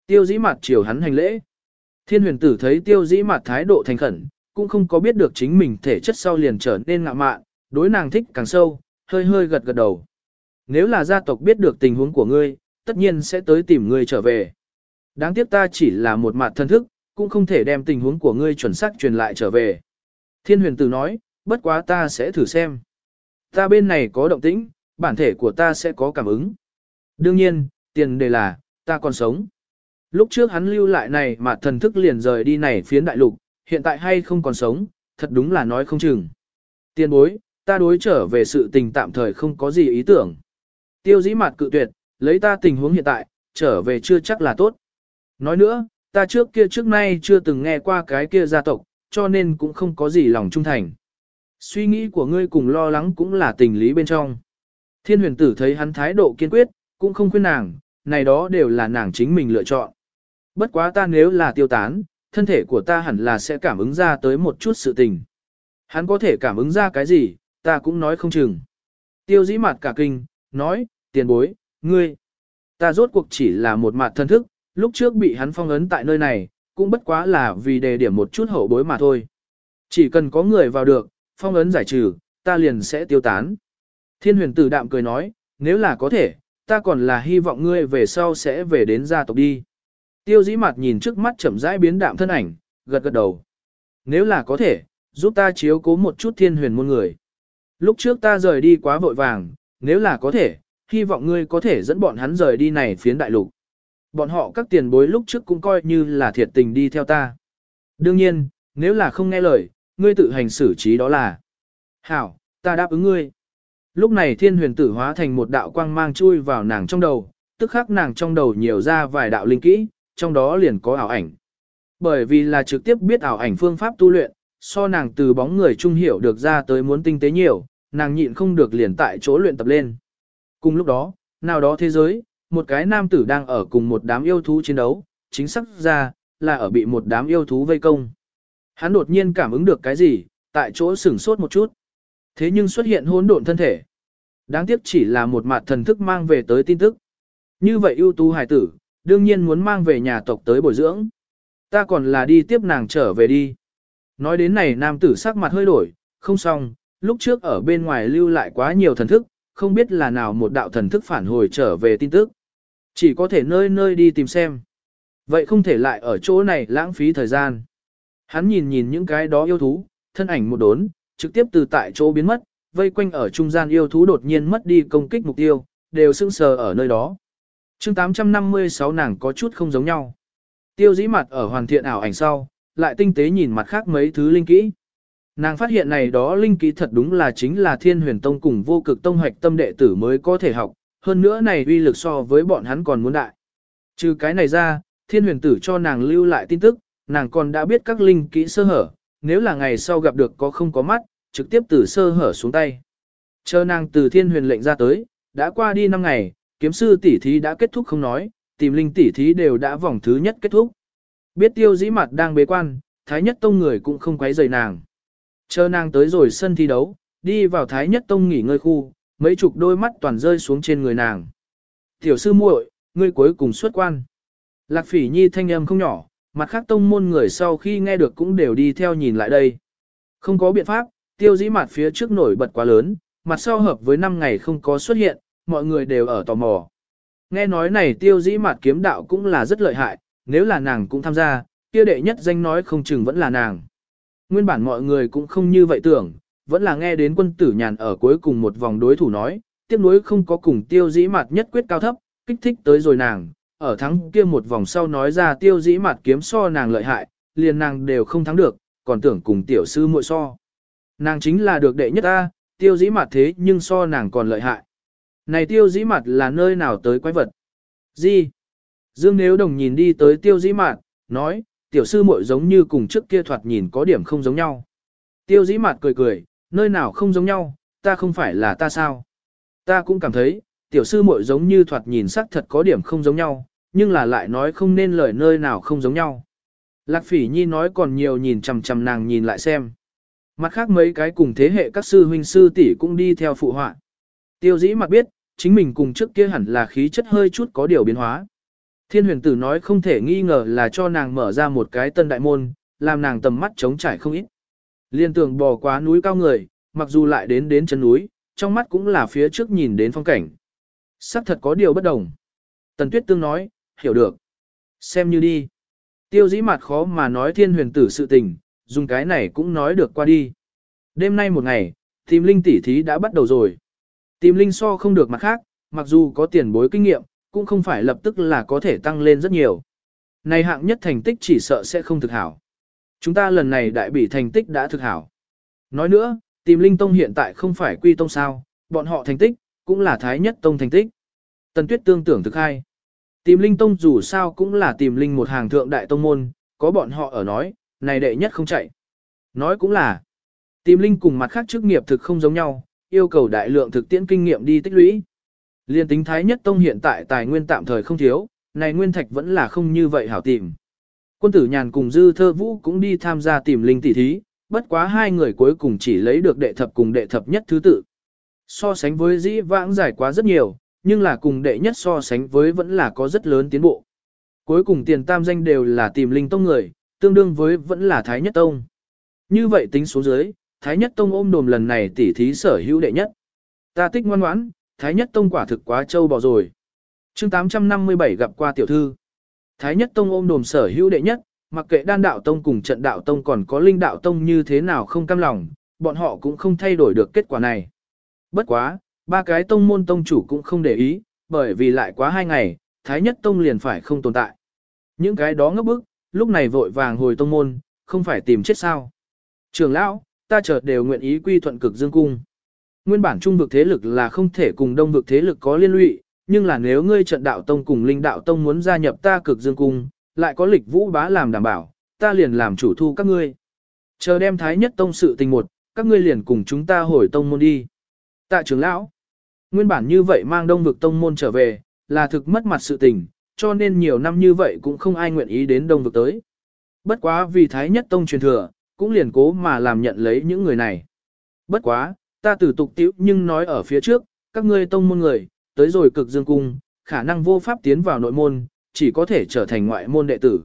Tiêu dĩ mặt chiều hắn hành lễ. Thiên huyền tử thấy tiêu dĩ mặt thái độ thành khẩn, cũng không có biết được chính mình thể chất sau liền trở nên ngạ mạn, đối nàng thích càng sâu, hơi hơi gật gật đầu. Nếu là gia tộc biết được tình huống của ngươi, tất nhiên sẽ tới tìm ngươi trở về. Đáng tiếc ta chỉ là một mặt thân thức, cũng không thể đem tình huống của ngươi chuẩn xác truyền lại trở về. Thiên huyền tử nói, bất quá ta sẽ thử xem. Ta bên này có động tĩnh, bản thể của ta sẽ có cảm ứng. Đương nhiên, tiền đề là, ta còn sống. Lúc trước hắn lưu lại này mà thần thức liền rời đi này phiến đại lục, hiện tại hay không còn sống, thật đúng là nói không chừng. Tiên bối, ta đối trở về sự tình tạm thời không có gì ý tưởng. Tiêu dĩ mặt cự tuyệt, lấy ta tình huống hiện tại, trở về chưa chắc là tốt. Nói nữa, ta trước kia trước nay chưa từng nghe qua cái kia gia tộc, cho nên cũng không có gì lòng trung thành. Suy nghĩ của ngươi cùng lo lắng cũng là tình lý bên trong. Thiên huyền tử thấy hắn thái độ kiên quyết, cũng không khuyên nàng, này đó đều là nàng chính mình lựa chọn. Bất quá ta nếu là tiêu tán, thân thể của ta hẳn là sẽ cảm ứng ra tới một chút sự tình. Hắn có thể cảm ứng ra cái gì, ta cũng nói không chừng. Tiêu dĩ mặt cả kinh, nói, tiền bối, ngươi. Ta rốt cuộc chỉ là một mặt thân thức, lúc trước bị hắn phong ấn tại nơi này, cũng bất quá là vì đề điểm một chút hậu bối mà thôi. Chỉ cần có người vào được, phong ấn giải trừ, ta liền sẽ tiêu tán. Thiên huyền tử đạm cười nói, nếu là có thể, ta còn là hy vọng ngươi về sau sẽ về đến gia tộc đi. Tiêu dĩ mặt nhìn trước mắt chậm rãi biến đạm thân ảnh, gật gật đầu. Nếu là có thể, giúp ta chiếu cố một chút thiên huyền môn người. Lúc trước ta rời đi quá vội vàng, nếu là có thể, hy vọng ngươi có thể dẫn bọn hắn rời đi này phiến đại lục. Bọn họ các tiền bối lúc trước cũng coi như là thiệt tình đi theo ta. Đương nhiên, nếu là không nghe lời, ngươi tự hành xử trí đó là. Hảo, ta đáp ứng ngươi. Lúc này thiên huyền tử hóa thành một đạo quang mang chui vào nàng trong đầu, tức khắc nàng trong đầu nhiều ra vài đạo linh kỹ, trong đó liền có ảo ảnh. Bởi vì là trực tiếp biết ảo ảnh phương pháp tu luyện, so nàng từ bóng người trung hiểu được ra tới muốn tinh tế nhiều, nàng nhịn không được liền tại chỗ luyện tập lên. Cùng lúc đó, nào đó thế giới, một cái nam tử đang ở cùng một đám yêu thú chiến đấu, chính xác ra, là ở bị một đám yêu thú vây công. Hắn đột nhiên cảm ứng được cái gì, tại chỗ sửng sốt một chút. Thế nhưng xuất hiện hỗn độn thân thể. Đáng tiếc chỉ là một mặt thần thức mang về tới tin tức. Như vậy ưu tú hải tử, đương nhiên muốn mang về nhà tộc tới bồi dưỡng. Ta còn là đi tiếp nàng trở về đi. Nói đến này nam tử sắc mặt hơi đổi, không xong, lúc trước ở bên ngoài lưu lại quá nhiều thần thức, không biết là nào một đạo thần thức phản hồi trở về tin tức. Chỉ có thể nơi nơi đi tìm xem. Vậy không thể lại ở chỗ này lãng phí thời gian. Hắn nhìn nhìn những cái đó yêu thú, thân ảnh một đốn, trực tiếp từ tại chỗ biến mất, vây quanh ở trung gian yêu thú đột nhiên mất đi công kích mục tiêu, đều sững sờ ở nơi đó. chương 856 nàng có chút không giống nhau. Tiêu dĩ mặt ở hoàn thiện ảo ảnh sau, lại tinh tế nhìn mặt khác mấy thứ linh kỹ. Nàng phát hiện này đó linh kỹ thật đúng là chính là thiên huyền tông cùng vô cực tông hoạch tâm đệ tử mới có thể học, hơn nữa này uy lực so với bọn hắn còn muốn đại. Trừ cái này ra, thiên huyền tử cho nàng lưu lại tin tức, nàng còn đã biết các linh kỹ sơ hở, nếu là ngày sau gặp được có không có mắt, trực tiếp từ sơ hở xuống tay. Chờ nàng từ thiên huyền lệnh ra tới, đã qua đi 5 ngày, kiếm sư tỷ thí đã kết thúc không nói, tìm linh tỷ thí đều đã vòng thứ nhất kết thúc. Biết tiêu dĩ mặt đang bế quan, thái nhất tông người cũng không quấy rầy nàng. Chờ nàng tới rồi sân thi đấu, đi vào thái nhất tông nghỉ ngơi khu, mấy chục đôi mắt toàn rơi xuống trên người nàng. Tiểu sư muội, ngươi cuối cùng xuất quan. Lạc phỉ nhi thanh âm không nhỏ, mặt khác tông môn người sau khi nghe được cũng đều đi theo nhìn lại đây. Không có biện pháp, tiêu dĩ mặt phía trước nổi bật quá lớn, mặt sau hợp với 5 ngày không có xuất hiện, mọi người đều ở tò mò. Nghe nói này tiêu dĩ mặt kiếm đạo cũng là rất lợi hại, nếu là nàng cũng tham gia, kia đệ nhất danh nói không chừng vẫn là nàng. Nguyên bản mọi người cũng không như vậy tưởng, vẫn là nghe đến quân tử nhàn ở cuối cùng một vòng đối thủ nói, tiếc nuối không có cùng tiêu dĩ mặt nhất quyết cao thấp, kích thích tới rồi nàng, ở thắng kia một vòng sau nói ra tiêu dĩ mặt kiếm so nàng lợi hại, liền nàng đều không thắng được, còn tưởng cùng tiểu sư muội so. Nàng chính là được đệ nhất ta, tiêu dĩ mặt thế nhưng so nàng còn lợi hại. Này tiêu dĩ mặt là nơi nào tới quái vật? Gì? Dương Nếu Đồng nhìn đi tới tiêu dĩ mặt, nói, tiểu sư muội giống như cùng trước kia thoạt nhìn có điểm không giống nhau. Tiêu dĩ mặt cười cười, nơi nào không giống nhau, ta không phải là ta sao? Ta cũng cảm thấy, tiểu sư muội giống như thoạt nhìn sắc thật có điểm không giống nhau, nhưng là lại nói không nên lời nơi nào không giống nhau. Lạc phỉ nhi nói còn nhiều nhìn chằm chằm nàng nhìn lại xem. Mặt khác mấy cái cùng thế hệ các sư huynh sư tỷ cũng đi theo phụ họa. Tiêu dĩ mặt biết, chính mình cùng trước kia hẳn là khí chất hơi chút có điều biến hóa. Thiên huyền tử nói không thể nghi ngờ là cho nàng mở ra một cái tân đại môn, làm nàng tầm mắt trống trải không ít. Liên tưởng bò quá núi cao người, mặc dù lại đến đến chân núi, trong mắt cũng là phía trước nhìn đến phong cảnh. Sắc thật có điều bất đồng. Tần Tuyết Tương nói, hiểu được. Xem như đi. Tiêu dĩ mặt khó mà nói thiên huyền tử sự tình, dùng cái này cũng nói được qua đi. Đêm nay một ngày, tìm linh tỉ thí đã bắt đầu rồi. Tìm linh so không được mặt khác, mặc dù có tiền bối kinh nghiệm, cũng không phải lập tức là có thể tăng lên rất nhiều. Này hạng nhất thành tích chỉ sợ sẽ không thực hảo. Chúng ta lần này đại bỉ thành tích đã thực hảo. Nói nữa, tìm linh tông hiện tại không phải quy tông sao, bọn họ thành tích, cũng là thái nhất tông thành tích. Tần tuyết tương tưởng thực hai. Tìm linh tông dù sao cũng là tìm linh một hàng thượng đại tông môn, có bọn họ ở nói, này đệ nhất không chạy. Nói cũng là, tìm linh cùng mặt khác chức nghiệp thực không giống nhau, yêu cầu đại lượng thực tiễn kinh nghiệm đi tích lũy. Liên tính thái nhất tông hiện tại tài nguyên tạm thời không thiếu, này nguyên thạch vẫn là không như vậy hảo tìm. Quân tử nhàn cùng dư thơ vũ cũng đi tham gia tìm linh tỷ thí, bất quá hai người cuối cùng chỉ lấy được đệ thập cùng đệ thập nhất thứ tự. So sánh với dĩ vãng giải quá rất nhiều, nhưng là cùng đệ nhất so sánh với vẫn là có rất lớn tiến bộ. Cuối cùng tiền tam danh đều là tìm linh tông người, tương đương với vẫn là Thái Nhất Tông. Như vậy tính số dưới, Thái Nhất Tông ôm đồm lần này tỉ thí sở hữu đệ nhất. Ta tích ngoan ngoãn, Thái Nhất Tông quả thực quá trâu bò rồi. chương 857 gặp qua tiểu thư. Thái Nhất Tông ôm đồm sở hữu đệ nhất, mặc kệ đan đạo tông cùng trận đạo tông còn có linh đạo tông như thế nào không cam lòng, bọn họ cũng không thay đổi được kết quả này. Bất quá, ba cái tông môn tông chủ cũng không để ý, bởi vì lại quá hai ngày, Thái Nhất Tông liền phải không tồn tại. Những cái đó ngốc bức, lúc này vội vàng hồi tông môn, không phải tìm chết sao. Trường lão, ta chợt đều nguyện ý quy thuận cực dương cung. Nguyên bản trung vực thế lực là không thể cùng đông vực thế lực có liên lụy, nhưng là nếu ngươi trận đạo tông cùng linh đạo tông muốn gia nhập ta cực dương cung, lại có lịch vũ bá làm đảm bảo, ta liền làm chủ thu các ngươi. Chờ đem thái nhất tông sự tình một, các ngươi liền cùng chúng ta hồi tông môn đi. Tạ trưởng lão, nguyên bản như vậy mang đông vực tông môn trở về, là thực mất mặt sự tình, cho nên nhiều năm như vậy cũng không ai nguyện ý đến đông vực tới. Bất quá vì thái nhất tông truyền thừa, cũng liền cố mà làm nhận lấy những người này. Bất quá, ta tử tục tiểu nhưng nói ở phía trước, các ngươi tông môn người, tới rồi cực dương cung, khả năng vô pháp tiến vào nội môn, chỉ có thể trở thành ngoại môn đệ tử.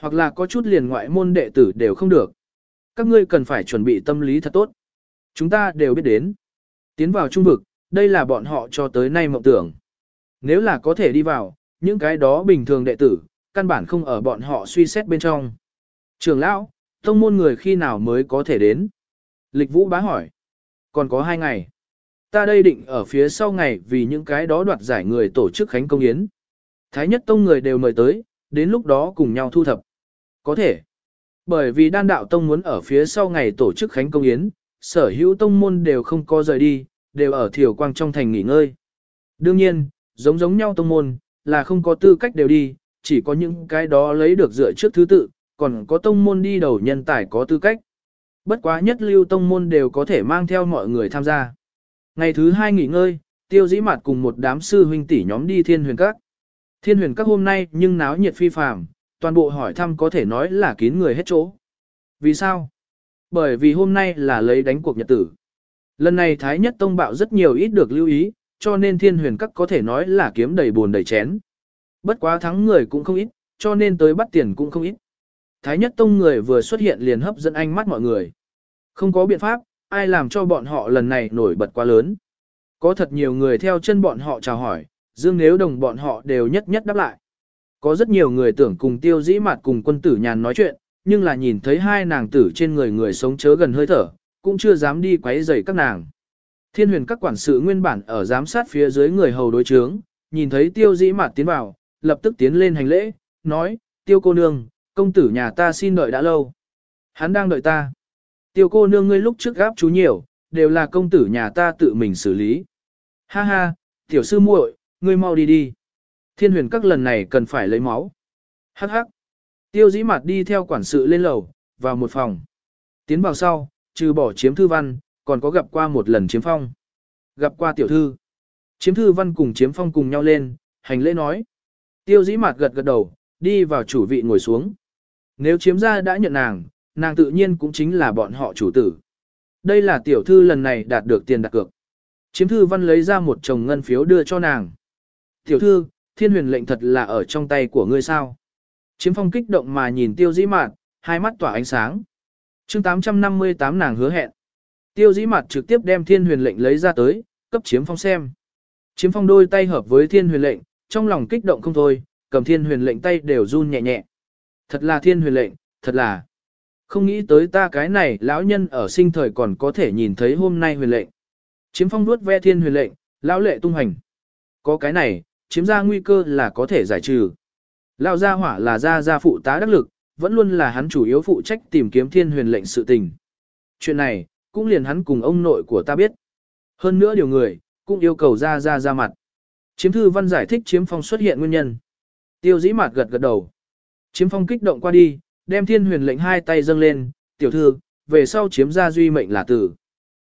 Hoặc là có chút liền ngoại môn đệ tử đều không được. Các ngươi cần phải chuẩn bị tâm lý thật tốt. Chúng ta đều biết đến. Tiến vào trung vực, đây là bọn họ cho tới nay mộng tưởng. Nếu là có thể đi vào, những cái đó bình thường đệ tử, căn bản không ở bọn họ suy xét bên trong. Trường lão, tông môn người khi nào mới có thể đến? Lịch vũ bá hỏi. Còn có hai ngày. Ta đây định ở phía sau ngày vì những cái đó đoạt giải người tổ chức khánh công yến. Thái nhất tông người đều mời tới, đến lúc đó cùng nhau thu thập. Có thể. Bởi vì đan đạo tông muốn ở phía sau ngày tổ chức khánh công yến, sở hữu tông môn đều không có rời đi, đều ở thiểu quang trong thành nghỉ ngơi. Đương nhiên, giống giống nhau tông môn, là không có tư cách đều đi, chỉ có những cái đó lấy được dựa trước thứ tự, còn có tông môn đi đầu nhân tài có tư cách. Bất quá nhất lưu tông môn đều có thể mang theo mọi người tham gia. Ngày thứ hai nghỉ ngơi, tiêu dĩ mặt cùng một đám sư huynh tỷ nhóm đi thiên huyền các. Thiên huyền các hôm nay nhưng náo nhiệt phi phàm, toàn bộ hỏi thăm có thể nói là kín người hết chỗ. Vì sao? Bởi vì hôm nay là lấy đánh cuộc nhật tử. Lần này Thái Nhất Tông bạo rất nhiều ít được lưu ý, cho nên thiên huyền các có thể nói là kiếm đầy buồn đầy chén. Bất quá thắng người cũng không ít, cho nên tới bắt tiền cũng không ít. Thái Nhất Tông người vừa xuất hiện liền hấp dẫn ánh mắt mọi người. Không có biện pháp, ai làm cho bọn họ lần này nổi bật quá lớn. Có thật nhiều người theo chân bọn họ chào hỏi, dương nếu đồng bọn họ đều nhất nhất đáp lại. Có rất nhiều người tưởng cùng tiêu dĩ mặt cùng quân tử nhàn nói chuyện, nhưng là nhìn thấy hai nàng tử trên người người sống chớ gần hơi thở, cũng chưa dám đi quấy rầy các nàng. Thiên huyền các quản sự nguyên bản ở giám sát phía dưới người hầu đối chướng, nhìn thấy tiêu dĩ mặt tiến vào, lập tức tiến lên hành lễ, nói, tiêu cô nương, công tử nhà ta xin đợi đã lâu. Hắn đang đợi ta. Tiêu cô nương ngươi lúc trước gáp chú nhiều, đều là công tử nhà ta tự mình xử lý. Ha ha, tiểu sư muội, ngươi mau đi đi. Thiên huyền các lần này cần phải lấy máu. Hắc hắc. Tiêu dĩ mặt đi theo quản sự lên lầu, vào một phòng. Tiến vào sau, trừ bỏ chiếm thư văn, còn có gặp qua một lần chiếm phong. Gặp qua tiểu thư. Chiếm thư văn cùng chiếm phong cùng nhau lên, hành lễ nói. Tiêu dĩ mặt gật gật đầu, đi vào chủ vị ngồi xuống. Nếu chiếm ra đã nhận nàng, nàng tự nhiên cũng chính là bọn họ chủ tử. Đây là tiểu thư lần này đạt được tiền đặt cược. Chiếm thư văn lấy ra một chồng ngân phiếu đưa cho nàng. Tiểu thư, thiên huyền lệnh thật là ở trong tay của ngươi sao? Chiếm phong kích động mà nhìn tiêu dĩ mạt, hai mắt tỏa ánh sáng. chương 858 nàng hứa hẹn. Tiêu dĩ mạt trực tiếp đem thiên huyền lệnh lấy ra tới, cấp chiếm phong xem. Chiếm phong đôi tay hợp với thiên huyền lệnh, trong lòng kích động không thôi, cầm thiên huyền lệnh tay đều run nhẹ nhẹ. Thật là thiên huyền lệnh, thật là. Không nghĩ tới ta cái này lão nhân ở sinh thời còn có thể nhìn thấy hôm nay huyền lệnh. Chiếm phong đuốt ve thiên huyền lệnh, lão lệ tung hành. Có cái này, chiếm ra nguy cơ là có thể giải trừ. Lão gia hỏa là gia gia phụ tá đắc lực, vẫn luôn là hắn chủ yếu phụ trách tìm kiếm thiên huyền lệnh sự tình. Chuyện này, cũng liền hắn cùng ông nội của ta biết. Hơn nữa điều người, cũng yêu cầu gia gia ra mặt. Chiếm thư văn giải thích chiếm phong xuất hiện nguyên nhân. Tiêu dĩ mạt gật gật đầu. Chiếm phong kích động qua đi, đem thiên huyền lệnh hai tay dâng lên, tiểu thư, về sau chiếm ra duy mệnh là tử.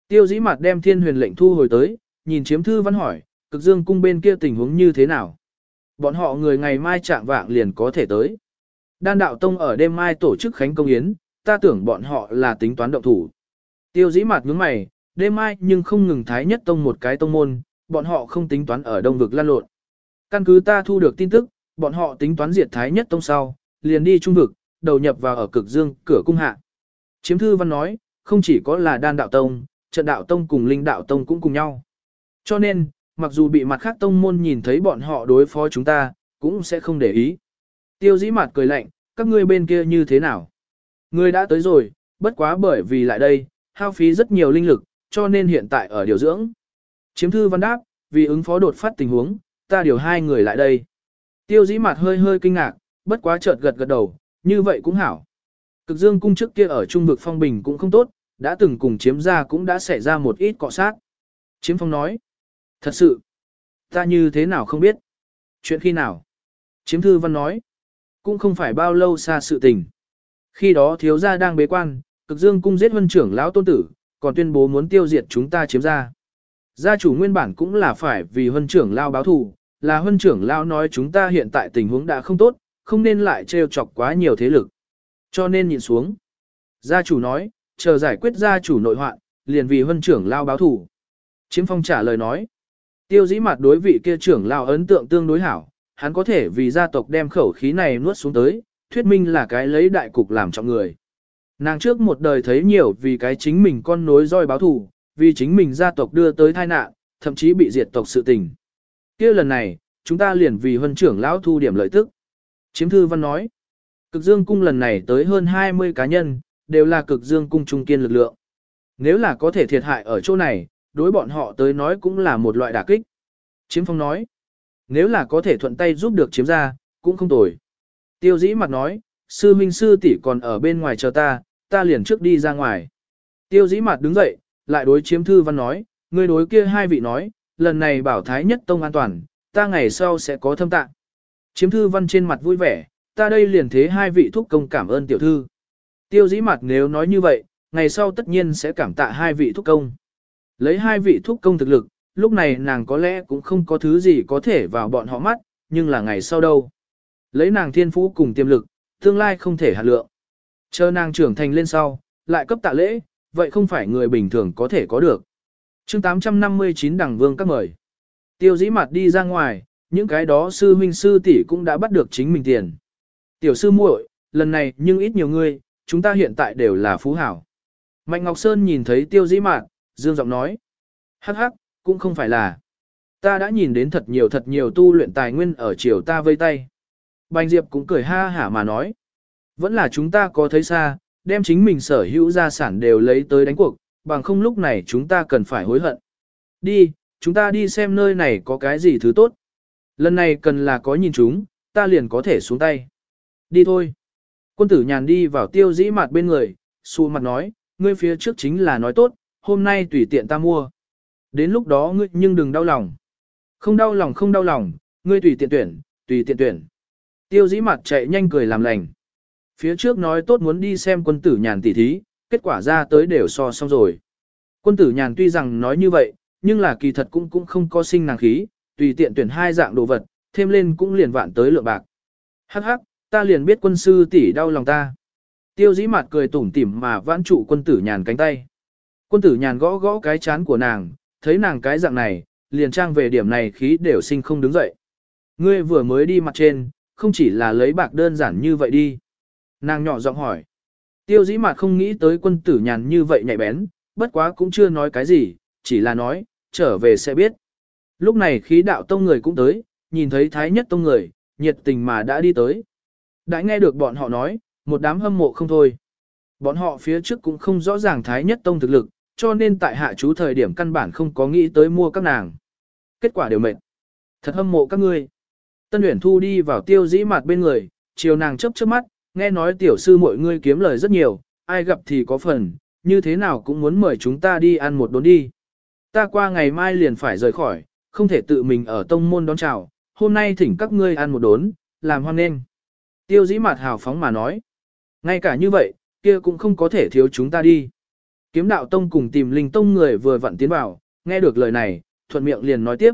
Tiêu dĩ mặt đem thiên huyền lệnh thu hồi tới, nhìn chiếm thư văn hỏi, cực dương cung bên kia tình huống như thế nào? Bọn họ người ngày mai trạng vạng liền có thể tới. Đan đạo tông ở đêm mai tổ chức khánh công yến, ta tưởng bọn họ là tính toán động thủ. Tiêu dĩ mặt nhướng mày, đêm mai nhưng không ngừng thái nhất tông một cái tông môn, bọn họ không tính toán ở đông vực lan lộn. Căn cứ ta thu được tin tức, bọn họ tính toán diệt thái nhất tông sau, liền đi trung vực, đầu nhập vào ở cực dương, cửa cung hạ. Chiếm thư văn nói, không chỉ có là đan đạo tông, trận đạo tông cùng linh đạo tông cũng cùng nhau. Cho nên, mặc dù bị mặt khác tông môn nhìn thấy bọn họ đối phó chúng ta, cũng sẽ không để ý. Tiêu dĩ mặt cười lạnh, các ngươi bên kia như thế nào? Ngươi đã tới rồi, bất quá bởi vì lại đây, hao phí rất nhiều linh lực, cho nên hiện tại ở điều dưỡng. Chiếm thư văn đáp, vì ứng phó đột phát tình huống, ta điều hai người lại đây. Tiêu dĩ mặt hơi hơi kinh ngạc, bất quá chợt gật gật đầu, như vậy cũng hảo. Cực dương cung trước kia ở trung vực phong bình cũng không tốt, đã từng cùng chiếm ra cũng đã xảy ra một ít cọ sát. Chiếm phong nói, thật sự, ta như thế nào không biết. Chuyện khi nào? Chiếm thư văn nói, cũng không phải bao lâu xa sự tình. Khi đó thiếu gia đang bế quan, cực dương cung giết huân trưởng lão tôn tử, còn tuyên bố muốn tiêu diệt chúng ta chiếm ra. Gia chủ nguyên bản cũng là phải vì huân trưởng lao báo thù, là huân trưởng lao nói chúng ta hiện tại tình huống đã không tốt, không nên lại trêu chọc quá nhiều thế lực. Cho nên nhìn xuống. Gia chủ nói, chờ giải quyết gia chủ nội hoạn, liền vì huân trưởng lao báo thủ. Chiếm phong trả lời nói. Tiêu dĩ mặt đối vị kia trưởng lao ấn tượng tương đối hảo, hắn có thể vì gia tộc đem khẩu khí này nuốt xuống tới, thuyết minh là cái lấy đại cục làm trọng người. Nàng trước một đời thấy nhiều vì cái chính mình con nối roi báo thủ, vì chính mình gia tộc đưa tới tai nạn, thậm chí bị diệt tộc sự tình. kia lần này, chúng ta liền vì huân trưởng lão thu điểm lợi tức. Chiếm thư văn nói, cực dương cung lần này tới hơn 20 cá nhân, đều là cực dương cung trung kiên lực lượng. Nếu là có thể thiệt hại ở chỗ này, đối bọn họ tới nói cũng là một loại đả kích. Chiếm phong nói, nếu là có thể thuận tay giúp được chiếm ra, cũng không tồi. Tiêu dĩ mặt nói, sư minh sư tỷ còn ở bên ngoài chờ ta, ta liền trước đi ra ngoài. Tiêu dĩ mặt đứng dậy, lại đối chiếm thư văn nói, người đối kia hai vị nói, lần này bảo thái nhất tông an toàn, ta ngày sau sẽ có thâm tạng. Chiếm thư văn trên mặt vui vẻ, ta đây liền thế hai vị thúc công cảm ơn tiểu thư. Tiêu dĩ mặt nếu nói như vậy, ngày sau tất nhiên sẽ cảm tạ hai vị thúc công. Lấy hai vị thúc công thực lực, lúc này nàng có lẽ cũng không có thứ gì có thể vào bọn họ mắt, nhưng là ngày sau đâu. Lấy nàng thiên phú cùng tiềm lực, tương lai không thể hạt lượng. Chờ nàng trưởng thành lên sau, lại cấp tạ lễ, vậy không phải người bình thường có thể có được. chương 859 đẳng vương các mời. Tiêu dĩ mặt đi ra ngoài, những cái đó sư huynh sư tỷ cũng đã bắt được chính mình tiền. Tiểu sư muội, lần này nhưng ít nhiều người chúng ta hiện tại đều là phú hảo. Mạnh Ngọc Sơn nhìn thấy tiêu dĩ mạn, dương giọng nói. Hắc hắc, cũng không phải là. Ta đã nhìn đến thật nhiều thật nhiều tu luyện tài nguyên ở chiều ta vây tay. Bành Diệp cũng cười ha hả mà nói. Vẫn là chúng ta có thấy xa, đem chính mình sở hữu gia sản đều lấy tới đánh cuộc, bằng không lúc này chúng ta cần phải hối hận. Đi, chúng ta đi xem nơi này có cái gì thứ tốt. Lần này cần là có nhìn chúng, ta liền có thể xuống tay. Đi thôi. Quân tử nhàn đi vào tiêu dĩ mặt bên người, xu mặt nói, ngươi phía trước chính là nói tốt, hôm nay tùy tiện ta mua. Đến lúc đó ngươi nhưng đừng đau lòng. Không đau lòng không đau lòng, ngươi tùy tiện tuyển, tùy tiện tuyển. Tiêu dĩ mặt chạy nhanh cười làm lành. Phía trước nói tốt muốn đi xem quân tử nhàn tỉ thí, kết quả ra tới đều so xong rồi. Quân tử nhàn tuy rằng nói như vậy, nhưng là kỳ thật cũng cũng không có sinh nàng khí, tùy tiện tuyển hai dạng đồ vật, thêm lên cũng liền vạn tới lượng bạc. Hắc hắc, ta liền biết quân sư tỷ đau lòng ta. Tiêu dĩ mặt cười tủm tỉm mà vãn trụ quân tử nhàn cánh tay. Quân tử nhàn gõ gõ cái chán của nàng, thấy nàng cái dạng này, liền trang về điểm này khí đều sinh không đứng dậy. Ngươi vừa mới đi mặt trên, không chỉ là lấy bạc đơn giản như vậy đi. Nàng nhỏ giọng hỏi. Tiêu dĩ mặt không nghĩ tới quân tử nhàn như vậy nhạy bén, bất quá cũng chưa nói cái gì, chỉ là nói, trở về sẽ biết. Lúc này khí đạo tông người cũng tới, nhìn thấy thái nhất tông người, nhiệt tình mà đã đi tới. Đã nghe được bọn họ nói, một đám hâm mộ không thôi. Bọn họ phía trước cũng không rõ ràng thái nhất tông thực lực, cho nên tại hạ chú thời điểm căn bản không có nghĩ tới mua các nàng. Kết quả đều mệt. Thật hâm mộ các ngươi. Tân Uyển Thu đi vào tiêu dĩ mặt bên người, chiều nàng chấp chớp mắt, nghe nói tiểu sư mọi ngươi kiếm lời rất nhiều, ai gặp thì có phần, như thế nào cũng muốn mời chúng ta đi ăn một đốn đi. Ta qua ngày mai liền phải rời khỏi, không thể tự mình ở tông môn đón chào, hôm nay thỉnh các ngươi ăn một đốn, làm hoan nghênh. Tiêu dĩ mặt hào phóng mà nói. Ngay cả như vậy, kia cũng không có thể thiếu chúng ta đi. Kiếm đạo tông cùng tìm linh tông người vừa vặn tiến vào, nghe được lời này, thuận miệng liền nói tiếp.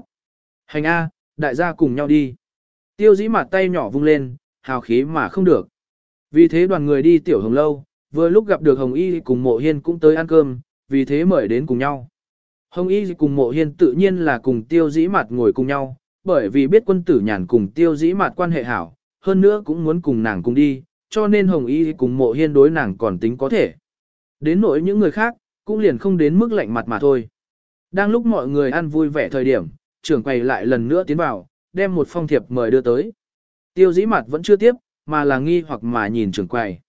Hành A, đại gia cùng nhau đi. Tiêu dĩ mặt tay nhỏ vung lên, hào khí mà không được. Vì thế đoàn người đi tiểu hồng lâu, vừa lúc gặp được Hồng Y cùng mộ hiên cũng tới ăn cơm, vì thế mời đến cùng nhau. Hồng Y cùng mộ hiên tự nhiên là cùng tiêu dĩ mặt ngồi cùng nhau, bởi vì biết quân tử nhàn cùng tiêu dĩ mặt quan hệ hảo, hơn nữa cũng muốn cùng nàng cùng đi, cho nên Hồng Y cùng mộ hiên đối nàng còn tính có thể. Đến nỗi những người khác, cũng liền không đến mức lạnh mặt mà thôi. Đang lúc mọi người ăn vui vẻ thời điểm, trưởng quầy lại lần nữa tiến vào, đem một phong thiệp mời đưa tới. Tiêu dĩ mặt vẫn chưa tiếp, mà là nghi hoặc mà nhìn trưởng quầy.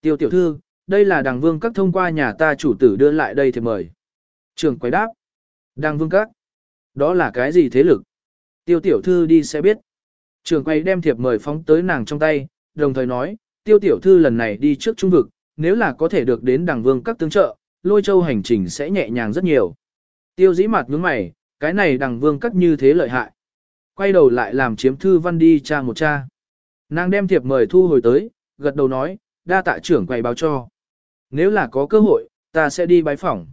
Tiêu tiểu thư, đây là đàng vương các thông qua nhà ta chủ tử đưa lại đây thì mời. Trưởng quầy đáp. Đàng vương các. Đó là cái gì thế lực? Tiêu tiểu thư đi sẽ biết. Trường quay đem thiệp mời phóng tới nàng trong tay, đồng thời nói, tiêu tiểu thư lần này đi trước trung vực, nếu là có thể được đến đàng vương các tương trợ, lôi châu hành trình sẽ nhẹ nhàng rất nhiều. Tiêu dĩ mặt nhướng mày, cái này đàng vương các như thế lợi hại. Quay đầu lại làm chiếm thư văn đi cha một cha. Nàng đem thiệp mời thu hồi tới, gật đầu nói, đa tạ trưởng quầy báo cho. Nếu là có cơ hội, ta sẽ đi bái phỏng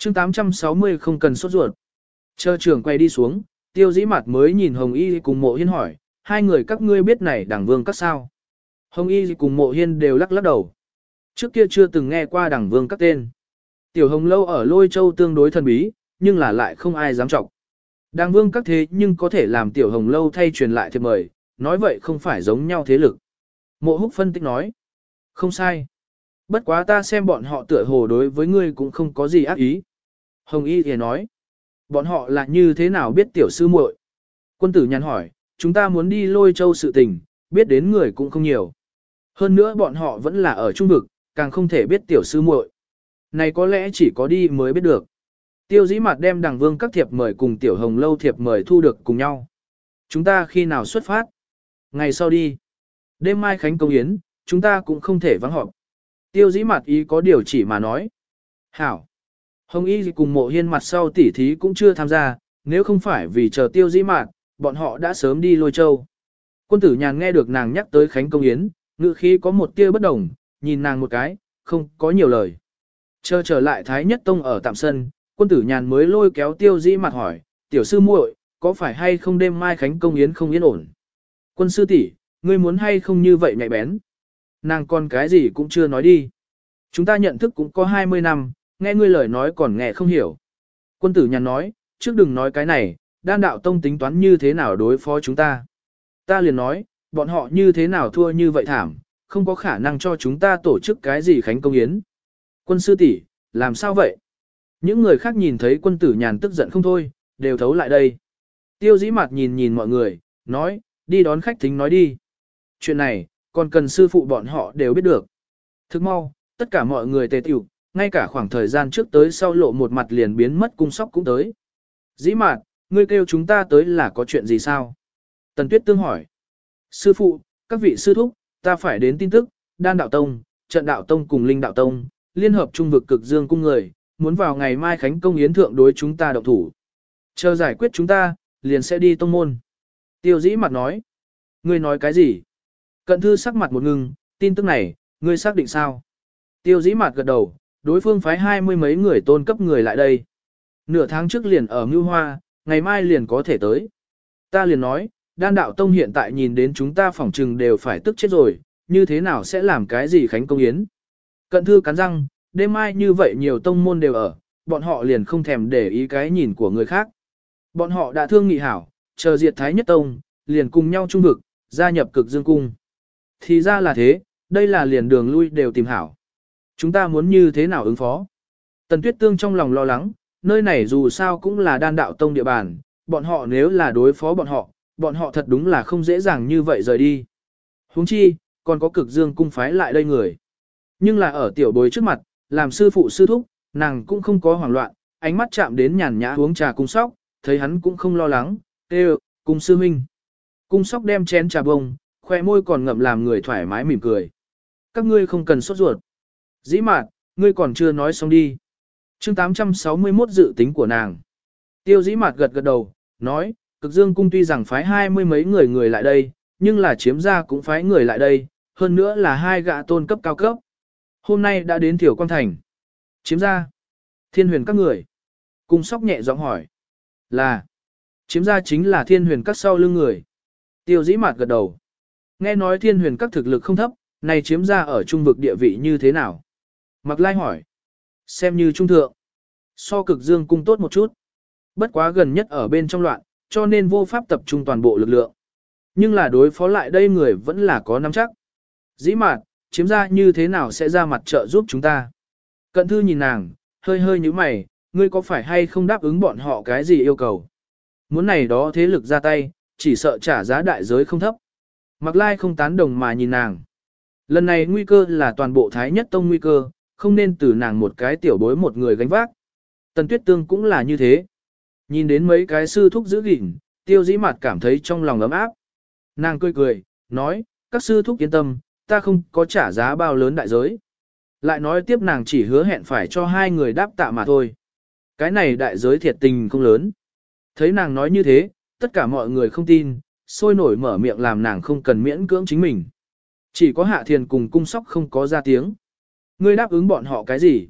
chương 860 không cần sốt ruột. Chờ trưởng quay đi xuống, tiêu dĩ mặt mới nhìn Hồng Y cùng mộ hiên hỏi, hai người các ngươi biết này đảng vương các sao. Hồng Y cùng mộ hiên đều lắc lắc đầu. Trước kia chưa từng nghe qua đảng vương các tên. Tiểu hồng lâu ở lôi châu tương đối thần bí, nhưng là lại không ai dám trọng. Đảng vương các thế nhưng có thể làm tiểu hồng lâu thay truyền lại thiệp mời, nói vậy không phải giống nhau thế lực. Mộ húc phân tích nói. Không sai. Bất quá ta xem bọn họ tựa hồ đối với ngươi cũng không có gì ác ý. Hồng Y thì nói. Bọn họ là như thế nào biết tiểu sư muội? Quân tử nhắn hỏi, chúng ta muốn đi lôi châu sự tình, biết đến người cũng không nhiều. Hơn nữa bọn họ vẫn là ở trung vực, càng không thể biết tiểu sư muội. Này có lẽ chỉ có đi mới biết được. Tiêu dĩ mặt đem đằng vương các thiệp mời cùng tiểu hồng lâu thiệp mời thu được cùng nhau. Chúng ta khi nào xuất phát? Ngày sau đi. Đêm mai khánh công yến, chúng ta cũng không thể vắng họp. Tiêu dĩ mặt ý có điều chỉ mà nói. Hảo. Hồng y cùng mộ hiên mặt sau tỉ thí cũng chưa tham gia, nếu không phải vì chờ tiêu dĩ mạt, bọn họ đã sớm đi lôi châu. Quân tử nhàn nghe được nàng nhắc tới Khánh Công Yến, ngự khí có một tia bất đồng, nhìn nàng một cái, không có nhiều lời. Chờ trở lại Thái Nhất Tông ở tạm sân, quân tử nhàn mới lôi kéo tiêu dĩ mặt hỏi, tiểu sư muội, có phải hay không đêm mai Khánh Công Yến không yên ổn? Quân sư tỷ, ngươi muốn hay không như vậy nhạy bén? Nàng còn cái gì cũng chưa nói đi. Chúng ta nhận thức cũng có 20 năm, nghe ngươi lời nói còn nghe không hiểu. Quân tử nhàn nói, trước đừng nói cái này, đan đạo tông tính toán như thế nào đối phó chúng ta. Ta liền nói, bọn họ như thế nào thua như vậy thảm, không có khả năng cho chúng ta tổ chức cái gì khánh công yến. Quân sư tỷ, làm sao vậy? Những người khác nhìn thấy quân tử nhàn tức giận không thôi, đều thấu lại đây. Tiêu dĩ mặt nhìn nhìn mọi người, nói, đi đón khách thính nói đi. Chuyện này, còn cần sư phụ bọn họ đều biết được. Thức mau, tất cả mọi người tề tiểu, ngay cả khoảng thời gian trước tới sau lộ một mặt liền biến mất cung sóc cũng tới. Dĩ mạt, ngươi kêu chúng ta tới là có chuyện gì sao? Tần Tuyết Tương hỏi. Sư phụ, các vị sư thúc, ta phải đến tin tức, đan đạo tông, trận đạo tông cùng linh đạo tông, liên hợp trung vực cực dương cung người, muốn vào ngày mai khánh công yến thượng đối chúng ta động thủ. Chờ giải quyết chúng ta, liền sẽ đi tông môn. Tiêu dĩ mặt nói. Ngươi nói cái gì? Cận thư sắc mặt một ngưng, tin tức này, ngươi xác định sao? Tiêu dĩ mặt gật đầu, đối phương phái hai mươi mấy người tôn cấp người lại đây. Nửa tháng trước liền ở Ngưu Hoa, ngày mai liền có thể tới. Ta liền nói, đan đạo tông hiện tại nhìn đến chúng ta phỏng trừng đều phải tức chết rồi, như thế nào sẽ làm cái gì khánh công yến. Cận thư cắn răng, đêm mai như vậy nhiều tông môn đều ở, bọn họ liền không thèm để ý cái nhìn của người khác. Bọn họ đã thương nghị hảo, chờ diệt thái nhất tông, liền cùng nhau trung vực, gia nhập cực dương cung. Thì ra là thế, đây là liền đường lui đều tìm hảo. Chúng ta muốn như thế nào ứng phó? Tần Tuyết Tương trong lòng lo lắng, nơi này dù sao cũng là đan đạo tông địa bàn, bọn họ nếu là đối phó bọn họ, bọn họ thật đúng là không dễ dàng như vậy rời đi. huống chi, còn có cực dương cung phái lại đây người. Nhưng là ở tiểu bối trước mặt, làm sư phụ sư thúc, nàng cũng không có hoảng loạn, ánh mắt chạm đến nhàn nhã uống trà cung sóc, thấy hắn cũng không lo lắng, kêu, cung sư huynh. Cung sóc đem chén trà bông, khoe môi còn ngậm làm người thoải mái mỉm cười. Các ngươi không cần sốt ruột. Dĩ mạn, ngươi còn chưa nói xong đi. chương 861 dự tính của nàng. Tiêu dĩ mạt gật gật đầu, nói, cực dương cung tuy rằng phái hai mươi mấy người người lại đây, nhưng là chiếm ra cũng phái người lại đây, hơn nữa là hai gã tôn cấp cao cấp. Hôm nay đã đến Tiểu Quang Thành. Chiếm ra. Thiên huyền các người. Cung sóc nhẹ giọng hỏi. Là. Chiếm ra chính là thiên huyền các sau lưng người. Tiêu dĩ mạt gật đầu. Nghe nói thiên huyền các thực lực không thấp, này chiếm ra ở trung vực địa vị như thế nào? Mặc lai hỏi. Xem như trung thượng. So cực dương cung tốt một chút. Bất quá gần nhất ở bên trong loạn, cho nên vô pháp tập trung toàn bộ lực lượng. Nhưng là đối phó lại đây người vẫn là có nắm chắc. Dĩ mạt, chiếm ra như thế nào sẽ ra mặt trợ giúp chúng ta? Cận thư nhìn nàng, hơi hơi như mày, ngươi có phải hay không đáp ứng bọn họ cái gì yêu cầu? Muốn này đó thế lực ra tay, chỉ sợ trả giá đại giới không thấp. Mặc lai không tán đồng mà nhìn nàng. Lần này nguy cơ là toàn bộ thái nhất tông nguy cơ, không nên từ nàng một cái tiểu bối một người gánh vác. Tần tuyết tương cũng là như thế. Nhìn đến mấy cái sư thúc giữ gìn, tiêu dĩ mặt cảm thấy trong lòng ấm áp. Nàng cười cười, nói, các sư thúc yên tâm, ta không có trả giá bao lớn đại giới. Lại nói tiếp nàng chỉ hứa hẹn phải cho hai người đáp tạ mà thôi. Cái này đại giới thiệt tình không lớn. Thấy nàng nói như thế, tất cả mọi người không tin, sôi nổi mở miệng làm nàng không cần miễn cưỡng chính mình. Chỉ có hạ thiền cùng cung sóc không có ra tiếng. Ngươi đáp ứng bọn họ cái gì?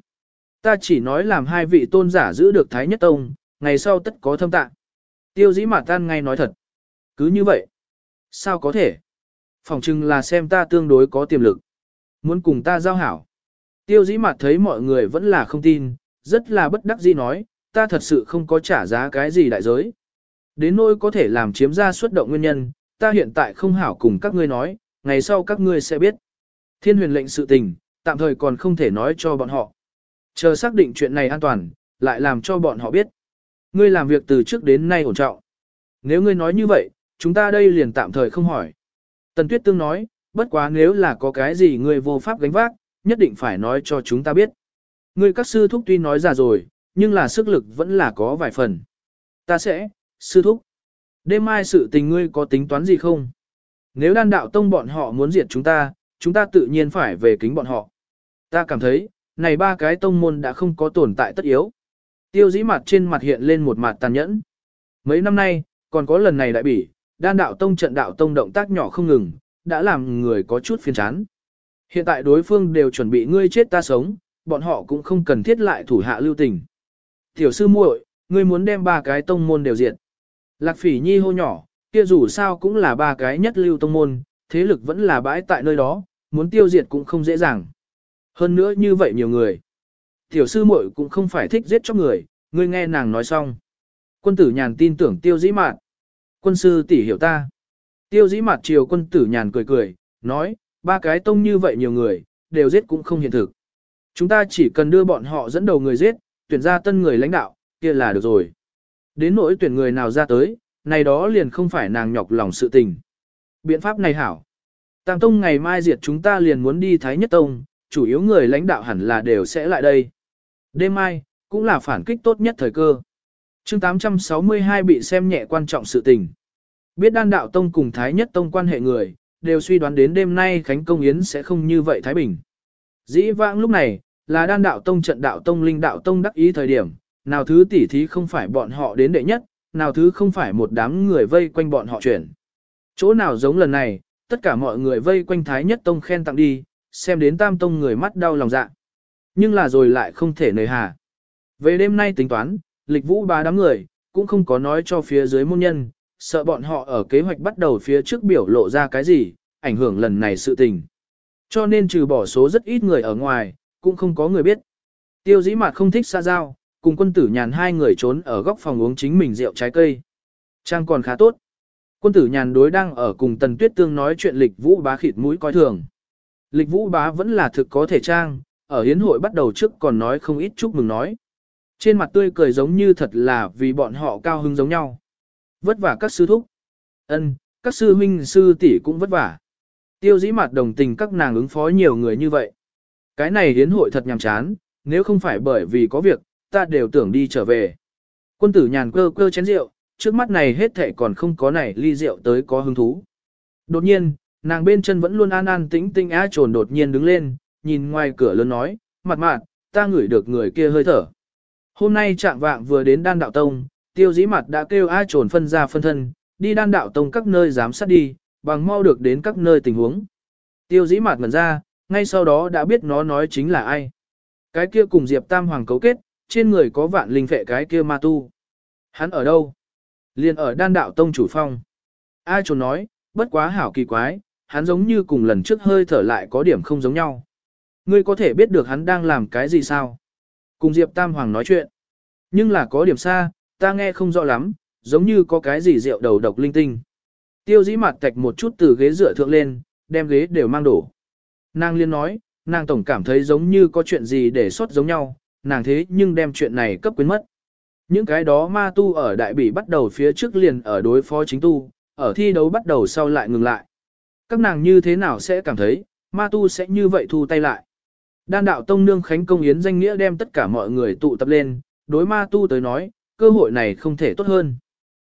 Ta chỉ nói làm hai vị tôn giả giữ được Thái Nhất Tông, ngày sau tất có thâm tạ. Tiêu dĩ mà tan ngay nói thật. Cứ như vậy. Sao có thể? Phòng chừng là xem ta tương đối có tiềm lực. Muốn cùng ta giao hảo. Tiêu dĩ mặt thấy mọi người vẫn là không tin, rất là bất đắc dĩ nói, ta thật sự không có trả giá cái gì đại giới. Đến nỗi có thể làm chiếm ra xuất động nguyên nhân, ta hiện tại không hảo cùng các ngươi nói, ngày sau các ngươi sẽ biết. Thiên huyền lệnh sự tình, tạm thời còn không thể nói cho bọn họ. Chờ xác định chuyện này an toàn, lại làm cho bọn họ biết. Ngươi làm việc từ trước đến nay ổn trọng. Nếu ngươi nói như vậy, chúng ta đây liền tạm thời không hỏi. Tần Tuyết Tương nói, bất quá nếu là có cái gì ngươi vô pháp gánh vác, nhất định phải nói cho chúng ta biết. Ngươi các sư thúc tuy nói ra rồi, nhưng là sức lực vẫn là có vài phần. Ta sẽ, sư thúc. Đêm mai sự tình ngươi có tính toán gì không? Nếu đan đạo tông bọn họ muốn diệt chúng ta, chúng ta tự nhiên phải về kính bọn họ. Ta cảm thấy, này ba cái tông môn đã không có tồn tại tất yếu. Tiêu dĩ mặt trên mặt hiện lên một mặt tàn nhẫn. Mấy năm nay, còn có lần này đại bỉ, đan đạo tông trận đạo tông động tác nhỏ không ngừng, đã làm người có chút phiền chán. Hiện tại đối phương đều chuẩn bị ngươi chết ta sống, bọn họ cũng không cần thiết lại thủ hạ lưu tình. Tiểu sư muội, ngươi muốn đem ba cái tông môn đều diệt. Lạc phỉ nhi hô nhỏ, kia dù sao cũng là ba cái nhất lưu tông môn, thế lực vẫn là bãi tại nơi đó, muốn tiêu diệt cũng không dễ dàng. Hơn nữa như vậy nhiều người. Tiểu sư muội cũng không phải thích giết cho người, ngươi nghe nàng nói xong. Quân tử nhàn tin tưởng tiêu dĩ mạn. Quân sư tỷ hiểu ta. Tiêu dĩ mạt chiều quân tử nhàn cười cười, nói, ba cái tông như vậy nhiều người, đều giết cũng không hiện thực. Chúng ta chỉ cần đưa bọn họ dẫn đầu người giết, tuyển ra tân người lãnh đạo, kia là được rồi. Đến nỗi tuyển người nào ra tới, này đó liền không phải nàng nhọc lòng sự tình. Biện pháp này hảo. Tam Tông ngày mai diệt chúng ta liền muốn đi Thái Nhất Tông, chủ yếu người lãnh đạo hẳn là đều sẽ lại đây. Đêm mai, cũng là phản kích tốt nhất thời cơ. chương 862 bị xem nhẹ quan trọng sự tình. Biết đan đạo tông cùng Thái Nhất Tông quan hệ người, đều suy đoán đến đêm nay Khánh Công Yến sẽ không như vậy Thái Bình. Dĩ vãng lúc này, là đan đạo tông trận đạo tông linh đạo tông đắc ý thời điểm, nào thứ tỉ thí không phải bọn họ đến đệ nhất, nào thứ không phải một đám người vây quanh bọn họ chuyển. Chỗ nào giống lần này, tất cả mọi người vây quanh Thái Nhất Tông khen tặng đi, xem đến Tam Tông người mắt đau lòng dạ. Nhưng là rồi lại không thể nời hà. Về đêm nay tính toán, lịch vũ ba đám người, cũng không có nói cho phía dưới môn nhân, sợ bọn họ ở kế hoạch bắt đầu phía trước biểu lộ ra cái gì, ảnh hưởng lần này sự tình. Cho nên trừ bỏ số rất ít người ở ngoài, cũng không có người biết. Tiêu dĩ mặt không thích xa giao, cùng quân tử nhàn hai người trốn ở góc phòng uống chính mình rượu trái cây. Trang còn khá tốt. Quân tử nhàn đối đang ở cùng tần tuyết tương nói chuyện lịch vũ bá khịt mũi coi thường. Lịch vũ bá vẫn là thực có thể trang, ở hiến hội bắt đầu trước còn nói không ít chúc mừng nói. Trên mặt tươi cười giống như thật là vì bọn họ cao hứng giống nhau. Vất vả các sư thúc. ân, các sư huynh sư tỷ cũng vất vả. Tiêu dĩ mặt đồng tình các nàng ứng phó nhiều người như vậy. Cái này hiến hội thật nhàm chán, nếu không phải bởi vì có việc, ta đều tưởng đi trở về. Quân tử nhàn cơ cơ chén rượu, trước mắt này hết thể còn không có này ly rượu tới có hứng thú. Đột nhiên, nàng bên chân vẫn luôn an an tĩnh tĩnh á trồn đột nhiên đứng lên, nhìn ngoài cửa lớn nói, mặt mạn, ta ngửi được người kia hơi thở. Hôm nay trạng vạng vừa đến đan đạo tông, tiêu dĩ mặt đã kêu á trồn phân ra phân thân, đi đan đạo tông các nơi giám sát đi, bằng mau được đến các nơi tình huống. Tiêu dĩ mặt ngần ra, ngay sau đó đã biết nó nói chính là ai. Cái kia cùng Diệp Tam Hoàng cấu kết, trên người có vạn linh phệ cái kia ma tu. Hắn ở đâu? Liên ở đan đạo tông chủ phong. A trồn nói, bất quá hảo kỳ quái, hắn giống như cùng lần trước hơi thở lại có điểm không giống nhau. Ngươi có thể biết được hắn đang làm cái gì sao? Cùng Diệp Tam Hoàng nói chuyện. Nhưng là có điểm xa, ta nghe không rõ lắm, giống như có cái gì rượu đầu độc linh tinh. Tiêu dĩ mặt tạch một chút từ ghế dựa thượng lên, đem ghế đều mang đổ. Nàng liên nói, nàng tổng cảm thấy giống như có chuyện gì để sót giống nhau, nàng thế nhưng đem chuyện này cấp quyến mất. Những cái đó ma tu ở đại bỉ bắt đầu phía trước liền ở đối phó chính tu, ở thi đấu bắt đầu sau lại ngừng lại. Các nàng như thế nào sẽ cảm thấy, ma tu sẽ như vậy thu tay lại. Đan đạo tông nương khánh công yến danh nghĩa đem tất cả mọi người tụ tập lên, đối ma tu tới nói, cơ hội này không thể tốt hơn.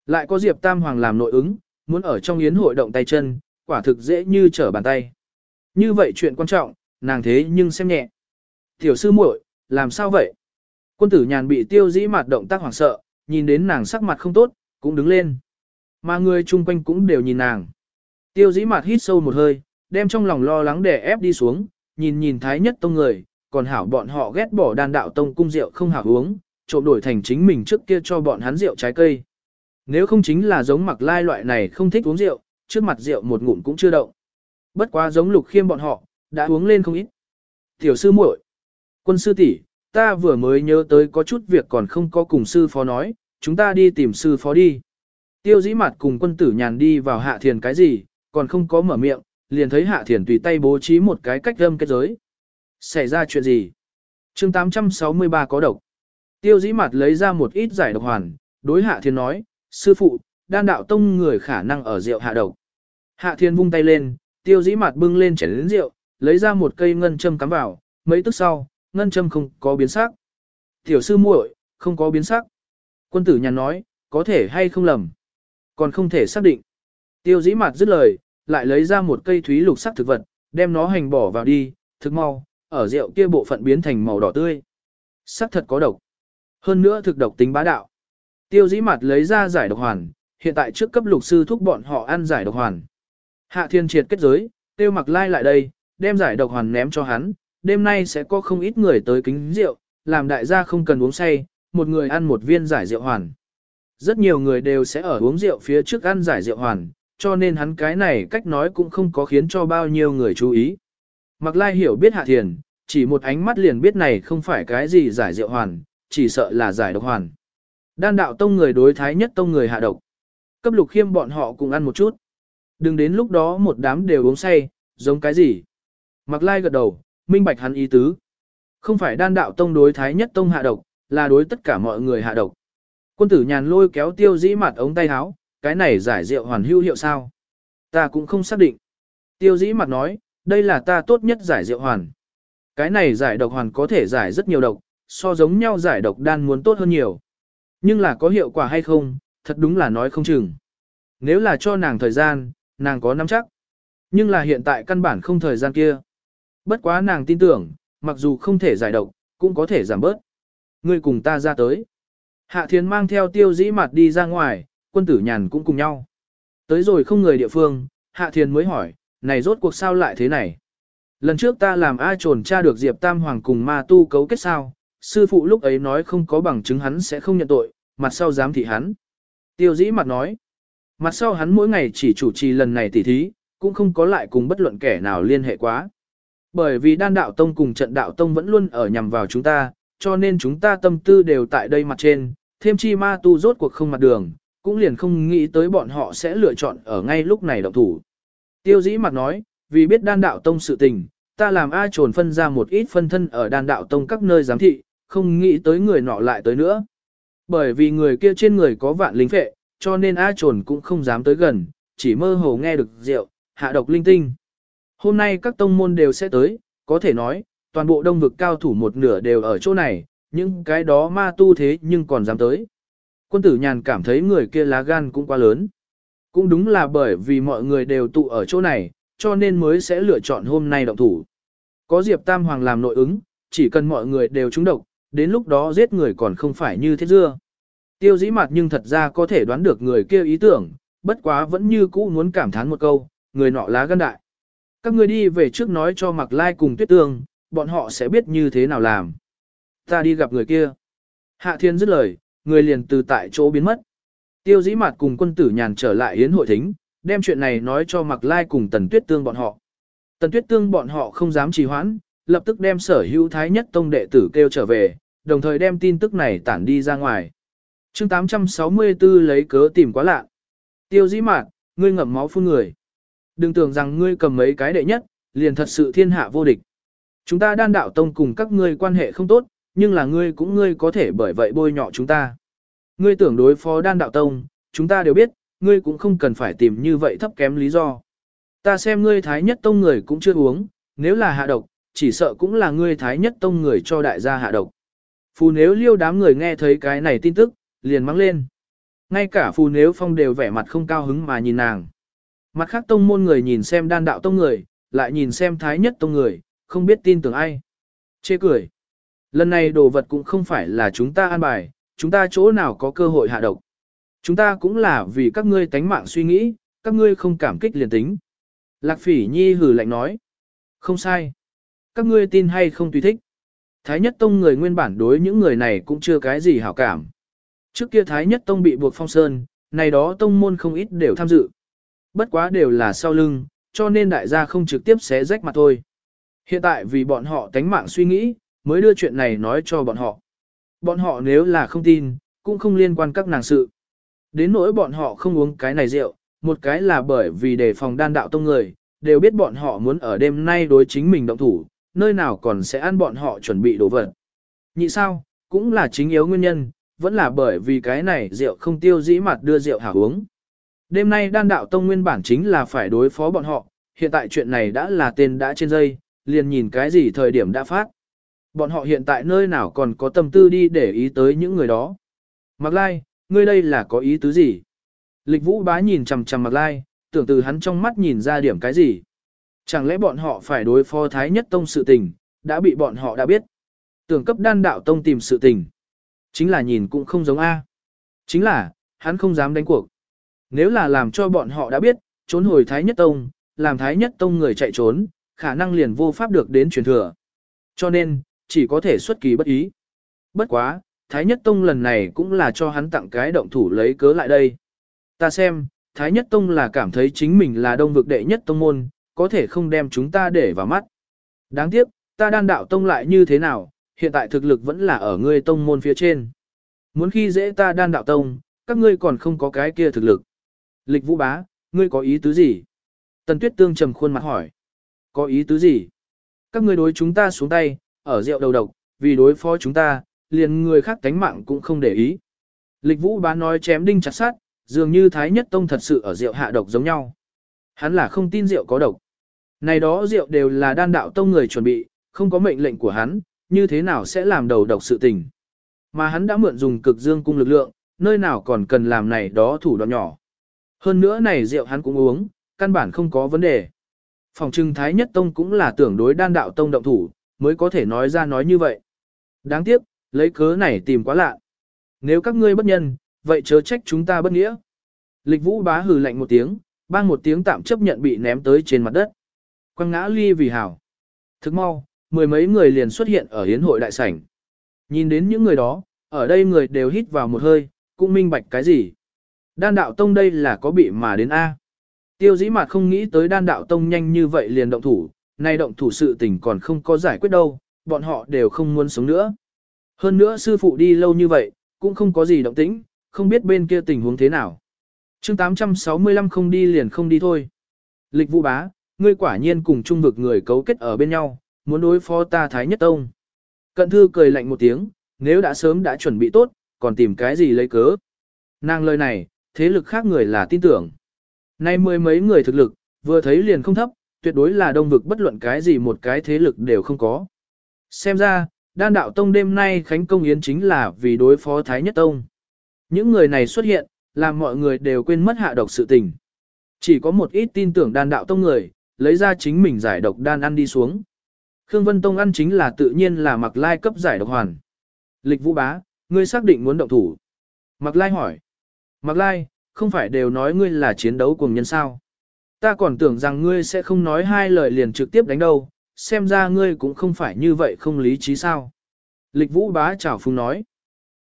Lại có Diệp Tam Hoàng làm nội ứng, muốn ở trong yến hội động tay chân, quả thực dễ như trở bàn tay. Như vậy chuyện quan trọng, nàng thế nhưng xem nhẹ. Tiểu sư muội, làm sao vậy? Quân tử nhàn bị tiêu dĩ mặt động tác hoảng sợ, nhìn đến nàng sắc mặt không tốt, cũng đứng lên. Mà người chung quanh cũng đều nhìn nàng. Tiêu dĩ mặt hít sâu một hơi, đem trong lòng lo lắng để ép đi xuống, nhìn nhìn thái nhất tông người, còn hảo bọn họ ghét bỏ đàn đạo tông cung rượu không hảo uống, trộm đổi thành chính mình trước kia cho bọn hắn rượu trái cây. Nếu không chính là giống mặc lai loại này không thích uống rượu, trước mặt rượu một ngụm cũng chưa động. Bất quá giống lục khiêm bọn họ, đã uống lên không ít. Tiểu sư muội, quân sư tỷ, ta vừa mới nhớ tới có chút việc còn không có cùng sư phó nói, chúng ta đi tìm sư phó đi. Tiêu dĩ mặt cùng quân tử nhàn đi vào hạ thiền cái gì, còn không có mở miệng, liền thấy hạ thiền tùy tay bố trí một cái cách âm kết giới. Xảy ra chuyện gì? chương 863 có độc. Tiêu dĩ mặt lấy ra một ít giải độc hoàn, đối hạ thiền nói, sư phụ, đan đạo tông người khả năng ở rượu hạ độc. Hạ thiền vung tay lên, tiêu dĩ mặt bưng lên chén đến rượu, lấy ra một cây ngân châm cắm vào, mấy tức sau, ngân châm không có biến sắc. Tiểu sư muội, không có biến sắc. Quân tử nhàn nói, có thể hay không lầm. Còn không thể xác định. Tiêu dĩ mặt dứt lời, lại lấy ra một cây thúy lục sắc thực vật, đem nó hành bỏ vào đi, thực mau, ở rượu kia bộ phận biến thành màu đỏ tươi. Sắc thật có độc. Hơn nữa thực độc tính bá đạo. Tiêu dĩ mặt lấy ra giải độc hoàn, hiện tại trước cấp lục sư thúc bọn họ ăn giải độc hoàn. Hạ thiên triệt kết giới, tiêu mặc lai lại đây, đem giải độc hoàn ném cho hắn, đêm nay sẽ có không ít người tới kính rượu, làm đại gia không cần uống say, một người ăn một viên giải rượu hoàn. Rất nhiều người đều sẽ ở uống rượu phía trước ăn giải rượu hoàn, cho nên hắn cái này cách nói cũng không có khiến cho bao nhiêu người chú ý. Mặc lai hiểu biết hạ thiền, chỉ một ánh mắt liền biết này không phải cái gì giải rượu hoàn, chỉ sợ là giải độc hoàn. Đan đạo tông người đối thái nhất tông người hạ độc. Cấp lục khiêm bọn họ cùng ăn một chút. Đừng đến lúc đó một đám đều uống say, giống cái gì? Mặc lai gật đầu, minh bạch hắn ý tứ. Không phải đan đạo tông đối thái nhất tông hạ độc, là đối tất cả mọi người hạ độc. Quân tử nhàn lôi kéo tiêu dĩ mặt ống tay háo, cái này giải rượu hoàn hữu hiệu sao? Ta cũng không xác định. Tiêu dĩ mặt nói, đây là ta tốt nhất giải rượu hoàn. Cái này giải độc hoàn có thể giải rất nhiều độc, so giống nhau giải độc đan muốn tốt hơn nhiều. Nhưng là có hiệu quả hay không, thật đúng là nói không chừng. Nếu là cho nàng thời gian, nàng có nắm chắc. Nhưng là hiện tại căn bản không thời gian kia. Bất quá nàng tin tưởng, mặc dù không thể giải độc, cũng có thể giảm bớt. Ngươi cùng ta ra tới. Hạ thiến mang theo tiêu dĩ mặt đi ra ngoài, quân tử nhàn cũng cùng nhau. Tới rồi không người địa phương, hạ thiền mới hỏi, này rốt cuộc sao lại thế này? Lần trước ta làm ai trồn tra được Diệp Tam Hoàng cùng ma tu cấu kết sao, sư phụ lúc ấy nói không có bằng chứng hắn sẽ không nhận tội, mặt sau dám thị hắn. Tiêu dĩ mặt nói, mặt sau hắn mỗi ngày chỉ chủ trì lần này tỉ thí, cũng không có lại cùng bất luận kẻ nào liên hệ quá. Bởi vì đan đạo tông cùng trận đạo tông vẫn luôn ở nhằm vào chúng ta, cho nên chúng ta tâm tư đều tại đây mặt trên, thêm chi ma tu rốt cuộc không mặt đường, cũng liền không nghĩ tới bọn họ sẽ lựa chọn ở ngay lúc này động thủ. Tiêu dĩ mặt nói, vì biết đan đạo tông sự tình, ta làm A trồn phân ra một ít phân thân ở đan đạo tông các nơi giám thị, không nghĩ tới người nọ lại tới nữa. Bởi vì người kia trên người có vạn lính phệ, cho nên A trồn cũng không dám tới gần, chỉ mơ hồ nghe được rượu, hạ độc linh tinh. Hôm nay các tông môn đều sẽ tới, có thể nói, toàn bộ đông vực cao thủ một nửa đều ở chỗ này, những cái đó ma tu thế nhưng còn dám tới. Quân tử nhàn cảm thấy người kia lá gan cũng quá lớn. Cũng đúng là bởi vì mọi người đều tụ ở chỗ này, cho nên mới sẽ lựa chọn hôm nay động thủ. Có Diệp Tam Hoàng làm nội ứng, chỉ cần mọi người đều trúng độc, đến lúc đó giết người còn không phải như thế dưa. Tiêu dĩ mặt nhưng thật ra có thể đoán được người kia ý tưởng, bất quá vẫn như cũ muốn cảm thán một câu, người nọ lá gan đại. Các ngươi đi về trước nói cho Mạc Lai cùng Tuyết Tương, bọn họ sẽ biết như thế nào làm. Ta đi gặp người kia. Hạ Thiên dứt lời, người liền từ tại chỗ biến mất. Tiêu dĩ mặt cùng quân tử nhàn trở lại yến hội thính, đem chuyện này nói cho Mạc Lai cùng Tần Tuyết Tương bọn họ. Tần Tuyết Tương bọn họ không dám trì hoãn, lập tức đem sở hữu thái nhất tông đệ tử kêu trở về, đồng thời đem tin tức này tản đi ra ngoài. chương 864 lấy cớ tìm quá lạ. Tiêu dĩ mạt, ngươi ngậm máu phun người. Đừng tưởng rằng ngươi cầm mấy cái đệ nhất, liền thật sự thiên hạ vô địch. Chúng ta đan đạo tông cùng các ngươi quan hệ không tốt, nhưng là ngươi cũng ngươi có thể bởi vậy bôi nhọ chúng ta. Ngươi tưởng đối phó đan đạo tông, chúng ta đều biết, ngươi cũng không cần phải tìm như vậy thấp kém lý do. Ta xem ngươi thái nhất tông người cũng chưa uống, nếu là hạ độc, chỉ sợ cũng là ngươi thái nhất tông người cho đại gia hạ độc. Phù nếu liêu đám người nghe thấy cái này tin tức, liền mắng lên. Ngay cả phù nếu phong đều vẻ mặt không cao hứng mà nhìn nàng. Mặt khác tông môn người nhìn xem đan đạo tông người, lại nhìn xem thái nhất tông người, không biết tin tưởng ai. Chê cười. Lần này đồ vật cũng không phải là chúng ta an bài, chúng ta chỗ nào có cơ hội hạ độc. Chúng ta cũng là vì các ngươi tánh mạng suy nghĩ, các ngươi không cảm kích liền tính. Lạc phỉ nhi hử lạnh nói. Không sai. Các ngươi tin hay không tùy thích. Thái nhất tông người nguyên bản đối những người này cũng chưa cái gì hảo cảm. Trước kia Thái nhất tông bị buộc phong sơn, này đó tông môn không ít đều tham dự. Bất quá đều là sau lưng, cho nên đại gia không trực tiếp xé rách mặt thôi. Hiện tại vì bọn họ tánh mạng suy nghĩ, mới đưa chuyện này nói cho bọn họ. Bọn họ nếu là không tin, cũng không liên quan các nàng sự. Đến nỗi bọn họ không uống cái này rượu, một cái là bởi vì đề phòng đan đạo tông người, đều biết bọn họ muốn ở đêm nay đối chính mình động thủ, nơi nào còn sẽ ăn bọn họ chuẩn bị đồ vật. Nhị sao, cũng là chính yếu nguyên nhân, vẫn là bởi vì cái này rượu không tiêu dĩ mặt đưa rượu hảo uống. Đêm nay đan đạo tông nguyên bản chính là phải đối phó bọn họ, hiện tại chuyện này đã là tên đã trên dây, liền nhìn cái gì thời điểm đã phát. Bọn họ hiện tại nơi nào còn có tâm tư đi để ý tới những người đó. Mạc Lai, ngươi đây là có ý tứ gì? Lịch vũ bá nhìn chằm chằm Mạc Lai, tưởng từ hắn trong mắt nhìn ra điểm cái gì? Chẳng lẽ bọn họ phải đối phó Thái Nhất Tông sự tình, đã bị bọn họ đã biết. Tưởng cấp đan đạo Tông tìm sự tình. Chính là nhìn cũng không giống A. Chính là, hắn không dám đánh cuộc. Nếu là làm cho bọn họ đã biết, trốn hồi Thái Nhất Tông, làm Thái Nhất Tông người chạy trốn, khả năng liền vô pháp được đến truyền thừa. Cho nên, chỉ có thể xuất kỳ bất ý. Bất quá, Thái Nhất Tông lần này cũng là cho hắn tặng cái động thủ lấy cớ lại đây. Ta xem, Thái Nhất Tông là cảm thấy chính mình là đông vực đệ nhất tông môn, có thể không đem chúng ta để vào mắt. Đáng tiếc, ta đan đạo tông lại như thế nào, hiện tại thực lực vẫn là ở ngươi tông môn phía trên. Muốn khi dễ ta đan đạo tông, các ngươi còn không có cái kia thực lực. Lịch vũ bá, ngươi có ý tứ gì? Tần tuyết tương trầm khuôn mặt hỏi. Có ý tứ gì? Các ngươi đối chúng ta xuống tay, ở rượu đầu độc, vì đối phó chúng ta, liền người khác tánh mạng cũng không để ý. Lịch vũ bá nói chém đinh chặt sát, dường như Thái Nhất Tông thật sự ở rượu hạ độc giống nhau. Hắn là không tin rượu có độc. Này đó rượu đều là đan đạo tông người chuẩn bị, không có mệnh lệnh của hắn, như thế nào sẽ làm đầu độc sự tình. Mà hắn đã mượn dùng cực dương cung lực lượng, nơi nào còn cần làm này đó thủ đoạn nhỏ. Hơn nữa này rượu hắn cũng uống, căn bản không có vấn đề. Phòng trưng Thái Nhất Tông cũng là tưởng đối đan đạo tông động thủ, mới có thể nói ra nói như vậy. Đáng tiếc, lấy cớ này tìm quá lạ. Nếu các ngươi bất nhân, vậy chớ trách chúng ta bất nghĩa. Lịch vũ bá hừ lạnh một tiếng, bang một tiếng tạm chấp nhận bị ném tới trên mặt đất. Quăng ngã ly vì hảo. Thức mau, mười mấy người liền xuất hiện ở hiến hội đại sảnh. Nhìn đến những người đó, ở đây người đều hít vào một hơi, cũng minh bạch cái gì. Đan đạo tông đây là có bị mà đến A. Tiêu dĩ mặt không nghĩ tới đan đạo tông nhanh như vậy liền động thủ, nay động thủ sự tình còn không có giải quyết đâu, bọn họ đều không muốn sống nữa. Hơn nữa sư phụ đi lâu như vậy, cũng không có gì động tĩnh, không biết bên kia tình huống thế nào. chương 865 không đi liền không đi thôi. Lịch vũ bá, ngươi quả nhiên cùng trung vực người cấu kết ở bên nhau, muốn đối phó ta Thái Nhất Tông. Cận thư cười lạnh một tiếng, nếu đã sớm đã chuẩn bị tốt, còn tìm cái gì lấy cớ. Nàng lời này, thế lực khác người là tin tưởng. Nay mười mấy người thực lực, vừa thấy liền không thấp, tuyệt đối là đông vực bất luận cái gì một cái thế lực đều không có. Xem ra, đan đạo tông đêm nay khánh công yến chính là vì đối phó Thái Nhất Tông. Những người này xuất hiện, làm mọi người đều quên mất hạ độc sự tình. Chỉ có một ít tin tưởng đan đạo tông người, lấy ra chính mình giải độc đan ăn đi xuống. Khương Vân Tông ăn chính là tự nhiên là mặc lai cấp giải độc hoàn. Lịch vũ bá, ngươi xác định muốn động thủ. Mặc lai hỏi. Mạc lai, không phải đều nói ngươi là chiến đấu cùng nhân sao. Ta còn tưởng rằng ngươi sẽ không nói hai lời liền trực tiếp đánh đâu, xem ra ngươi cũng không phải như vậy không lý trí sao. Lịch vũ bá chào phung nói.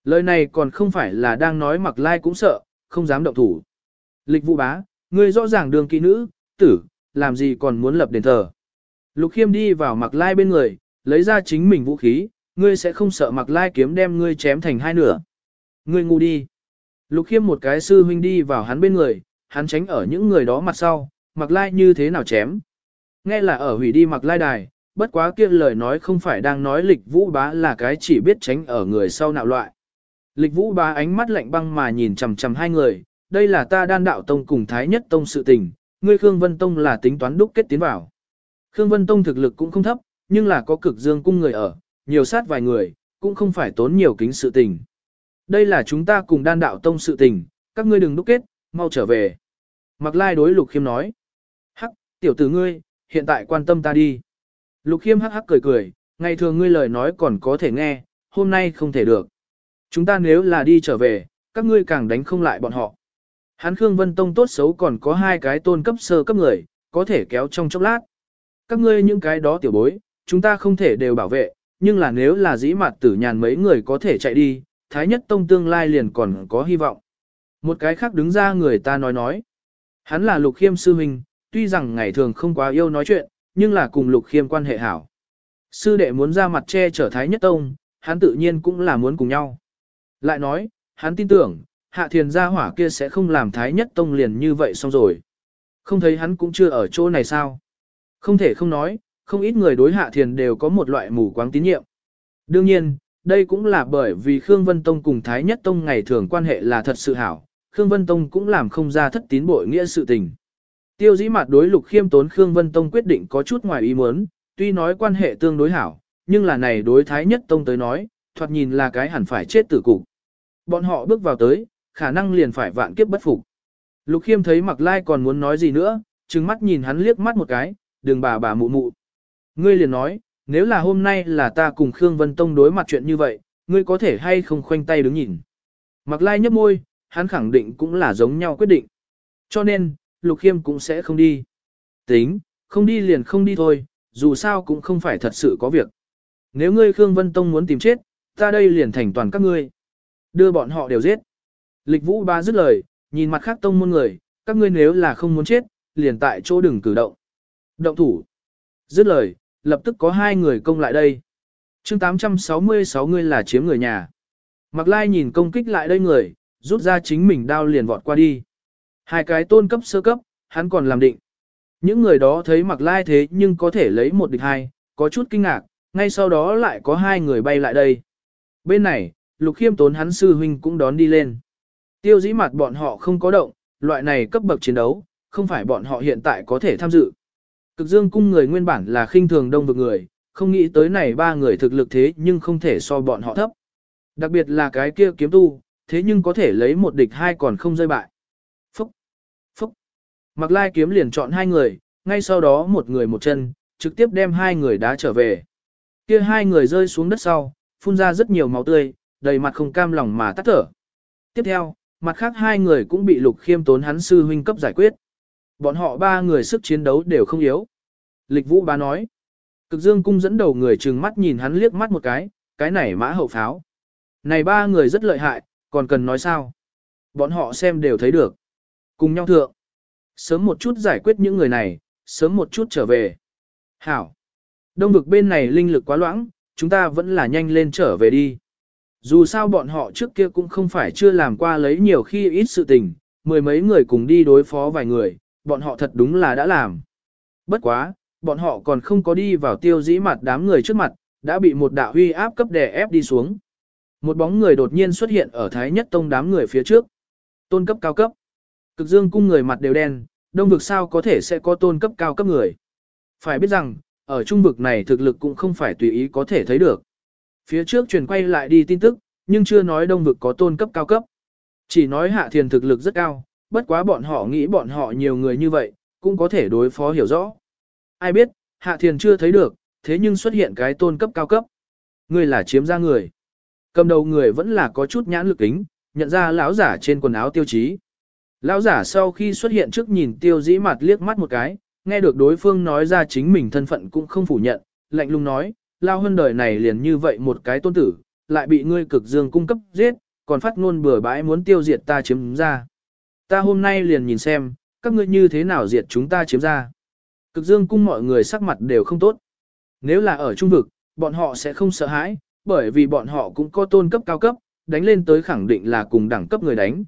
Lời này còn không phải là đang nói Mạc lai cũng sợ, không dám động thủ. Lịch vũ bá, ngươi rõ ràng đường kỹ nữ, tử, làm gì còn muốn lập đền thờ. Lục khiêm đi vào Mạc lai bên người, lấy ra chính mình vũ khí, ngươi sẽ không sợ Mạc lai kiếm đem ngươi chém thành hai nửa. Ngươi ngu đi. Lục khiêm một cái sư huynh đi vào hắn bên người, hắn tránh ở những người đó mặt sau, mặc lai như thế nào chém. Nghe là ở hủy đi mặc lai đài, bất quá kia lời nói không phải đang nói lịch vũ bá là cái chỉ biết tránh ở người sau nạo loại. Lịch vũ bá ánh mắt lạnh băng mà nhìn chằm chằm hai người, đây là ta đan đạo tông cùng thái nhất tông sự tình, ngươi Khương Vân Tông là tính toán đúc kết tiến vào. Khương Vân Tông thực lực cũng không thấp, nhưng là có cực dương cung người ở, nhiều sát vài người, cũng không phải tốn nhiều kính sự tình. Đây là chúng ta cùng đan đạo tông sự tình, các ngươi đừng đúc kết, mau trở về. Mặc lai đối lục khiêm nói. Hắc, tiểu tử ngươi, hiện tại quan tâm ta đi. Lục khiêm hắc hắc cười cười, ngày thường ngươi lời nói còn có thể nghe, hôm nay không thể được. Chúng ta nếu là đi trở về, các ngươi càng đánh không lại bọn họ. Hán Khương Vân Tông tốt xấu còn có hai cái tôn cấp sơ cấp người, có thể kéo trong chốc lát. Các ngươi những cái đó tiểu bối, chúng ta không thể đều bảo vệ, nhưng là nếu là dĩ mặt tử nhàn mấy người có thể chạy đi, Thái Nhất Tông tương lai liền còn có hy vọng. Một cái khác đứng ra người ta nói nói. Hắn là Lục Khiêm sư huynh, tuy rằng ngày thường không quá yêu nói chuyện, nhưng là cùng Lục Khiêm quan hệ hảo. Sư đệ muốn ra mặt che chở Thái Nhất Tông, hắn tự nhiên cũng là muốn cùng nhau. Lại nói, hắn tin tưởng, hạ thiền gia hỏa kia sẽ không làm Thái Nhất Tông liền như vậy xong rồi. Không thấy hắn cũng chưa ở chỗ này sao? Không thể không nói, không ít người đối hạ thiền đều có một loại mù quáng tín nhiệm. Đương nhiên, đây cũng là bởi vì Khương Vân Tông cùng Thái Nhất Tông ngày thường quan hệ là thật sự hảo, Khương Vân Tông cũng làm không ra thất tín bội nghĩa sự tình. Tiêu dĩ mặt đối lục khiêm tốn Khương Vân Tông quyết định có chút ngoài ý muốn, tuy nói quan hệ tương đối hảo, nhưng là này đối Thái Nhất Tông tới nói, thoạt nhìn là cái hẳn phải chết tử cục. Bọn họ bước vào tới, khả năng liền phải vạn kiếp bất phục. Lục khiêm thấy mặc lai còn muốn nói gì nữa, trừng mắt nhìn hắn liếc mắt một cái, đừng bà bà mụ mụ. Ngươi liền nói, nếu là hôm nay là ta cùng Khương Vân Tông đối mặt chuyện như vậy, ngươi có thể hay không khoanh tay đứng nhìn. Mặc lai nhấp môi, hắn khẳng định cũng là giống nhau quyết định. Cho nên, Lục Khiêm cũng sẽ không đi. Tính, không đi liền không đi thôi, dù sao cũng không phải thật sự có việc. Nếu ngươi Khương Vân Tông muốn tìm chết, ta đây liền thành toàn các ngươi. Đưa bọn họ đều giết. Lịch Vũ Ba dứt lời, nhìn mặt khác tông môn người, các ngươi nếu là không muốn chết, liền tại chỗ đừng cử động. Động thủ. Dứt lời, lập tức có hai người công lại đây. chương 866 người là chiếm người nhà. Mặc lai nhìn công kích lại đây người, rút ra chính mình đao liền vọt qua đi. Hai cái tôn cấp sơ cấp, hắn còn làm định. Những người đó thấy mặc lai thế nhưng có thể lấy một địch hai, có chút kinh ngạc, ngay sau đó lại có hai người bay lại đây. Bên này, lục khiêm tốn hắn sư huynh cũng đón đi lên. Tiêu dĩ mặt bọn họ không có động, loại này cấp bậc chiến đấu, không phải bọn họ hiện tại có thể tham dự. Cực dương cung người nguyên bản là khinh thường đông vực người, không nghĩ tới này ba người thực lực thế nhưng không thể so bọn họ thấp. Đặc biệt là cái kia kiếm tu, thế nhưng có thể lấy một địch hai còn không rơi bại. Phúc! Phúc! Mặc lai kiếm liền chọn hai người, ngay sau đó một người một chân, trực tiếp đem hai người đá trở về. Kia hai người rơi xuống đất sau, phun ra rất nhiều máu tươi, đầy mặt không cam lòng mà tắt thở. Tiếp theo, mặt khác hai người cũng bị lục khiêm tốn hắn sư huynh cấp giải quyết. Bọn họ ba người sức chiến đấu đều không yếu. Lịch vũ bá nói. Cực dương cung dẫn đầu người trừng mắt nhìn hắn liếc mắt một cái, cái này mã hậu pháo. Này ba người rất lợi hại, còn cần nói sao? Bọn họ xem đều thấy được. Cùng nhau thượng. Sớm một chút giải quyết những người này, sớm một chút trở về. Hảo. Đông vực bên này linh lực quá loãng, chúng ta vẫn là nhanh lên trở về đi. Dù sao bọn họ trước kia cũng không phải chưa làm qua lấy nhiều khi ít sự tình, mười mấy người cùng đi đối phó vài người, bọn họ thật đúng là đã làm. Bất quá, bọn họ còn không có đi vào tiêu dĩ mặt đám người trước mặt, đã bị một đạo huy áp cấp đè ép đi xuống. Một bóng người đột nhiên xuất hiện ở Thái Nhất Tông đám người phía trước. Tôn cấp cao cấp. Cực dương cung người mặt đều đen, đông vực sao có thể sẽ có tôn cấp cao cấp người. Phải biết rằng, ở trung vực này thực lực cũng không phải tùy ý có thể thấy được. Phía trước truyền quay lại đi tin tức, nhưng chưa nói đông vực có tôn cấp cao cấp. Chỉ nói hạ thiền thực lực rất cao, bất quá bọn họ nghĩ bọn họ nhiều người như vậy, cũng có thể đối phó hiểu rõ. Ai biết, hạ thiền chưa thấy được, thế nhưng xuất hiện cái tôn cấp cao cấp. Người là chiếm ra người. Cầm đầu người vẫn là có chút nhãn lực kính, nhận ra lão giả trên quần áo tiêu chí. Lão giả sau khi xuất hiện trước nhìn tiêu dĩ mặt liếc mắt một cái, nghe được đối phương nói ra chính mình thân phận cũng không phủ nhận, lạnh lùng nói, lao hơn đời này liền như vậy một cái tôn tử, lại bị ngươi cực dương cung cấp giết, còn phát ngôn bừa bãi muốn tiêu diệt ta chiếm ra. Ta hôm nay liền nhìn xem, các ngươi như thế nào diệt chúng ta chiếm ra. Cực dương cung mọi người sắc mặt đều không tốt. Nếu là ở trung vực, bọn họ sẽ không sợ hãi, bởi vì bọn họ cũng có tôn cấp cao cấp, đánh lên tới khẳng định là cùng đẳng cấp người đánh.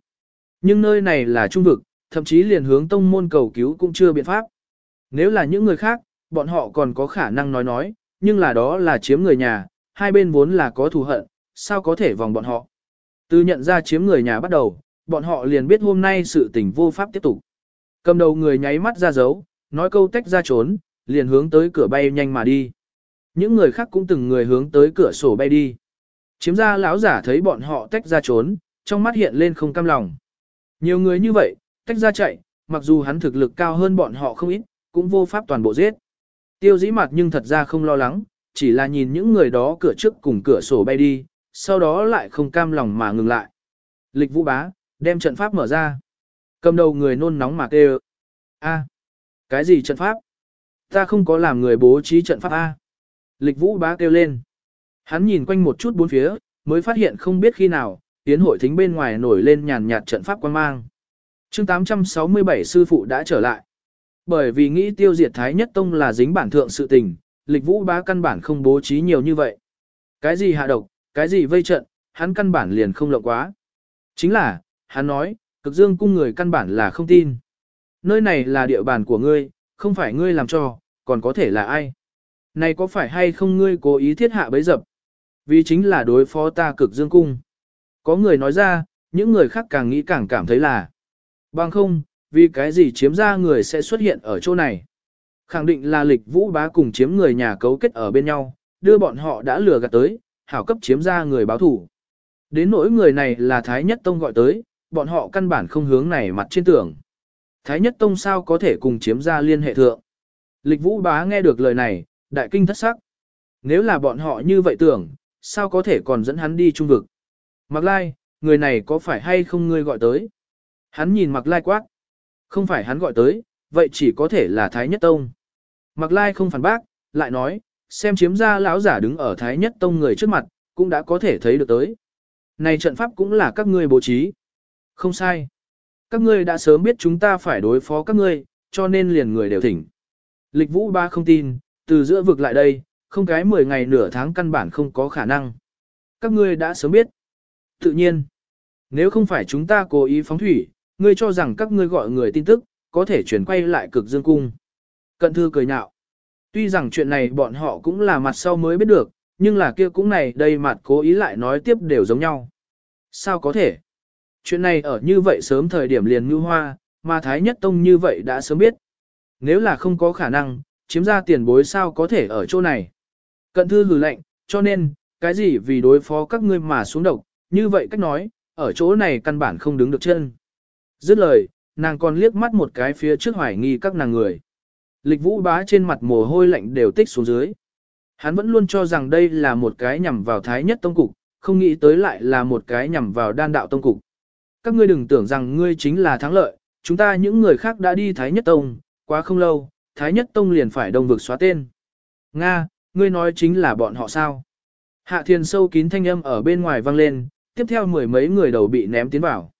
Nhưng nơi này là trung vực, thậm chí liền hướng tông môn cầu cứu cũng chưa biện pháp. Nếu là những người khác, bọn họ còn có khả năng nói nói, nhưng là đó là chiếm người nhà, hai bên vốn là có thù hận, sao có thể vòng bọn họ. Từ nhận ra chiếm người nhà bắt đầu, bọn họ liền biết hôm nay sự tình vô pháp tiếp tục. Cầm đầu người nháy mắt ra dấu, nói câu tách ra trốn, liền hướng tới cửa bay nhanh mà đi. Những người khác cũng từng người hướng tới cửa sổ bay đi. Chiếm ra lão giả thấy bọn họ tách ra trốn, trong mắt hiện lên không cam lòng. Nhiều người như vậy, tách ra chạy, mặc dù hắn thực lực cao hơn bọn họ không ít, cũng vô pháp toàn bộ giết. Tiêu dĩ mặt nhưng thật ra không lo lắng, chỉ là nhìn những người đó cửa trước cùng cửa sổ bay đi, sau đó lại không cam lòng mà ngừng lại. Lịch vũ bá, đem trận pháp mở ra. Cầm đầu người nôn nóng mà kêu. A, cái gì trận pháp? Ta không có làm người bố trí trận pháp A. Lịch vũ bá kêu lên. Hắn nhìn quanh một chút bốn phía, mới phát hiện không biết khi nào, tiến hội thính bên ngoài nổi lên nhàn nhạt trận pháp quan mang. chương 867 sư phụ đã trở lại. Bởi vì nghĩ tiêu diệt Thái Nhất Tông là dính bản thượng sự tình, lịch vũ bá căn bản không bố trí nhiều như vậy. Cái gì hạ độc, cái gì vây trận, hắn căn bản liền không lộng quá. Chính là, hắn nói, cực dương cung người căn bản là không tin. Nơi này là địa bàn của ngươi, không phải ngươi làm cho, còn có thể là ai. Này có phải hay không ngươi cố ý thiết hạ bấy dập? Vì chính là đối phó ta cực dương cung. Có người nói ra, những người khác càng nghĩ càng cảm thấy là. Bằng không, vì cái gì chiếm ra người sẽ xuất hiện ở chỗ này. Khẳng định là lịch vũ bá cùng chiếm người nhà cấu kết ở bên nhau, đưa bọn họ đã lừa gạt tới, hảo cấp chiếm ra người báo thủ. Đến nỗi người này là Thái Nhất Tông gọi tới, bọn họ căn bản không hướng này mặt trên tưởng. Thái Nhất Tông sao có thể cùng chiếm ra liên hệ thượng. Lịch vũ bá nghe được lời này, đại kinh thất sắc. Nếu là bọn họ như vậy tưởng, sao có thể còn dẫn hắn đi trung vực. Mặc lai, người này có phải hay không ngươi gọi tới? Hắn nhìn mặc lai quát. Không phải hắn gọi tới, vậy chỉ có thể là Thái Nhất Tông. Mặc lai không phản bác, lại nói, xem chiếm ra lão giả đứng ở Thái Nhất Tông người trước mặt, cũng đã có thể thấy được tới. Này trận pháp cũng là các ngươi bố trí. Không sai. Các ngươi đã sớm biết chúng ta phải đối phó các ngươi, cho nên liền người đều thỉnh. Lịch vũ ba không tin, từ giữa vực lại đây, không cái 10 ngày nửa tháng căn bản không có khả năng. Các ngươi đã sớm biết. Tự nhiên, nếu không phải chúng ta cố ý phóng thủy, ngươi cho rằng các ngươi gọi người tin tức, có thể chuyển quay lại cực dương cung. Cận thư cười nhạo. Tuy rằng chuyện này bọn họ cũng là mặt sau mới biết được, nhưng là kia cũng này đây mặt cố ý lại nói tiếp đều giống nhau. Sao có thể? Chuyện này ở như vậy sớm thời điểm liền như hoa, mà Thái Nhất Tông như vậy đã sớm biết. Nếu là không có khả năng, chiếm ra tiền bối sao có thể ở chỗ này. Cận thư hừ lệnh, cho nên, cái gì vì đối phó các ngươi mà xuống độc, như vậy cách nói, ở chỗ này căn bản không đứng được chân. Dứt lời, nàng còn liếc mắt một cái phía trước hoài nghi các nàng người. Lịch vũ bá trên mặt mồ hôi lạnh đều tích xuống dưới. Hắn vẫn luôn cho rằng đây là một cái nhằm vào thái nhất tông cục, không nghĩ tới lại là một cái nhằm vào đan đạo tông cục. Các ngươi đừng tưởng rằng ngươi chính là thắng lợi, chúng ta những người khác đã đi thái nhất tông, quá không lâu, thái nhất tông liền phải đông vực xóa tên. Nga, ngươi nói chính là bọn họ sao? Hạ thiên sâu kín thanh âm ở bên ngoài vang lên, tiếp theo mười mấy người đầu bị ném tiến vào.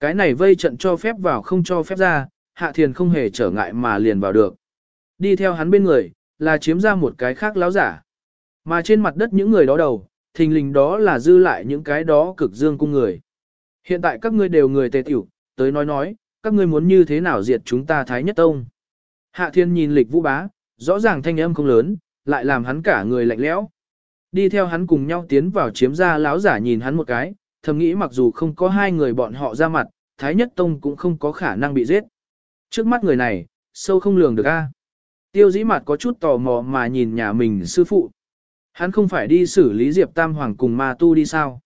Cái này vây trận cho phép vào không cho phép ra, hạ thiền không hề trở ngại mà liền vào được. Đi theo hắn bên người, là chiếm ra một cái khác láo giả. Mà trên mặt đất những người đó đầu, thình lình đó là dư lại những cái đó cực dương cung người. Hiện tại các ngươi đều người tề tiểu, tới nói nói, các ngươi muốn như thế nào diệt chúng ta Thái Nhất Tông. Hạ thiên nhìn lịch vũ bá, rõ ràng thanh âm không lớn, lại làm hắn cả người lạnh lẽo. Đi theo hắn cùng nhau tiến vào chiếm ra lão giả nhìn hắn một cái, thầm nghĩ mặc dù không có hai người bọn họ ra mặt, Thái Nhất Tông cũng không có khả năng bị giết. Trước mắt người này, sâu không lường được a. Tiêu dĩ mặt có chút tò mò mà nhìn nhà mình sư phụ. Hắn không phải đi xử lý Diệp Tam Hoàng cùng ma tu đi sao?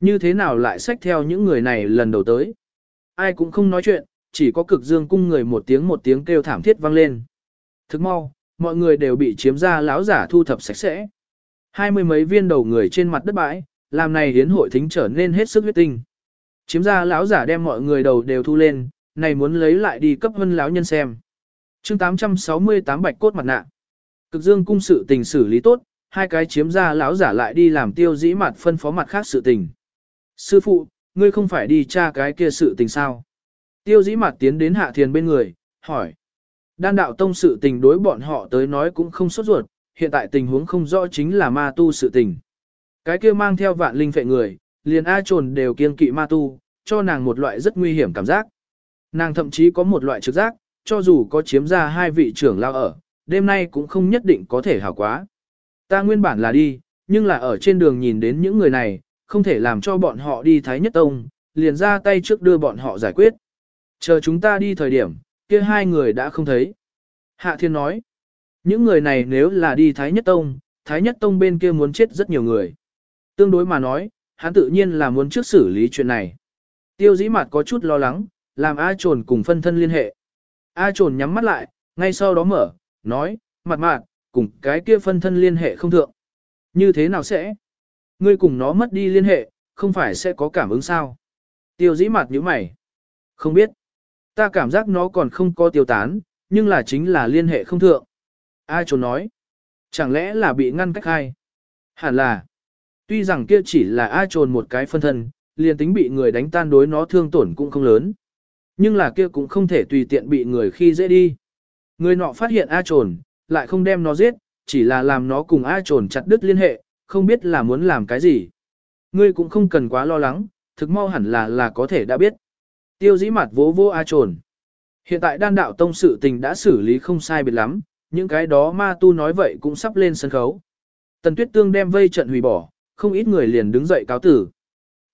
Như thế nào lại xách theo những người này lần đầu tới? Ai cũng không nói chuyện, chỉ có cực dương cung người một tiếng một tiếng kêu thảm thiết vang lên. Thức mau, mọi người đều bị chiếm ra lão giả thu thập sạch sẽ. Hai mươi mấy viên đầu người trên mặt đất bãi, làm này hiến hội thính trở nên hết sức huyết tinh. Chiếm ra lão giả đem mọi người đầu đều thu lên, này muốn lấy lại đi cấp vân lão nhân xem. chương 868 bạch cốt mặt nạ. Cực dương cung sự tình xử lý tốt, hai cái chiếm ra lão giả lại đi làm tiêu dĩ mặt phân phó mặt khác sự tình. Sư phụ, ngươi không phải đi tra cái kia sự tình sao? Tiêu dĩ mặt tiến đến hạ thiền bên người, hỏi. Đan đạo tông sự tình đối bọn họ tới nói cũng không sốt ruột, hiện tại tình huống không rõ chính là ma tu sự tình. Cái kia mang theo vạn linh phệ người, liền A trồn đều kiên kỵ ma tu, cho nàng một loại rất nguy hiểm cảm giác. Nàng thậm chí có một loại trực giác, cho dù có chiếm ra hai vị trưởng lao ở, đêm nay cũng không nhất định có thể hảo quá. Ta nguyên bản là đi, nhưng là ở trên đường nhìn đến những người này, không thể làm cho bọn họ đi Thái Nhất Tông, liền ra tay trước đưa bọn họ giải quyết. Chờ chúng ta đi thời điểm, kia hai người đã không thấy. Hạ Thiên nói, những người này nếu là đi Thái Nhất Tông, Thái Nhất Tông bên kia muốn chết rất nhiều người. Tương đối mà nói, hắn tự nhiên là muốn trước xử lý chuyện này. Tiêu dĩ mặt có chút lo lắng, làm A trồn cùng phân thân liên hệ. A trồn nhắm mắt lại, ngay sau đó mở, nói, mặt mạn, cùng cái kia phân thân liên hệ không thượng. Như thế nào sẽ? Ngươi cùng nó mất đi liên hệ, không phải sẽ có cảm ứng sao? Tiêu dĩ mặt như mày. Không biết. Ta cảm giác nó còn không có tiêu tán, nhưng là chính là liên hệ không thượng. A trốn nói. Chẳng lẽ là bị ngăn cách hay? Hẳn là. Tuy rằng kia chỉ là A trồn một cái phân thân, liền tính bị người đánh tan đối nó thương tổn cũng không lớn. Nhưng là kia cũng không thể tùy tiện bị người khi dễ đi. Người nọ phát hiện A trồn, lại không đem nó giết, chỉ là làm nó cùng A trồn chặt đứt liên hệ, không biết là muốn làm cái gì. Ngươi cũng không cần quá lo lắng, thực mau hẳn là là có thể đã biết. Tiêu dĩ mặt vỗ vô A trồn. Hiện tại đan đạo tông sự tình đã xử lý không sai biệt lắm, những cái đó ma tu nói vậy cũng sắp lên sân khấu. Tần Tuyết Tương đem vây trận hủy bỏ, không ít người liền đứng dậy cáo tử.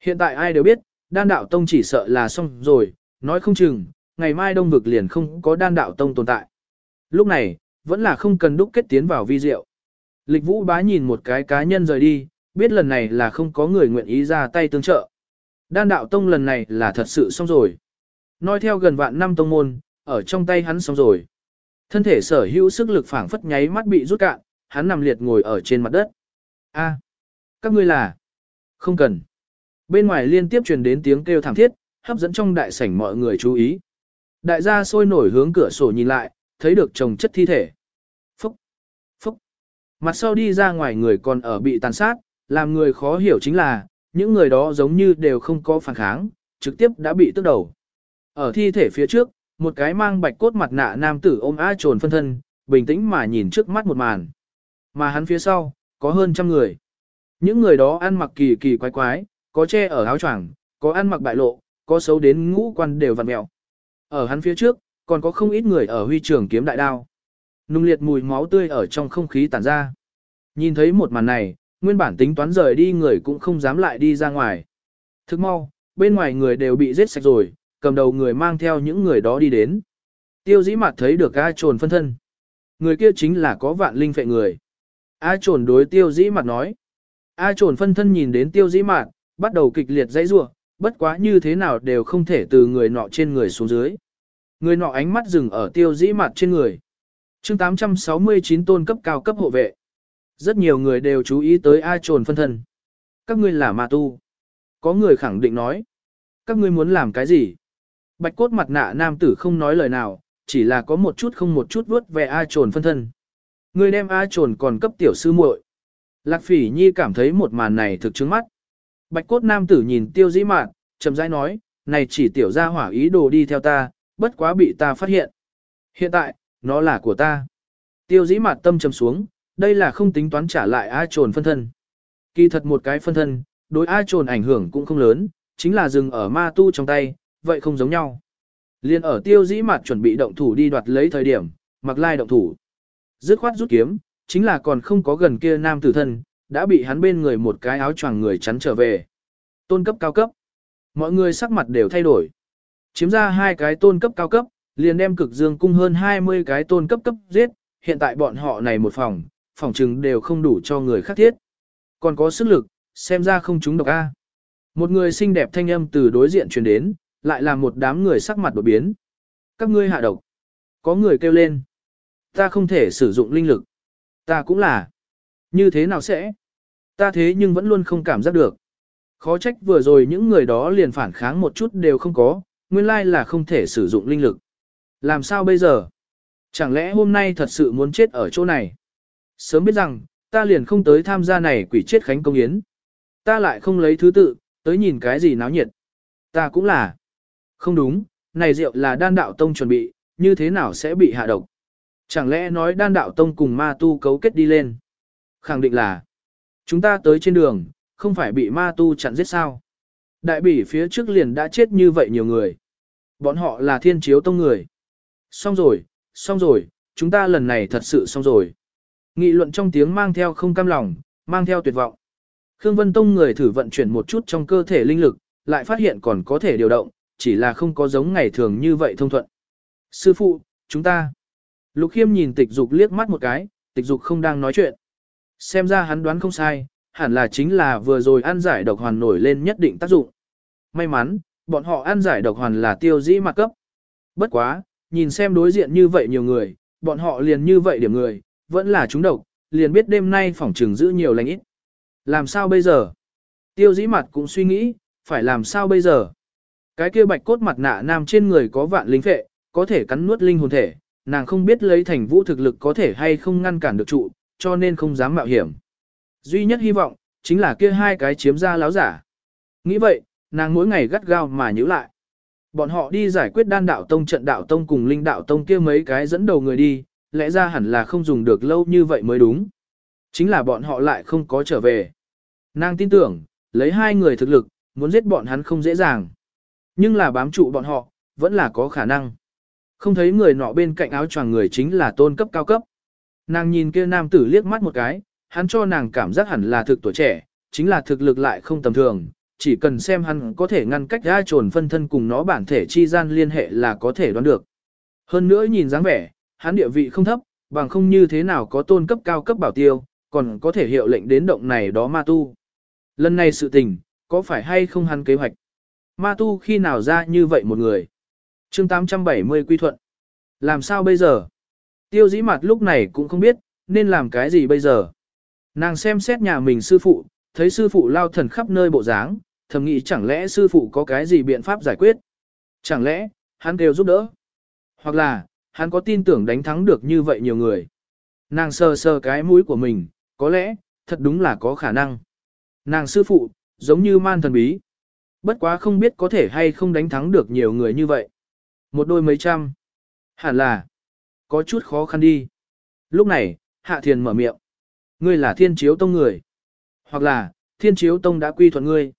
Hiện tại ai đều biết, đan đạo tông chỉ sợ là xong rồi, nói không chừng, ngày mai đông vực liền không có đan đạo tông tồn tại. Lúc này, vẫn là không cần đúc kết tiến vào vi diệu. Lịch vũ bá nhìn một cái cá nhân rời đi, biết lần này là không có người nguyện ý ra tay tương trợ. Đan đạo tông lần này là thật sự xong rồi. Nói theo gần vạn năm tông môn, ở trong tay hắn xong rồi. Thân thể sở hữu sức lực phảng phất nháy mắt bị rút cạn, hắn nằm liệt ngồi ở trên mặt đất. A, các ngươi là? Không cần. Bên ngoài liên tiếp truyền đến tiếng kêu thảm thiết, hấp dẫn trong đại sảnh mọi người chú ý. Đại gia sôi nổi hướng cửa sổ nhìn lại, thấy được chồng chất thi thể. Mặt sau đi ra ngoài người còn ở bị tàn sát, làm người khó hiểu chính là, những người đó giống như đều không có phản kháng, trực tiếp đã bị tước đầu. Ở thi thể phía trước, một cái mang bạch cốt mặt nạ nam tử ôm A trồn phân thân, bình tĩnh mà nhìn trước mắt một màn. Mà hắn phía sau, có hơn trăm người. Những người đó ăn mặc kỳ kỳ quái quái, có che ở áo choàng, có ăn mặc bại lộ, có xấu đến ngũ quan đều vặn mẹo. Ở hắn phía trước, còn có không ít người ở huy trường kiếm đại đao. Nung liệt mùi máu tươi ở trong không khí tản ra. Nhìn thấy một màn này, nguyên bản tính toán rời đi người cũng không dám lại đi ra ngoài. Thức mau, bên ngoài người đều bị giết sạch rồi, cầm đầu người mang theo những người đó đi đến. Tiêu dĩ mặt thấy được A trồn phân thân. Người kia chính là có vạn linh phệ người. A trồn đối tiêu dĩ mặt nói. A trồn phân thân nhìn đến tiêu dĩ mặt, bắt đầu kịch liệt dãy rua, bất quá như thế nào đều không thể từ người nọ trên người xuống dưới. Người nọ ánh mắt dừng ở tiêu dĩ mặt trên người chương 869 tôn cấp cao cấp hộ vệ. Rất nhiều người đều chú ý tới A trồn phân thân. Các ngươi là ma tu. Có người khẳng định nói. Các ngươi muốn làm cái gì? Bạch cốt mặt nạ nam tử không nói lời nào, chỉ là có một chút không một chút vớt về A trồn phân thân. người đem A trồn còn cấp tiểu sư muội. Lạc phỉ nhi cảm thấy một màn này thực chứng mắt. Bạch cốt nam tử nhìn tiêu dĩ mạn, chậm rãi nói, này chỉ tiểu ra hỏa ý đồ đi theo ta, bất quá bị ta phát hiện. Hiện tại, nó là của ta. Tiêu dĩ mặt tâm trầm xuống, đây là không tính toán trả lại A trồn phân thân. Kỳ thật một cái phân thân, đối A trồn ảnh hưởng cũng không lớn, chính là dừng ở ma tu trong tay, vậy không giống nhau. Liên ở tiêu dĩ mặt chuẩn bị động thủ đi đoạt lấy thời điểm, mặc lai động thủ. Dứt khoát rút kiếm, chính là còn không có gần kia nam tử thân, đã bị hắn bên người một cái áo choàng người chắn trở về. Tôn cấp cao cấp. Mọi người sắc mặt đều thay đổi. Chiếm ra hai cái tôn cấp cao cấp, liền đem cực dương cung hơn 20 cái tôn cấp cấp giết, hiện tại bọn họ này một phòng, phòng trừng đều không đủ cho người khác thiết. Còn có sức lực, xem ra không chúng độc A. Một người xinh đẹp thanh âm từ đối diện truyền đến, lại là một đám người sắc mặt đột biến. Các ngươi hạ độc. Có người kêu lên. Ta không thể sử dụng linh lực. Ta cũng là. Như thế nào sẽ? Ta thế nhưng vẫn luôn không cảm giác được. Khó trách vừa rồi những người đó liền phản kháng một chút đều không có, nguyên lai là không thể sử dụng linh lực. Làm sao bây giờ? Chẳng lẽ hôm nay thật sự muốn chết ở chỗ này? Sớm biết rằng, ta liền không tới tham gia này quỷ chết khánh công yến. Ta lại không lấy thứ tự, tới nhìn cái gì náo nhiệt. Ta cũng là. Không đúng, này rượu là đan đạo tông chuẩn bị, như thế nào sẽ bị hạ độc? Chẳng lẽ nói đan đạo tông cùng ma tu cấu kết đi lên? Khẳng định là, chúng ta tới trên đường, không phải bị ma tu chặn giết sao? Đại bỉ phía trước liền đã chết như vậy nhiều người. Bọn họ là thiên chiếu tông người. Xong rồi, xong rồi, chúng ta lần này thật sự xong rồi. Nghị luận trong tiếng mang theo không cam lòng, mang theo tuyệt vọng. Khương Vân Tông người thử vận chuyển một chút trong cơ thể linh lực, lại phát hiện còn có thể điều động, chỉ là không có giống ngày thường như vậy thông thuận. Sư phụ, chúng ta. Lục Khiêm nhìn tịch dục liếc mắt một cái, tịch dục không đang nói chuyện. Xem ra hắn đoán không sai, hẳn là chính là vừa rồi ăn giải độc hoàn nổi lên nhất định tác dụng. May mắn, bọn họ ăn giải độc hoàn là tiêu dĩ mặt cấp. Bất quá, nhìn xem đối diện như vậy nhiều người, bọn họ liền như vậy điểm người, vẫn là chúng độc, liền biết đêm nay phỏng trường giữ nhiều lành ít. Làm sao bây giờ? Tiêu dĩ mặt cũng suy nghĩ, phải làm sao bây giờ? Cái kia bạch cốt mặt nạ nam trên người có vạn linh phệ, có thể cắn nuốt linh hồn thể, nàng không biết lấy thành vũ thực lực có thể hay không ngăn cản được trụ, cho nên không dám mạo hiểm. Duy nhất hy vọng, chính là kia hai cái chiếm ra láo giả. Nghĩ vậy, nàng mỗi ngày gắt gao mà nhữ lại. Bọn họ đi giải quyết đan đạo tông trận đạo tông cùng linh đạo tông kia mấy cái dẫn đầu người đi, lẽ ra hẳn là không dùng được lâu như vậy mới đúng. Chính là bọn họ lại không có trở về. Nàng tin tưởng, lấy hai người thực lực, muốn giết bọn hắn không dễ dàng. Nhưng là bám trụ bọn họ, vẫn là có khả năng. Không thấy người nọ bên cạnh áo choàng người chính là tôn cấp cao cấp. Nàng nhìn kia nam tử liếc mắt một cái, hắn cho nàng cảm giác hẳn là thực tuổi trẻ, chính là thực lực lại không tầm thường, chỉ cần xem hắn có thể ngăn cách ra trồn phân thân cùng nó bản thể chi gian liên hệ là có thể đoán được. Hơn nữa nhìn dáng vẻ, hắn địa vị không thấp, bằng không như thế nào có tôn cấp cao cấp bảo tiêu, còn có thể hiệu lệnh đến động này đó ma tu. Lần này sự tình, có phải hay không hắn kế hoạch? Ma tu khi nào ra như vậy một người? chương 870 quy thuận. Làm sao bây giờ? Tiêu dĩ mặt lúc này cũng không biết, nên làm cái gì bây giờ? Nàng xem xét nhà mình sư phụ, thấy sư phụ lao thần khắp nơi bộ dáng, thầm nghĩ chẳng lẽ sư phụ có cái gì biện pháp giải quyết? Chẳng lẽ, hắn đều giúp đỡ? Hoặc là, hắn có tin tưởng đánh thắng được như vậy nhiều người? Nàng sờ sờ cái mũi của mình, có lẽ, thật đúng là có khả năng. Nàng sư phụ, giống như man thần bí. Bất quá không biết có thể hay không đánh thắng được nhiều người như vậy. Một đôi mấy trăm. Hẳn là. Có chút khó khăn đi. Lúc này, Hạ Thiền mở miệng. Ngươi là thiên chiếu tông người. Hoặc là, thiên chiếu tông đã quy thuận ngươi.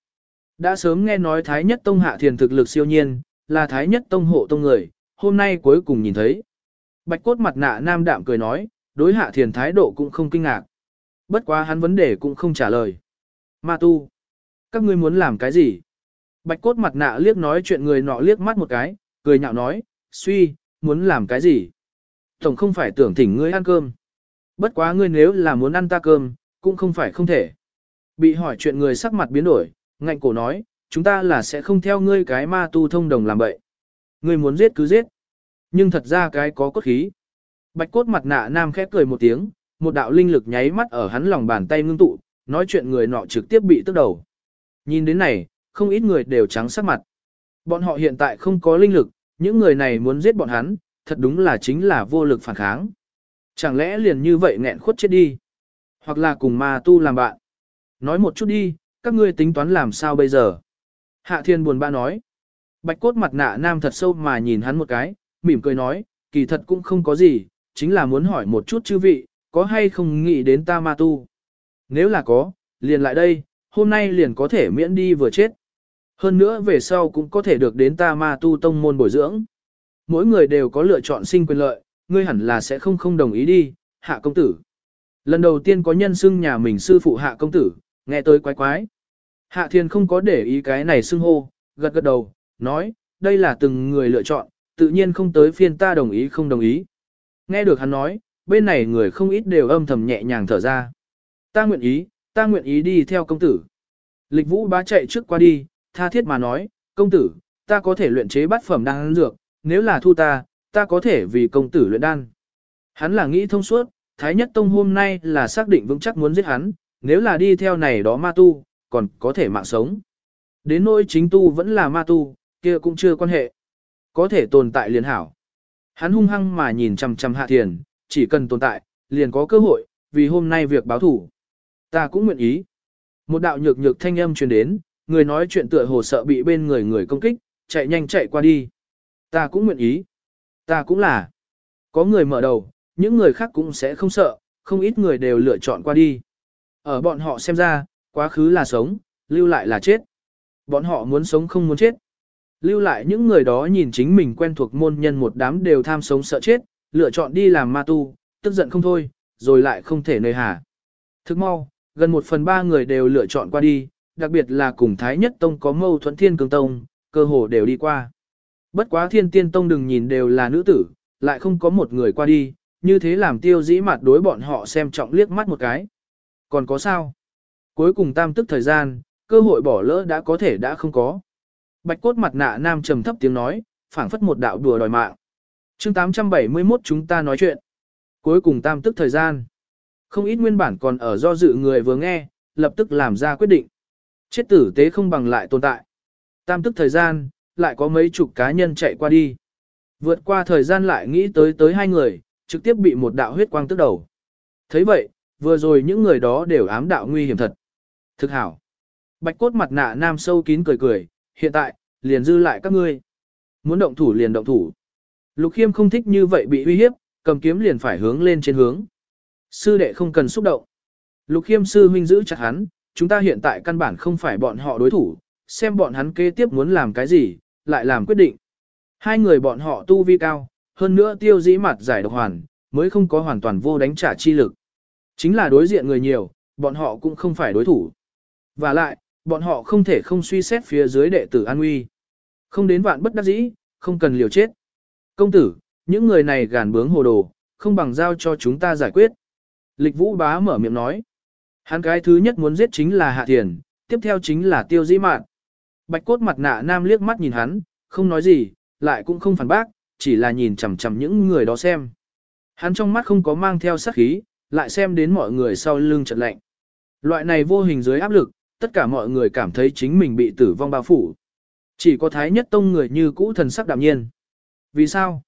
Đã sớm nghe nói Thái Nhất Tông Hạ Thiền thực lực siêu nhiên, là Thái Nhất Tông hộ tông người, hôm nay cuối cùng nhìn thấy. Bạch cốt mặt nạ nam đạm cười nói, đối hạ thiền thái độ cũng không kinh ngạc. Bất quá hắn vấn đề cũng không trả lời. Ma tu, các ngươi muốn làm cái gì? Bạch cốt mặt nạ liếc nói chuyện người nọ liếc mắt một cái, cười nhạo nói, suy, muốn làm cái gì? Tổng không phải tưởng thỉnh ngươi ăn cơm. Bất quá ngươi nếu là muốn ăn ta cơm, cũng không phải không thể. Bị hỏi chuyện người sắc mặt biến đổi, ngạnh cổ nói, chúng ta là sẽ không theo ngươi cái ma tu thông đồng làm bậy. Ngươi muốn giết cứ giết. Nhưng thật ra cái có cốt khí. Bạch cốt mặt nạ nam khẽ cười một tiếng, một đạo linh lực nháy mắt ở hắn lòng bàn tay ngưng tụ, nói chuyện người nọ trực tiếp bị tức đầu. Nhìn đến này, không ít người đều trắng sắc mặt. Bọn họ hiện tại không có linh lực, những người này muốn giết bọn hắn, thật đúng là chính là vô lực phản kháng. Chẳng lẽ liền như vậy nghẹn khuất chết đi? Hoặc là cùng ma tu làm bạn? Nói một chút đi, các ngươi tính toán làm sao bây giờ? Hạ thiên buồn bã nói. Bạch cốt mặt nạ nam thật sâu mà nhìn hắn một cái, mỉm cười nói, kỳ thật cũng không có gì, chính là muốn hỏi một chút chư vị, có hay không nghĩ đến ta ma tu? Nếu là có, liền lại đây, hôm nay liền có thể miễn đi vừa chết. Hơn nữa về sau cũng có thể được đến ta ma tu tông môn bồi dưỡng. Mỗi người đều có lựa chọn sinh quyền lợi, ngươi hẳn là sẽ không không đồng ý đi, hạ công tử. Lần đầu tiên có nhân xưng nhà mình sư phụ hạ công tử, nghe tới quái quái. Hạ thiên không có để ý cái này xưng hô, gật gật đầu, nói, đây là từng người lựa chọn, tự nhiên không tới phiên ta đồng ý không đồng ý. Nghe được hắn nói, bên này người không ít đều âm thầm nhẹ nhàng thở ra. Ta nguyện ý, ta nguyện ý đi theo công tử. Lịch vũ bá chạy trước qua đi, tha thiết mà nói, công tử, ta có thể luyện chế bát phẩm đan dược, nếu là thu ta, ta có thể vì công tử luyện đan. Hắn là nghĩ thông suốt, Thái Nhất Tông hôm nay là xác định vững chắc muốn giết hắn, nếu là đi theo này đó ma tu, còn có thể mạng sống. Đến nỗi chính tu vẫn là ma tu, kia cũng chưa quan hệ. Có thể tồn tại liền hảo. Hắn hung hăng mà nhìn chằm chằm hạ thiền, chỉ cần tồn tại, liền có cơ hội, vì hôm nay việc báo thủ. Ta cũng nguyện ý. Một đạo nhược nhược thanh âm truyền đến, người nói chuyện tựa hồ sợ bị bên người người công kích, chạy nhanh chạy qua đi. Ta cũng nguyện ý. Ta cũng là. Có người mở đầu, những người khác cũng sẽ không sợ, không ít người đều lựa chọn qua đi. Ở bọn họ xem ra, quá khứ là sống, lưu lại là chết. Bọn họ muốn sống không muốn chết. Lưu lại những người đó nhìn chính mình quen thuộc môn nhân một đám đều tham sống sợ chết, lựa chọn đi làm ma tu, tức giận không thôi, rồi lại không thể nơi hà. Thức mau, gần một phần ba người đều lựa chọn qua đi, đặc biệt là cùng Thái Nhất Tông có mâu thuẫn thiên cường tông, cơ hồ đều đi qua. Bất quá thiên tiên tông đừng nhìn đều là nữ tử, lại không có một người qua đi, như thế làm tiêu dĩ mặt đối bọn họ xem trọng liếc mắt một cái. Còn có sao? Cuối cùng tam tức thời gian, cơ hội bỏ lỡ đã có thể đã không có. Bạch cốt mặt nạ nam trầm thấp tiếng nói, phảng phất một đạo đùa đòi mạng. chương 871 chúng ta nói chuyện. Cuối cùng tam tức thời gian. Không ít nguyên bản còn ở do dự người vừa nghe, lập tức làm ra quyết định. Chết tử tế không bằng lại tồn tại. Tam tức thời gian, lại có mấy chục cá nhân chạy qua đi. Vượt qua thời gian lại nghĩ tới tới hai người, trực tiếp bị một đạo huyết quang tức đầu. thấy vậy, vừa rồi những người đó đều ám đạo nguy hiểm thật. Thực hảo. Bạch cốt mặt nạ nam sâu kín cười cười, hiện tại, liền dư lại các ngươi. Muốn động thủ liền động thủ. Lục khiêm không thích như vậy bị uy hiếp, cầm kiếm liền phải hướng lên trên hướng. Sư đệ không cần xúc động. Lục khiêm sư huynh giữ chặt hắn, chúng ta hiện tại căn bản không phải bọn họ đối thủ, xem bọn hắn kế tiếp muốn làm cái gì, lại làm quyết định. Hai người bọn họ tu vi cao, hơn nữa tiêu dĩ mặt giải độc hoàn, mới không có hoàn toàn vô đánh trả chi lực. Chính là đối diện người nhiều, bọn họ cũng không phải đối thủ. Và lại, bọn họ không thể không suy xét phía dưới đệ tử an nguy. Không đến vạn bất đắc dĩ, không cần liều chết. Công tử, những người này gàn bướng hồ đồ, không bằng giao cho chúng ta giải quyết. Lịch vũ bá mở miệng nói. Hắn cái thứ nhất muốn giết chính là Hạ Thiền, tiếp theo chính là Tiêu Dĩ Mạn. Bạch cốt mặt nạ nam liếc mắt nhìn hắn, không nói gì, lại cũng không phản bác, chỉ là nhìn chằm chằm những người đó xem. Hắn trong mắt không có mang theo sát khí, lại xem đến mọi người sau lưng chợt lạnh. Loại này vô hình dưới áp lực, tất cả mọi người cảm thấy chính mình bị tử vong bao phủ. Chỉ có thái nhất tông người như cũ thần sắc đạm nhiên. Vì sao?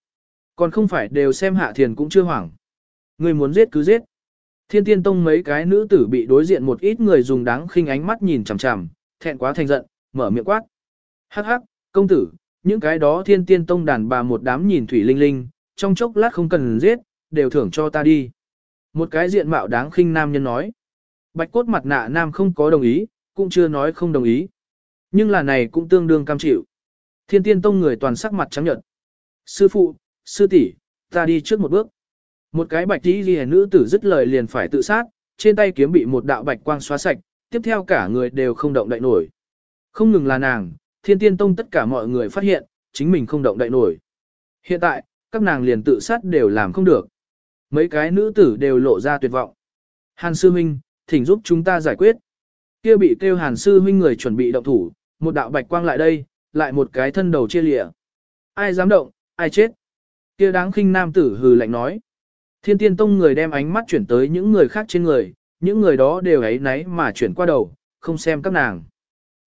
Còn không phải đều xem hạ thiền cũng chưa hoảng. Người muốn giết cứ giết. Thiên tiên tông mấy cái nữ tử bị đối diện một ít người dùng đáng khinh ánh mắt nhìn chằm chằm, thẹn quá thành giận, mở miệng quát. Hắc hắc, công tử, những cái đó thiên tiên tông đàn bà một đám nhìn thủy linh linh, trong chốc lát không cần giết, đều thưởng cho ta đi. Một cái diện mạo đáng khinh nam nhân nói. Bạch cốt mặt nạ nam không có đồng ý, cũng chưa nói không đồng ý. Nhưng là này cũng tương đương cam chịu. Thiên tiên tông người toàn sắc mặt trắng nhợt. Sư phụ, sư tỷ, Ta đi trước một bước. Một cái bạch tí ghi nữ tử dứt lời liền phải tự sát, trên tay kiếm bị một đạo bạch quang xóa sạch, tiếp theo cả người đều không động đậy nổi. Không ngừng là nàng, thiên tiên tông tất cả mọi người phát hiện, chính mình không động đậy nổi. Hiện tại, các nàng liền tự sát đều làm không được. Mấy cái nữ tử đều lộ ra tuyệt vọng. Hàn sư huynh, thỉnh giúp chúng ta giải quyết. Kia bị kêu hàn sư huynh người chuẩn bị động thủ, một đạo bạch quang lại đây, lại một cái thân đầu chia lịa. Ai dám động, ai chết. Kia đáng khinh nam tử hừ lạnh nói. Thiên tiên tông người đem ánh mắt chuyển tới những người khác trên người, những người đó đều ấy náy mà chuyển qua đầu, không xem các nàng.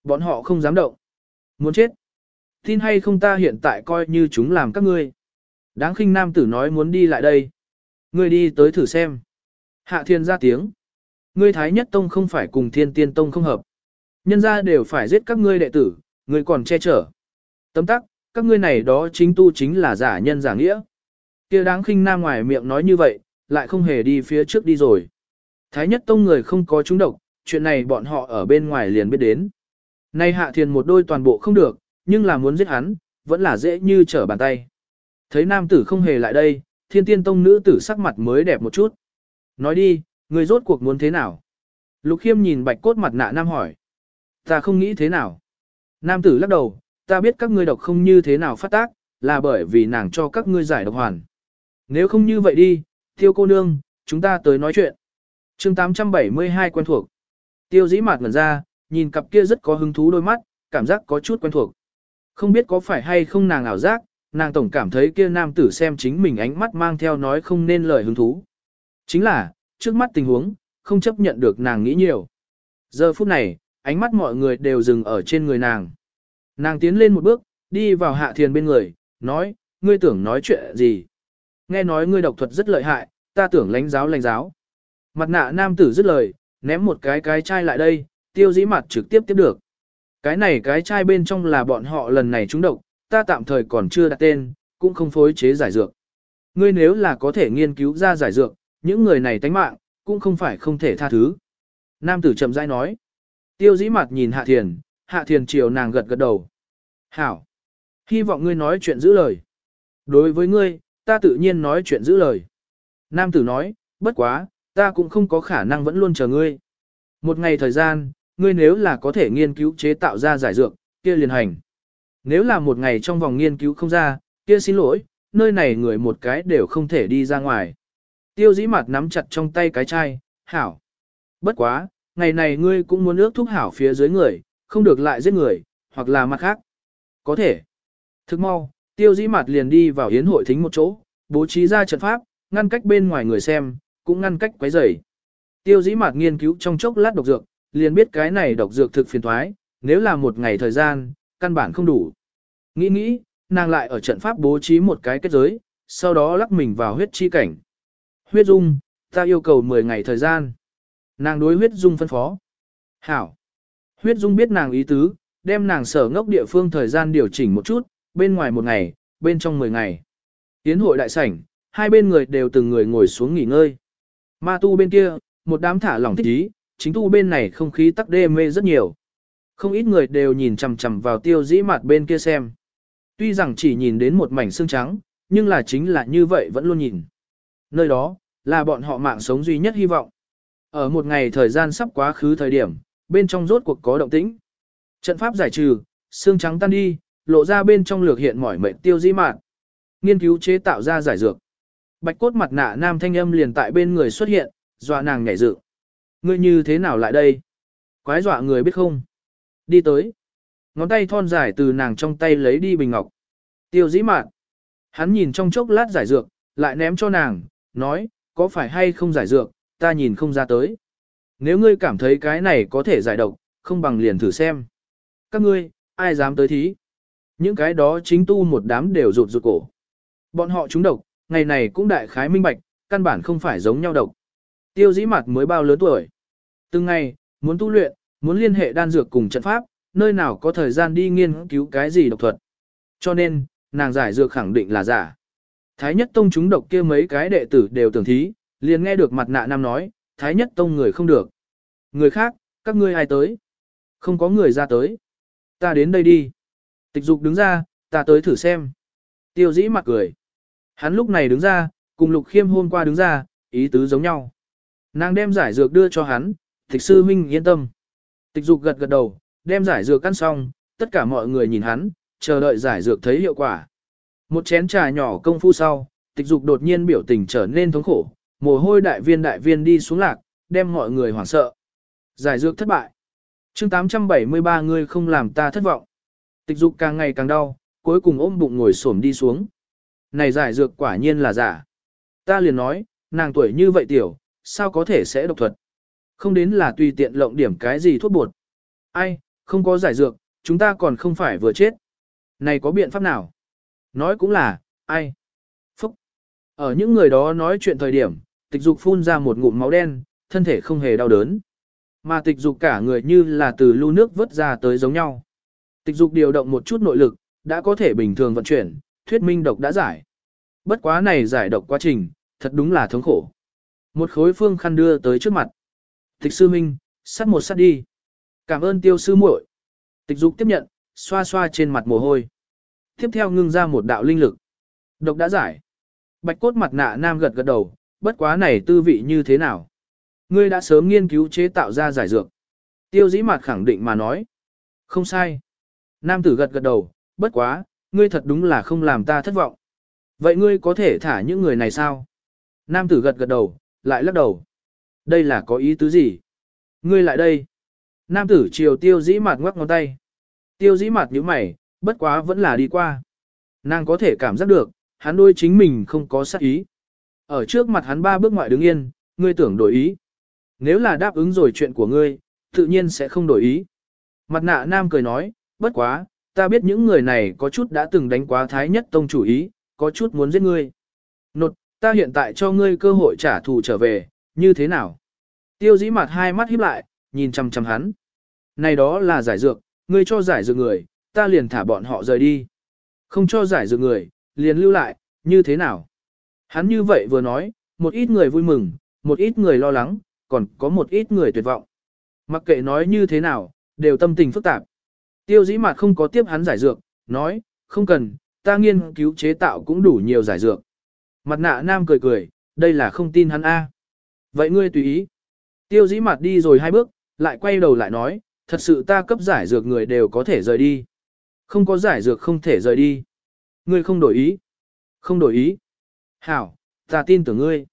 Bọn họ không dám động. Muốn chết. Tin hay không ta hiện tại coi như chúng làm các ngươi. Đáng khinh nam tử nói muốn đi lại đây. Ngươi đi tới thử xem. Hạ thiên ra tiếng. Ngươi thái nhất tông không phải cùng thiên tiên tông không hợp. Nhân ra đều phải giết các ngươi đệ tử, ngươi còn che chở. Tấm tắc, các ngươi này đó chính tu chính là giả nhân giả nghĩa. kia đáng khinh nam ngoài miệng nói như vậy, lại không hề đi phía trước đi rồi. Thái nhất tông người không có trúng độc, chuyện này bọn họ ở bên ngoài liền biết đến. Nay hạ thiền một đôi toàn bộ không được, nhưng là muốn giết hắn, vẫn là dễ như trở bàn tay. Thấy nam tử không hề lại đây, thiên tiên tông nữ tử sắc mặt mới đẹp một chút. Nói đi, người rốt cuộc muốn thế nào? Lục khiêm nhìn bạch cốt mặt nạ nam hỏi. Ta không nghĩ thế nào. Nam tử lắc đầu, ta biết các ngươi độc không như thế nào phát tác, là bởi vì nàng cho các ngươi giải độc hoàn. Nếu không như vậy đi, tiêu cô nương, chúng ta tới nói chuyện. chương 872 quen thuộc. Tiêu dĩ mạt ngẩn ra, nhìn cặp kia rất có hứng thú đôi mắt, cảm giác có chút quen thuộc. Không biết có phải hay không nàng ảo giác, nàng tổng cảm thấy kia nam tử xem chính mình ánh mắt mang theo nói không nên lời hứng thú. Chính là, trước mắt tình huống, không chấp nhận được nàng nghĩ nhiều. Giờ phút này, ánh mắt mọi người đều dừng ở trên người nàng. Nàng tiến lên một bước, đi vào hạ thiền bên người, nói, ngươi tưởng nói chuyện gì? Nghe nói ngươi độc thuật rất lợi hại, ta tưởng lánh giáo lánh giáo. Mặt nạ nam tử dứt lời, ném một cái cái chai lại đây, tiêu dĩ mặt trực tiếp tiếp được. Cái này cái chai bên trong là bọn họ lần này trúng độc, ta tạm thời còn chưa đặt tên, cũng không phối chế giải dược. Ngươi nếu là có thể nghiên cứu ra giải dược, những người này tánh mạng, cũng không phải không thể tha thứ. Nam tử chậm rãi nói. Tiêu dĩ mặt nhìn hạ thiền, hạ thiền chiều nàng gật gật đầu. Hảo! Hy vọng ngươi nói chuyện giữ lời. Đối với ngươi, ta tự nhiên nói chuyện giữ lời. Nam tử nói, bất quá, ta cũng không có khả năng vẫn luôn chờ ngươi. Một ngày thời gian, ngươi nếu là có thể nghiên cứu chế tạo ra giải dược, kia liền hành. Nếu là một ngày trong vòng nghiên cứu không ra, kia xin lỗi, nơi này người một cái đều không thể đi ra ngoài. Tiêu dĩ mặt nắm chặt trong tay cái chai, hảo. Bất quá, ngày này ngươi cũng muốn ước thúc hảo phía dưới người, không được lại giết người, hoặc là mặt khác. Có thể. Thức mau, tiêu dĩ mặt liền đi vào hiến hội thính một chỗ, bố trí ra trận pháp, ngăn cách bên ngoài người xem, cũng ngăn cách quấy rầy. Tiêu dĩ mặt nghiên cứu trong chốc lát độc dược, liền biết cái này độc dược thực phiền thoái, nếu là một ngày thời gian, căn bản không đủ. Nghĩ nghĩ, nàng lại ở trận pháp bố trí một cái kết giới, sau đó lắc mình vào huyết chi cảnh. Huyết dung, ta yêu cầu 10 ngày thời gian. Nàng đối huyết dung phân phó. Hảo. Huyết dung biết nàng ý tứ, đem nàng sở ngốc địa phương thời gian điều chỉnh một chút, bên ngoài một ngày, bên trong 10 ngày. Tiến hội đại sảnh, hai bên người đều từng người ngồi xuống nghỉ ngơi. Ma tu bên kia, một đám thả lỏng thích ý, chính tu bên này không khí tắc đê mê rất nhiều. Không ít người đều nhìn chằm chằm vào tiêu dĩ mặt bên kia xem. Tuy rằng chỉ nhìn đến một mảnh xương trắng, nhưng là chính là như vậy vẫn luôn nhìn. Nơi đó, là bọn họ mạng sống duy nhất hy vọng. Ở một ngày thời gian sắp quá khứ thời điểm, bên trong rốt cuộc có động tĩnh. Trận pháp giải trừ, xương trắng tan đi, lộ ra bên trong lược hiện mỏi mệt tiêu dĩ mạn. Nghiên cứu chế tạo ra giải dược. Bạch cốt mặt nạ nam thanh âm liền tại bên người xuất hiện, dọa nàng nhảy dựng. Ngươi như thế nào lại đây? Quái dọa người biết không? Đi tới. Ngón tay thon dài từ nàng trong tay lấy đi bình ngọc. Tiêu dĩ mạn. Hắn nhìn trong chốc lát giải dược, lại ném cho nàng, nói, có phải hay không giải dược, ta nhìn không ra tới. Nếu ngươi cảm thấy cái này có thể giải độc, không bằng liền thử xem. Các ngươi, ai dám tới thí? Những cái đó chính tu một đám đều rụt rụt cổ. Bọn họ trúng độc, ngày này cũng đại khái minh bạch, căn bản không phải giống nhau độc. Tiêu dĩ mặt mới bao lớn tuổi. Từng ngày, muốn tu luyện, muốn liên hệ đan dược cùng trận pháp, nơi nào có thời gian đi nghiên cứu cái gì độc thuật. Cho nên, nàng giải dược khẳng định là giả. Thái nhất tông chúng độc kia mấy cái đệ tử đều tưởng thí, liền nghe được mặt nạ nam nói, thái nhất tông người không được. Người khác, các ngươi ai tới? Không có người ra tới. Ta đến đây đi. Tịch dục đứng ra, ta tới thử xem. Tiêu dĩ mặt cười. Hắn lúc này đứng ra, cùng Lục Khiêm hôm qua đứng ra, ý tứ giống nhau. Nàng đem giải dược đưa cho hắn, tịch sư huynh yên tâm. Tịch dục gật gật đầu, đem giải dược ăn xong, tất cả mọi người nhìn hắn, chờ đợi giải dược thấy hiệu quả. Một chén trà nhỏ công phu sau, tịch dục đột nhiên biểu tình trở nên thống khổ, mồ hôi đại viên đại viên đi xuống lạc, đem mọi người hoảng sợ. Giải dược thất bại. chương 873 người không làm ta thất vọng. Tịch dục càng ngày càng đau, cuối cùng ôm bụng ngồi xổm đi xuống. Này giải dược quả nhiên là giả. Ta liền nói, nàng tuổi như vậy tiểu, sao có thể sẽ độc thuật. Không đến là tùy tiện lộng điểm cái gì thuốc bột. Ai, không có giải dược, chúng ta còn không phải vừa chết. Này có biện pháp nào? Nói cũng là, ai? Phúc. Ở những người đó nói chuyện thời điểm, tịch dục phun ra một ngụm máu đen, thân thể không hề đau đớn. Mà tịch dục cả người như là từ lưu nước vớt ra tới giống nhau. Tịch dục điều động một chút nội lực, đã có thể bình thường vận chuyển, thuyết minh độc đã giải. Bất quá này giải độc quá trình, thật đúng là thống khổ. Một khối phương khăn đưa tới trước mặt. Tịch sư minh, sắt một sắt đi. Cảm ơn tiêu sư muội. Tịch dục tiếp nhận, xoa xoa trên mặt mồ hôi. Tiếp theo ngưng ra một đạo linh lực. Độc đã giải. Bạch cốt mặt nạ nam gật gật đầu, bất quá này tư vị như thế nào. Ngươi đã sớm nghiên cứu chế tạo ra giải dược. Tiêu dĩ mặt khẳng định mà nói. Không sai. Nam tử gật gật đầu, bất quá, ngươi thật đúng là không làm ta thất vọng. Vậy ngươi có thể thả những người này sao? Nam tử gật gật đầu, lại lắc đầu. Đây là có ý tứ gì? Ngươi lại đây. Nam tử chiều tiêu dĩ mặt ngoắc ngón tay. Tiêu dĩ mặt như mày, bất quá vẫn là đi qua. Nàng có thể cảm giác được, hắn đôi chính mình không có sát ý. Ở trước mặt hắn ba bước ngoại đứng yên, ngươi tưởng đổi ý. Nếu là đáp ứng rồi chuyện của ngươi, tự nhiên sẽ không đổi ý. Mặt nạ nam cười nói, bất quá, ta biết những người này có chút đã từng đánh quá thái nhất tông chủ ý, có chút muốn giết ngươi. Nột, ta hiện tại cho ngươi cơ hội trả thù trở về, như thế nào? Tiêu dĩ mặt hai mắt híp lại, nhìn chăm chăm hắn. Này đó là giải dược, ngươi cho giải dược người, ta liền thả bọn họ rời đi. Không cho giải dược người, liền lưu lại, như thế nào? Hắn như vậy vừa nói, một ít người vui mừng, một ít người lo lắng, còn có một ít người tuyệt vọng. Mặc kệ nói như thế nào, đều tâm tình phức tạp. Tiêu dĩ mặt không có tiếp hắn giải dược, nói, không cần, ta nghiên cứu chế tạo cũng đủ nhiều giải dược. Mặt nạ nam cười cười, đây là không tin hắn A. Vậy ngươi tùy ý. Tiêu dĩ mặt đi rồi hai bước, lại quay đầu lại nói, thật sự ta cấp giải dược người đều có thể rời đi. Không có giải dược không thể rời đi. Ngươi không đổi ý. Không đổi ý. Hảo, ta tin tưởng ngươi.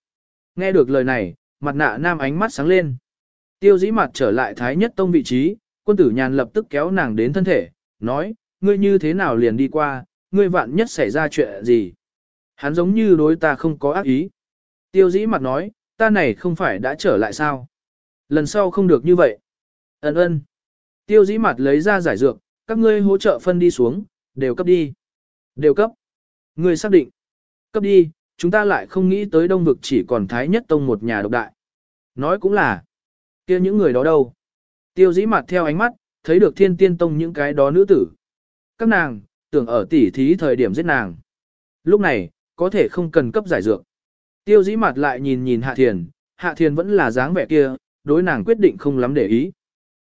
Nghe được lời này, mặt nạ nam ánh mắt sáng lên. Tiêu dĩ mặt trở lại thái nhất tông vị trí, quân tử nhàn lập tức kéo nàng đến thân thể, nói, ngươi như thế nào liền đi qua, ngươi vạn nhất xảy ra chuyện gì. Hắn giống như đối ta không có ác ý. Tiêu dĩ mặt nói, ta này không phải đã trở lại sao. Lần sau không được như vậy. Ấn ơn. Tiêu dĩ mặt lấy ra giải dược, các ngươi hỗ trợ phân đi xuống, đều cấp đi. Đều cấp. Ngươi xác định. Cấp đi, chúng ta lại không nghĩ tới đông vực chỉ còn Thái Nhất Tông một nhà độc đại. Nói cũng là, kia những người đó đâu. Tiêu dĩ mặt theo ánh mắt, thấy được thiên tiên tông những cái đó nữ tử. Các nàng, tưởng ở tỉ thí thời điểm giết nàng. Lúc này, có thể không cần cấp giải dược. Tiêu dĩ mặt lại nhìn nhìn Hạ Thiền, Hạ Thiền vẫn là dáng vẻ kia, đối nàng quyết định không lắm để ý.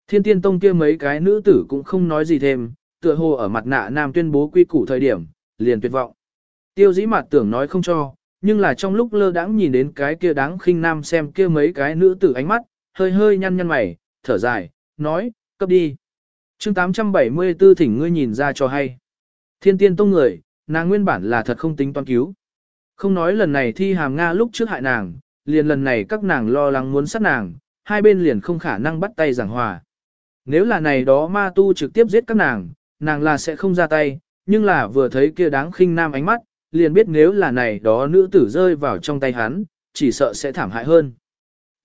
Thiên tiên tông kia mấy cái nữ tử cũng không nói gì thêm, tựa hồ ở mặt nạ nam tuyên bố quy củ thời điểm, liền tuyệt vọng. Tiêu dĩ mặt tưởng nói không cho, nhưng là trong lúc lơ đãng nhìn đến cái kia đáng khinh nam xem kia mấy cái nữ tử ánh mắt, hơi hơi nhăn nhăn mày, thở dài, nói, cấp đi. chương 874 thỉnh ngươi nhìn ra cho hay. Thiên tiên tông người, nàng nguyên bản là thật không tính toán cứu. Không nói lần này thi hàm Nga lúc trước hại nàng, liền lần này các nàng lo lắng muốn sát nàng, hai bên liền không khả năng bắt tay giảng hòa. Nếu là này đó ma tu trực tiếp giết các nàng, nàng là sẽ không ra tay, nhưng là vừa thấy kia đáng khinh nam ánh mắt, liền biết nếu là này đó nữ tử rơi vào trong tay hắn, chỉ sợ sẽ thảm hại hơn.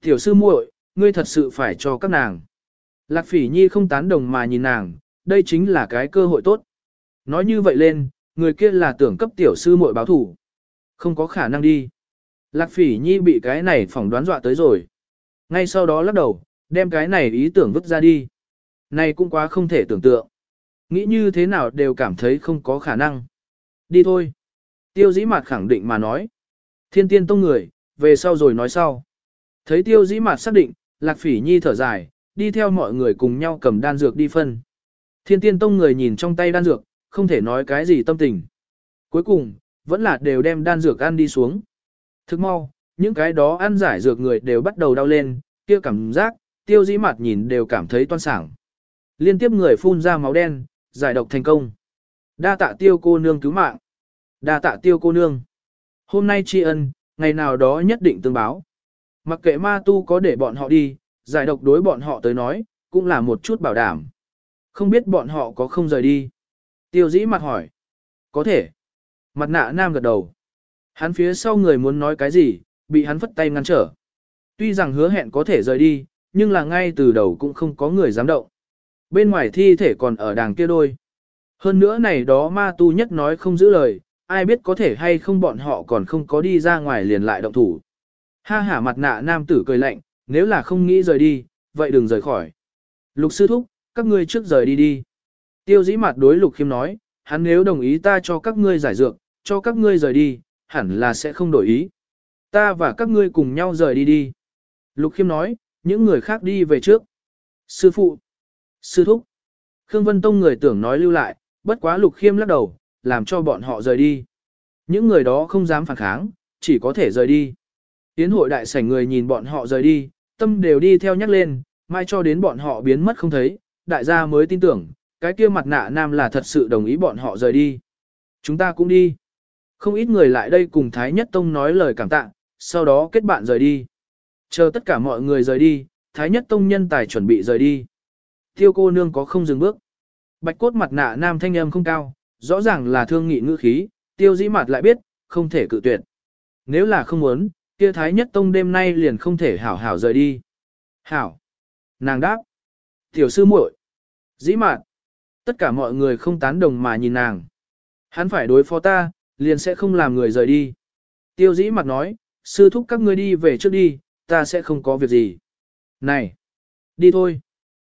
Tiểu sư muội, ngươi thật sự phải cho các nàng. Lạc phỉ nhi không tán đồng mà nhìn nàng, đây chính là cái cơ hội tốt. Nói như vậy lên, người kia là tưởng cấp tiểu sư muội báo thủ. Không có khả năng đi. Lạc phỉ nhi bị cái này phỏng đoán dọa tới rồi. Ngay sau đó lắc đầu, đem cái này ý tưởng vứt ra đi. Này cũng quá không thể tưởng tượng. Nghĩ như thế nào đều cảm thấy không có khả năng. Đi thôi. Tiêu dĩ mạt khẳng định mà nói. Thiên tiên tông người, về sau rồi nói sau. Thấy tiêu dĩ mạt xác định, lạc phỉ nhi thở dài, đi theo mọi người cùng nhau cầm đan dược đi phân. Thiên tiên tông người nhìn trong tay đan dược, không thể nói cái gì tâm tình. Cuối cùng, vẫn là đều đem đan dược ăn đi xuống. Thức mau, những cái đó ăn giải dược người đều bắt đầu đau lên, kia cảm giác, tiêu dĩ mặt nhìn đều cảm thấy toan sảng. Liên tiếp người phun ra máu đen, giải độc thành công. Đa tạ tiêu cô nương cứu mạng. Đa tạ tiêu cô nương. Hôm nay tri ân, ngày nào đó nhất định tương báo. Mặc kệ ma tu có để bọn họ đi, giải độc đối bọn họ tới nói, cũng là một chút bảo đảm. Không biết bọn họ có không rời đi. Tiêu dĩ mặt hỏi. Có thể. Mặt nạ nam gật đầu. Hắn phía sau người muốn nói cái gì, bị hắn phất tay ngăn trở. Tuy rằng hứa hẹn có thể rời đi, nhưng là ngay từ đầu cũng không có người dám động. Bên ngoài thi thể còn ở đàng kia đôi. Hơn nữa này đó ma tu nhất nói không giữ lời, ai biết có thể hay không bọn họ còn không có đi ra ngoài liền lại động thủ. Ha hả mặt nạ nam tử cười lạnh, nếu là không nghĩ rời đi, vậy đừng rời khỏi. Lục sư thúc, các ngươi trước rời đi đi. Tiêu dĩ mặt đối lục khiêm nói, hắn nếu đồng ý ta cho các ngươi giải dược, cho các ngươi rời đi, hẳn là sẽ không đổi ý. Ta và các ngươi cùng nhau rời đi đi. Lục khiêm nói, những người khác đi về trước. Sư phụ, sư thúc. Khương Vân Tông người tưởng nói lưu lại, bất quá lục khiêm lắc đầu, làm cho bọn họ rời đi. Những người đó không dám phản kháng, chỉ có thể rời đi. Tiến hội đại sảnh người nhìn bọn họ rời đi, tâm đều đi theo nhắc lên, mai cho đến bọn họ biến mất không thấy, đại gia mới tin tưởng, cái kia mặt nạ nam là thật sự đồng ý bọn họ rời đi. Chúng ta cũng đi. Không ít người lại đây cùng Thái Nhất Tông nói lời cảm tạ, sau đó kết bạn rời đi. Chờ tất cả mọi người rời đi, Thái Nhất Tông nhân tài chuẩn bị rời đi. Tiêu cô nương có không dừng bước. Bạch cốt mặt nạ nam thanh âm không cao, rõ ràng là thương nghị ngữ khí, tiêu dĩ mặt lại biết, không thể cự tuyệt. Nếu là không muốn, kia Thái Nhất Tông đêm nay liền không thể hảo hảo rời đi. Hảo. Nàng đáp. Tiểu sư muội. Dĩ mạn. Tất cả mọi người không tán đồng mà nhìn nàng. Hắn phải đối phó ta, liền sẽ không làm người rời đi. Tiêu dĩ mặt nói, sư thúc các ngươi đi về trước đi, ta sẽ không có việc gì. Này, đi thôi.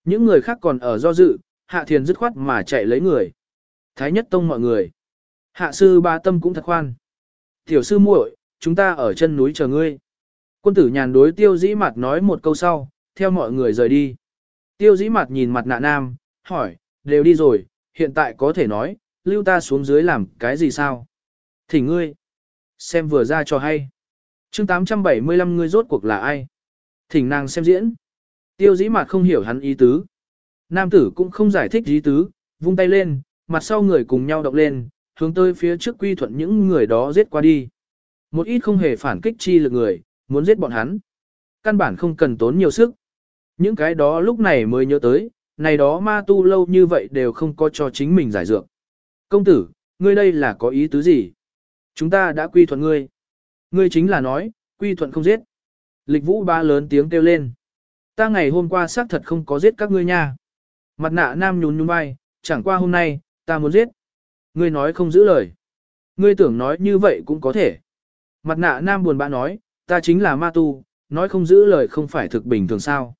Những người khác còn ở do dự, hạ thiền dứt khoát mà chạy lấy người. Thái nhất tông mọi người. Hạ sư ba tâm cũng thật khoan. Tiểu sư muội, chúng ta ở chân núi chờ ngươi. Quân tử nhàn đối tiêu dĩ mặt nói một câu sau, theo mọi người rời đi. Tiêu dĩ mặt nhìn mặt nạ nam, hỏi, đều đi rồi, hiện tại có thể nói, lưu ta xuống dưới làm cái gì sao? Thỉnh ngươi, xem vừa ra cho hay. chương 875 ngươi rốt cuộc là ai? Thỉnh nàng xem diễn. Tiêu dĩ mặt không hiểu hắn ý tứ. Nam tử cũng không giải thích ý tứ, vung tay lên, mặt sau người cùng nhau động lên, hướng tới phía trước quy thuận những người đó giết qua đi. Một ít không hề phản kích chi lực người, muốn giết bọn hắn. Căn bản không cần tốn nhiều sức. Những cái đó lúc này mới nhớ tới, này đó ma tu lâu như vậy đều không có cho chính mình giải dược. Công tử, ngươi đây là có ý tứ gì? Chúng ta đã quy thuận ngươi. Ngươi chính là nói, quy thuận không giết. Lịch vũ ba lớn tiếng kêu lên. Ta ngày hôm qua xác thật không có giết các ngươi nha. Mặt nạ nam nhún nhún vai, chẳng qua hôm nay, ta muốn giết. Ngươi nói không giữ lời. Ngươi tưởng nói như vậy cũng có thể. Mặt nạ nam buồn bã nói, ta chính là ma tu, nói không giữ lời không phải thực bình thường sao.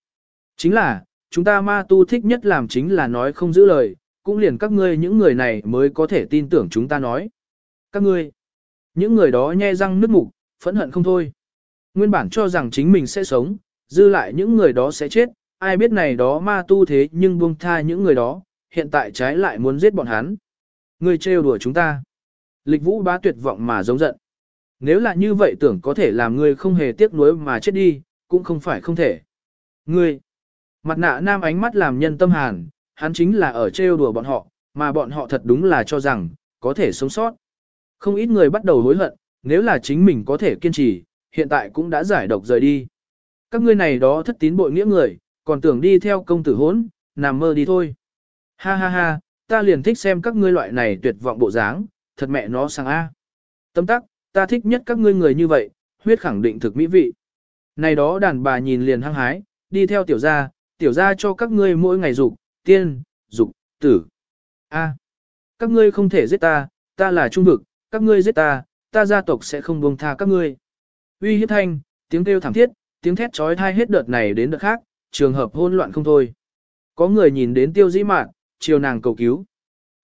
Chính là, chúng ta ma tu thích nhất làm chính là nói không giữ lời, cũng liền các ngươi những người này mới có thể tin tưởng chúng ta nói. Các ngươi, những người đó nhe răng nứt mục, phẫn hận không thôi. Nguyên bản cho rằng chính mình sẽ sống, dư lại những người đó sẽ chết, ai biết này đó ma tu thế nhưng buông tha những người đó, hiện tại trái lại muốn giết bọn hắn. Ngươi trêu đùa chúng ta. Lịch vũ bá tuyệt vọng mà giống giận. Nếu là như vậy tưởng có thể làm ngươi không hề tiếc nuối mà chết đi, cũng không phải không thể. Ngươi, mặt nạ nam ánh mắt làm nhân tâm hàn, hắn chính là ở trêu đùa bọn họ, mà bọn họ thật đúng là cho rằng, có thể sống sót. Không ít người bắt đầu hối hận, nếu là chính mình có thể kiên trì, hiện tại cũng đã giải độc rời đi. Các ngươi này đó thất tín bội nghĩa người, còn tưởng đi theo công tử hốn, nằm mơ đi thôi. Ha ha ha, ta liền thích xem các ngươi loại này tuyệt vọng bộ dáng, thật mẹ nó sang A. Tâm tắc, ta thích nhất các ngươi người như vậy, huyết khẳng định thực mỹ vị. Này đó đàn bà nhìn liền hăng hái, đi theo tiểu gia, tiểu gia cho các ngươi mỗi ngày dục, tiên, dục, tử. A. các ngươi không thể giết ta, ta là trung vực, các ngươi giết ta, ta gia tộc sẽ không buông tha các ngươi. Uy hiếp thanh, tiếng kêu thảm thiết, tiếng thét trói thai hết đợt này đến đợt khác, trường hợp hỗn loạn không thôi. Có người nhìn đến tiêu dĩ mạn, chiều nàng cầu cứu.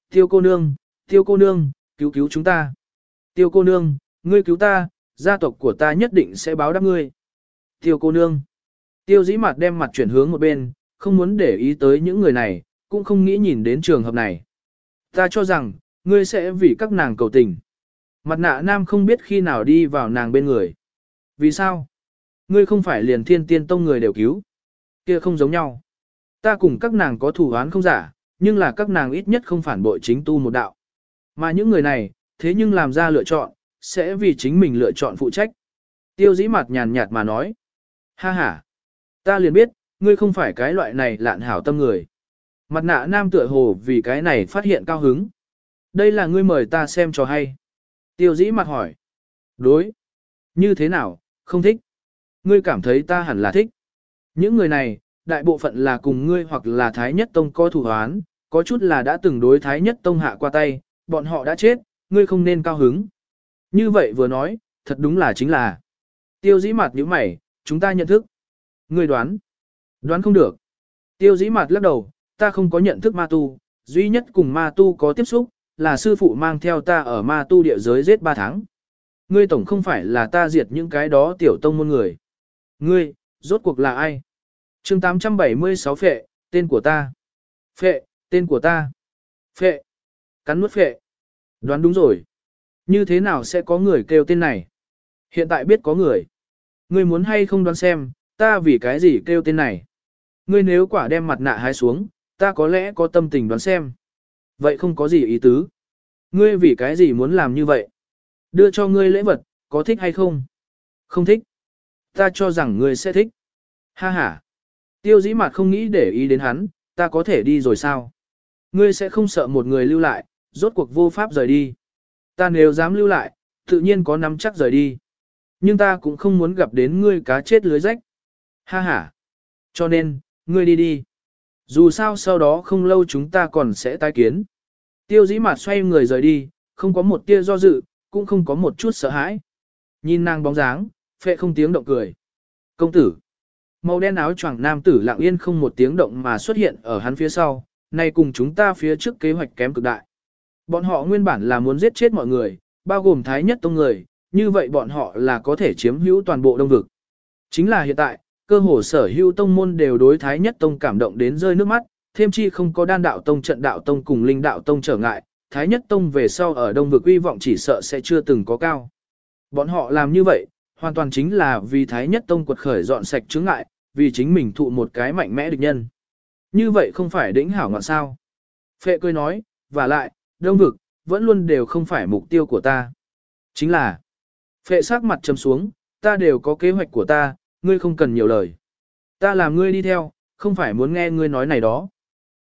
Tiêu cô nương, tiêu cô nương, cứu cứu chúng ta. Tiêu cô nương, ngươi cứu ta, gia tộc của ta nhất định sẽ báo đáp ngươi. Tiêu cô nương. Tiêu dĩ mặt đem mặt chuyển hướng một bên, không muốn để ý tới những người này, cũng không nghĩ nhìn đến trường hợp này. Ta cho rằng, ngươi sẽ vì các nàng cầu tình. Mặt nạ nam không biết khi nào đi vào nàng bên người. Vì sao? Ngươi không phải liền thiên tiên tông người đều cứu. Kia không giống nhau. Ta cùng các nàng có thủ án không giả, nhưng là các nàng ít nhất không phản bội chính tu một đạo. Mà những người này, thế nhưng làm ra lựa chọn, sẽ vì chính mình lựa chọn phụ trách. Tiêu dĩ mặt nhàn nhạt mà nói. Ha ha. Ta liền biết, ngươi không phải cái loại này lạn hảo tâm người. Mặt nạ nam tựa hồ vì cái này phát hiện cao hứng. Đây là ngươi mời ta xem cho hay. Tiêu dĩ mặt hỏi. Đối. Như thế nào, không thích. Ngươi cảm thấy ta hẳn là thích. Những người này, đại bộ phận là cùng ngươi hoặc là Thái Nhất Tông có thủ hoán, có chút là đã từng đối Thái Nhất Tông hạ qua tay, bọn họ đã chết, ngươi không nên cao hứng. Như vậy vừa nói, thật đúng là chính là. Tiêu dĩ mặt như mày, chúng ta nhận thức. Ngươi đoán. Đoán không được. Tiêu dĩ mặt lắc đầu, ta không có nhận thức ma tu, duy nhất cùng ma tu có tiếp xúc, là sư phụ mang theo ta ở ma tu địa giới giết 3 tháng. Ngươi tổng không phải là ta diệt những cái đó tiểu tông môn người. Ngươi, rốt cuộc là ai? chương 876 phệ, tên của ta. Phệ, tên của ta. Phệ. Cắn nuốt phệ. Đoán đúng rồi. Như thế nào sẽ có người kêu tên này? Hiện tại biết có người. Ngươi muốn hay không đoán xem, ta vì cái gì kêu tên này? Ngươi nếu quả đem mặt nạ hái xuống, ta có lẽ có tâm tình đoán xem. Vậy không có gì ý tứ. Ngươi vì cái gì muốn làm như vậy? Đưa cho ngươi lễ vật, có thích hay không? Không thích. Ta cho rằng ngươi sẽ thích. Ha ha. Tiêu dĩ mặt không nghĩ để ý đến hắn, ta có thể đi rồi sao? Ngươi sẽ không sợ một người lưu lại, rốt cuộc vô pháp rời đi. Ta nếu dám lưu lại, tự nhiên có nắm chắc rời đi. Nhưng ta cũng không muốn gặp đến ngươi cá chết lưới rách. Ha ha. Cho nên, ngươi đi đi. Dù sao sau đó không lâu chúng ta còn sẽ tái kiến. Tiêu dĩ mặt xoay người rời đi, không có một tia do dự, cũng không có một chút sợ hãi. Nhìn nàng bóng dáng, phệ không tiếng động cười. Công tử. Màu đen áo choàng nam tử lặng yên không một tiếng động mà xuất hiện ở hắn phía sau, nay cùng chúng ta phía trước kế hoạch kém cực đại. Bọn họ nguyên bản là muốn giết chết mọi người, bao gồm thái nhất tông người, như vậy bọn họ là có thể chiếm hữu toàn bộ đông vực. Chính là hiện tại, cơ hồ sở hữu tông môn đều đối thái nhất tông cảm động đến rơi nước mắt, thêm chi không có đan đạo tông trận đạo tông cùng linh đạo tông trở ngại, thái nhất tông về sau ở đông vực uy vọng chỉ sợ sẽ chưa từng có cao. Bọn họ làm như vậy, hoàn toàn chính là vì thái nhất tông quật khởi dọn sạch chướng ngại, vì chính mình thụ một cái mạnh mẽ địch nhân. Như vậy không phải đỉnh hảo ngọn sao. Phệ cười nói, và lại, đông vực, vẫn luôn đều không phải mục tiêu của ta. Chính là, phệ sắc mặt trầm xuống, ta đều có kế hoạch của ta, ngươi không cần nhiều lời. Ta làm ngươi đi theo, không phải muốn nghe ngươi nói này đó.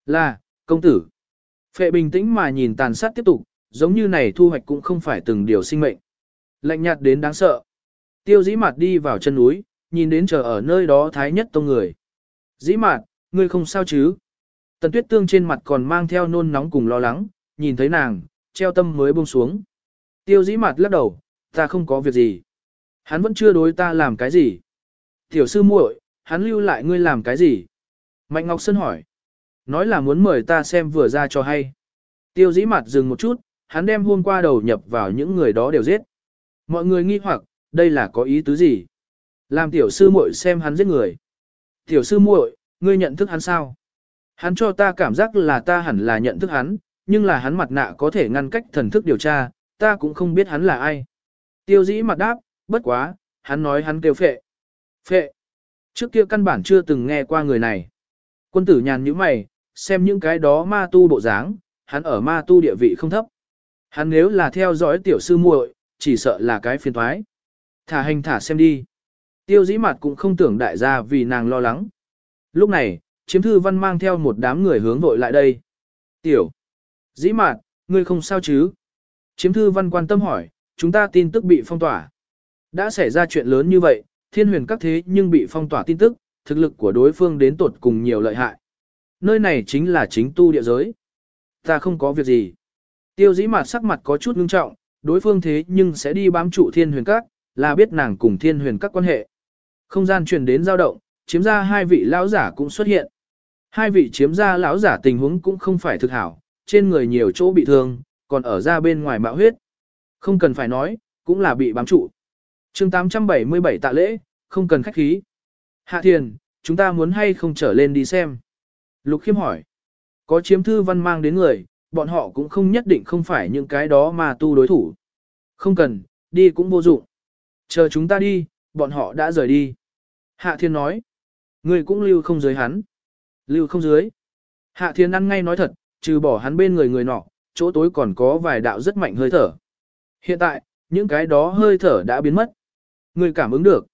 Là, công tử. Phệ bình tĩnh mà nhìn tàn sát tiếp tục, giống như này thu hoạch cũng không phải từng điều sinh mệnh. Lạnh nhạt đến đáng sợ. Tiêu dĩ mặt đi vào chân núi, nhìn đến chờ ở nơi đó thái nhất tông người. Dĩ mặt, ngươi không sao chứ? Tần tuyết tương trên mặt còn mang theo nôn nóng cùng lo lắng, nhìn thấy nàng, treo tâm mới buông xuống. Tiêu dĩ mặt lắc đầu, ta không có việc gì. Hắn vẫn chưa đối ta làm cái gì. Tiểu sư muội, hắn lưu lại ngươi làm cái gì? Mạnh Ngọc Sơn hỏi. Nói là muốn mời ta xem vừa ra cho hay. Tiêu dĩ mặt dừng một chút, hắn đem hôm qua đầu nhập vào những người đó đều giết. Mọi người nghi hoặc, đây là có ý tứ gì? Làm tiểu sư muội xem hắn giết người. Tiểu sư muội, ngươi nhận thức hắn sao? Hắn cho ta cảm giác là ta hẳn là nhận thức hắn, nhưng là hắn mặt nạ có thể ngăn cách thần thức điều tra, ta cũng không biết hắn là ai. Tiêu dĩ mặt đáp, bất quá, hắn nói hắn kêu phệ. Phệ. Trước kia căn bản chưa từng nghe qua người này. Quân tử nhàn như mày, xem những cái đó ma tu bộ dáng, hắn ở ma tu địa vị không thấp. Hắn nếu là theo dõi tiểu sư muội, chỉ sợ là cái phiền thoái. Thả hành thả xem đi. Tiêu dĩ mặt cũng không tưởng đại gia vì nàng lo lắng. Lúc này, chiếm thư văn mang theo một đám người hướng vội lại đây. Tiểu. Dĩ mặt, ngươi không sao chứ? Chiếm thư văn quan tâm hỏi, chúng ta tin tức bị phong tỏa. Đã xảy ra chuyện lớn như vậy, thiên huyền các thế nhưng bị phong tỏa tin tức, thực lực của đối phương đến tột cùng nhiều lợi hại. Nơi này chính là chính tu địa giới. Ta không có việc gì. Tiêu dĩ mặt sắc mặt có chút ngưng trọng, đối phương thế nhưng sẽ đi bám trụ thiên huyền các, là biết nàng cùng thiên huyền các quan hệ. Không gian truyền đến dao động, chiếm ra hai vị lão giả cũng xuất hiện. Hai vị chiếm ra lão giả tình huống cũng không phải thực hảo, trên người nhiều chỗ bị thương, còn ở ra bên ngoài mạo huyết. Không cần phải nói, cũng là bị bám trụ chương 877 tạ lễ, không cần khách khí. Hạ thiền, chúng ta muốn hay không trở lên đi xem. Lục khiêm hỏi. Có chiếm thư văn mang đến người, bọn họ cũng không nhất định không phải những cái đó mà tu đối thủ. Không cần, đi cũng vô dụng. Chờ chúng ta đi, bọn họ đã rời đi. Hạ thiên nói. Người cũng lưu không dưới hắn. Lưu không dưới. Hạ thiên ăn ngay nói thật, trừ bỏ hắn bên người người nọ, chỗ tối còn có vài đạo rất mạnh hơi thở. Hiện tại, những cái đó hơi thở đã biến mất. Người cảm ứng được.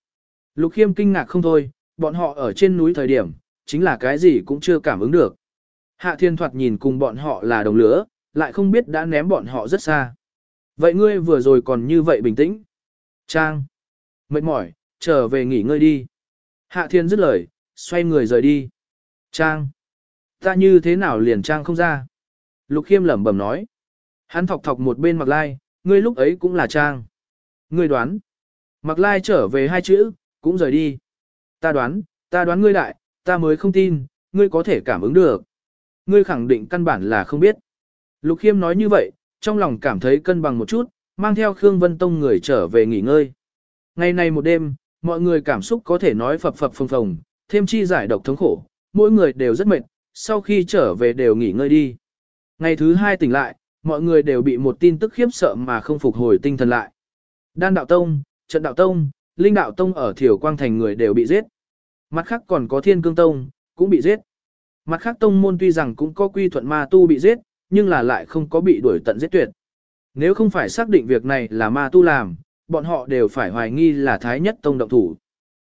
Lục khiêm kinh ngạc không thôi, bọn họ ở trên núi thời điểm, chính là cái gì cũng chưa cảm ứng được. Hạ thiên thoạt nhìn cùng bọn họ là đồng lửa, lại không biết đã ném bọn họ rất xa. Vậy ngươi vừa rồi còn như vậy bình tĩnh. Trang. Mệt mỏi, trở về nghỉ ngơi đi. Hạ thiên dứt lời, xoay người rời đi. Trang. Ta như thế nào liền Trang không ra. Lục khiêm lẩm bẩm nói. Hắn thọc thọc một bên mặc lai, ngươi lúc ấy cũng là Trang. Ngươi đoán. Mặc lai trở về hai chữ, cũng rời đi. Ta đoán, ta đoán ngươi đại, ta mới không tin, ngươi có thể cảm ứng được. Ngươi khẳng định căn bản là không biết. Lục khiêm nói như vậy, trong lòng cảm thấy cân bằng một chút, mang theo Khương Vân Tông người trở về nghỉ ngơi. Ngày này một đêm, mọi người cảm xúc có thể nói phập phập phồng phồng, thêm chi giải độc thống khổ, mỗi người đều rất mệt, sau khi trở về đều nghỉ ngơi đi. Ngày thứ hai tỉnh lại, mọi người đều bị một tin tức khiếp sợ mà không phục hồi tinh thần lại. Đan đạo tông, trận đạo tông, linh đạo tông ở thiểu quang thành người đều bị giết. Mặt khác còn có thiên cương tông, cũng bị giết. Mặt khác tông môn tuy rằng cũng có quy thuận ma tu bị giết, nhưng là lại không có bị đuổi tận giết tuyệt. Nếu không phải xác định việc này là ma tu làm, bọn họ đều phải hoài nghi là Thái Nhất Tông động thủ.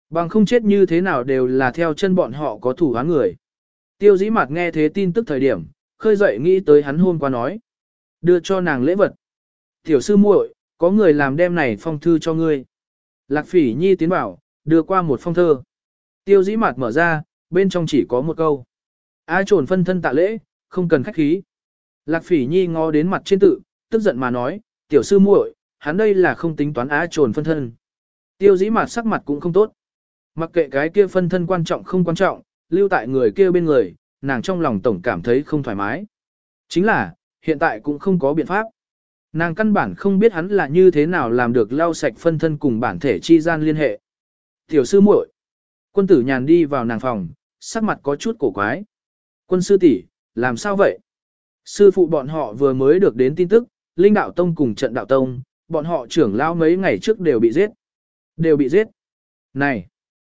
Bằng không chết như thế nào đều là theo chân bọn họ có thủ án người. Tiêu dĩ mặt nghe thế tin tức thời điểm, khơi dậy nghĩ tới hắn hôm qua nói. Đưa cho nàng lễ vật. Tiểu sư muội, có người làm đem này phong thư cho ngươi. Lạc phỉ nhi tiến bảo, đưa qua một phong thơ. Tiêu dĩ mặt mở ra, bên trong chỉ có một câu. Ai trồn phân thân tạ lễ, không cần khách khí. Lạc phỉ nhi ngó đến mặt trên tự, tức giận mà nói, tiểu sư muội, hắn đây là không tính toán á trồn phân thân. Tiêu dĩ mặt sắc mặt cũng không tốt. Mặc kệ cái kia phân thân quan trọng không quan trọng, lưu tại người kia bên người, nàng trong lòng tổng cảm thấy không thoải mái. Chính là, hiện tại cũng không có biện pháp. Nàng căn bản không biết hắn là như thế nào làm được lau sạch phân thân cùng bản thể chi gian liên hệ. Tiểu sư muội, quân tử nhàn đi vào nàng phòng, sắc mặt có chút cổ quái. Quân sư tỷ, làm sao vậy? Sư phụ bọn họ vừa mới được đến tin tức, Linh Đạo Tông cùng trận Đạo Tông, bọn họ trưởng lao mấy ngày trước đều bị giết. Đều bị giết. Này,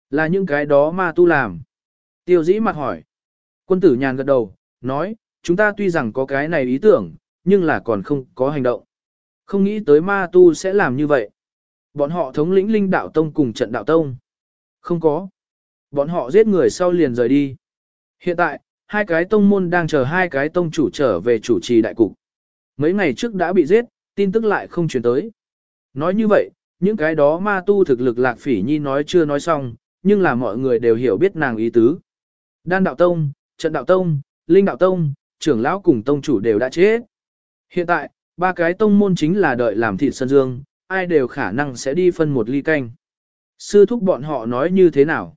là những cái đó ma tu làm. Tiêu dĩ mặt hỏi. Quân tử nhàn gật đầu, nói, chúng ta tuy rằng có cái này ý tưởng, nhưng là còn không có hành động. Không nghĩ tới ma tu sẽ làm như vậy. Bọn họ thống lĩnh Linh Đạo Tông cùng trận Đạo Tông. Không có. Bọn họ giết người sau liền rời đi. Hiện tại, hai cái tông môn đang chờ hai cái tông chủ trở về chủ trì đại cục. Mấy ngày trước đã bị giết, tin tức lại không truyền tới. Nói như vậy, những cái đó ma tu thực lực lạc phỉ nhi nói chưa nói xong, nhưng là mọi người đều hiểu biết nàng ý tứ. Đan đạo tông, trận đạo tông, linh đạo tông, trưởng lão cùng tông chủ đều đã chết. Hiện tại, ba cái tông môn chính là đợi làm thịt sân dương, ai đều khả năng sẽ đi phân một ly canh. Sư thúc bọn họ nói như thế nào?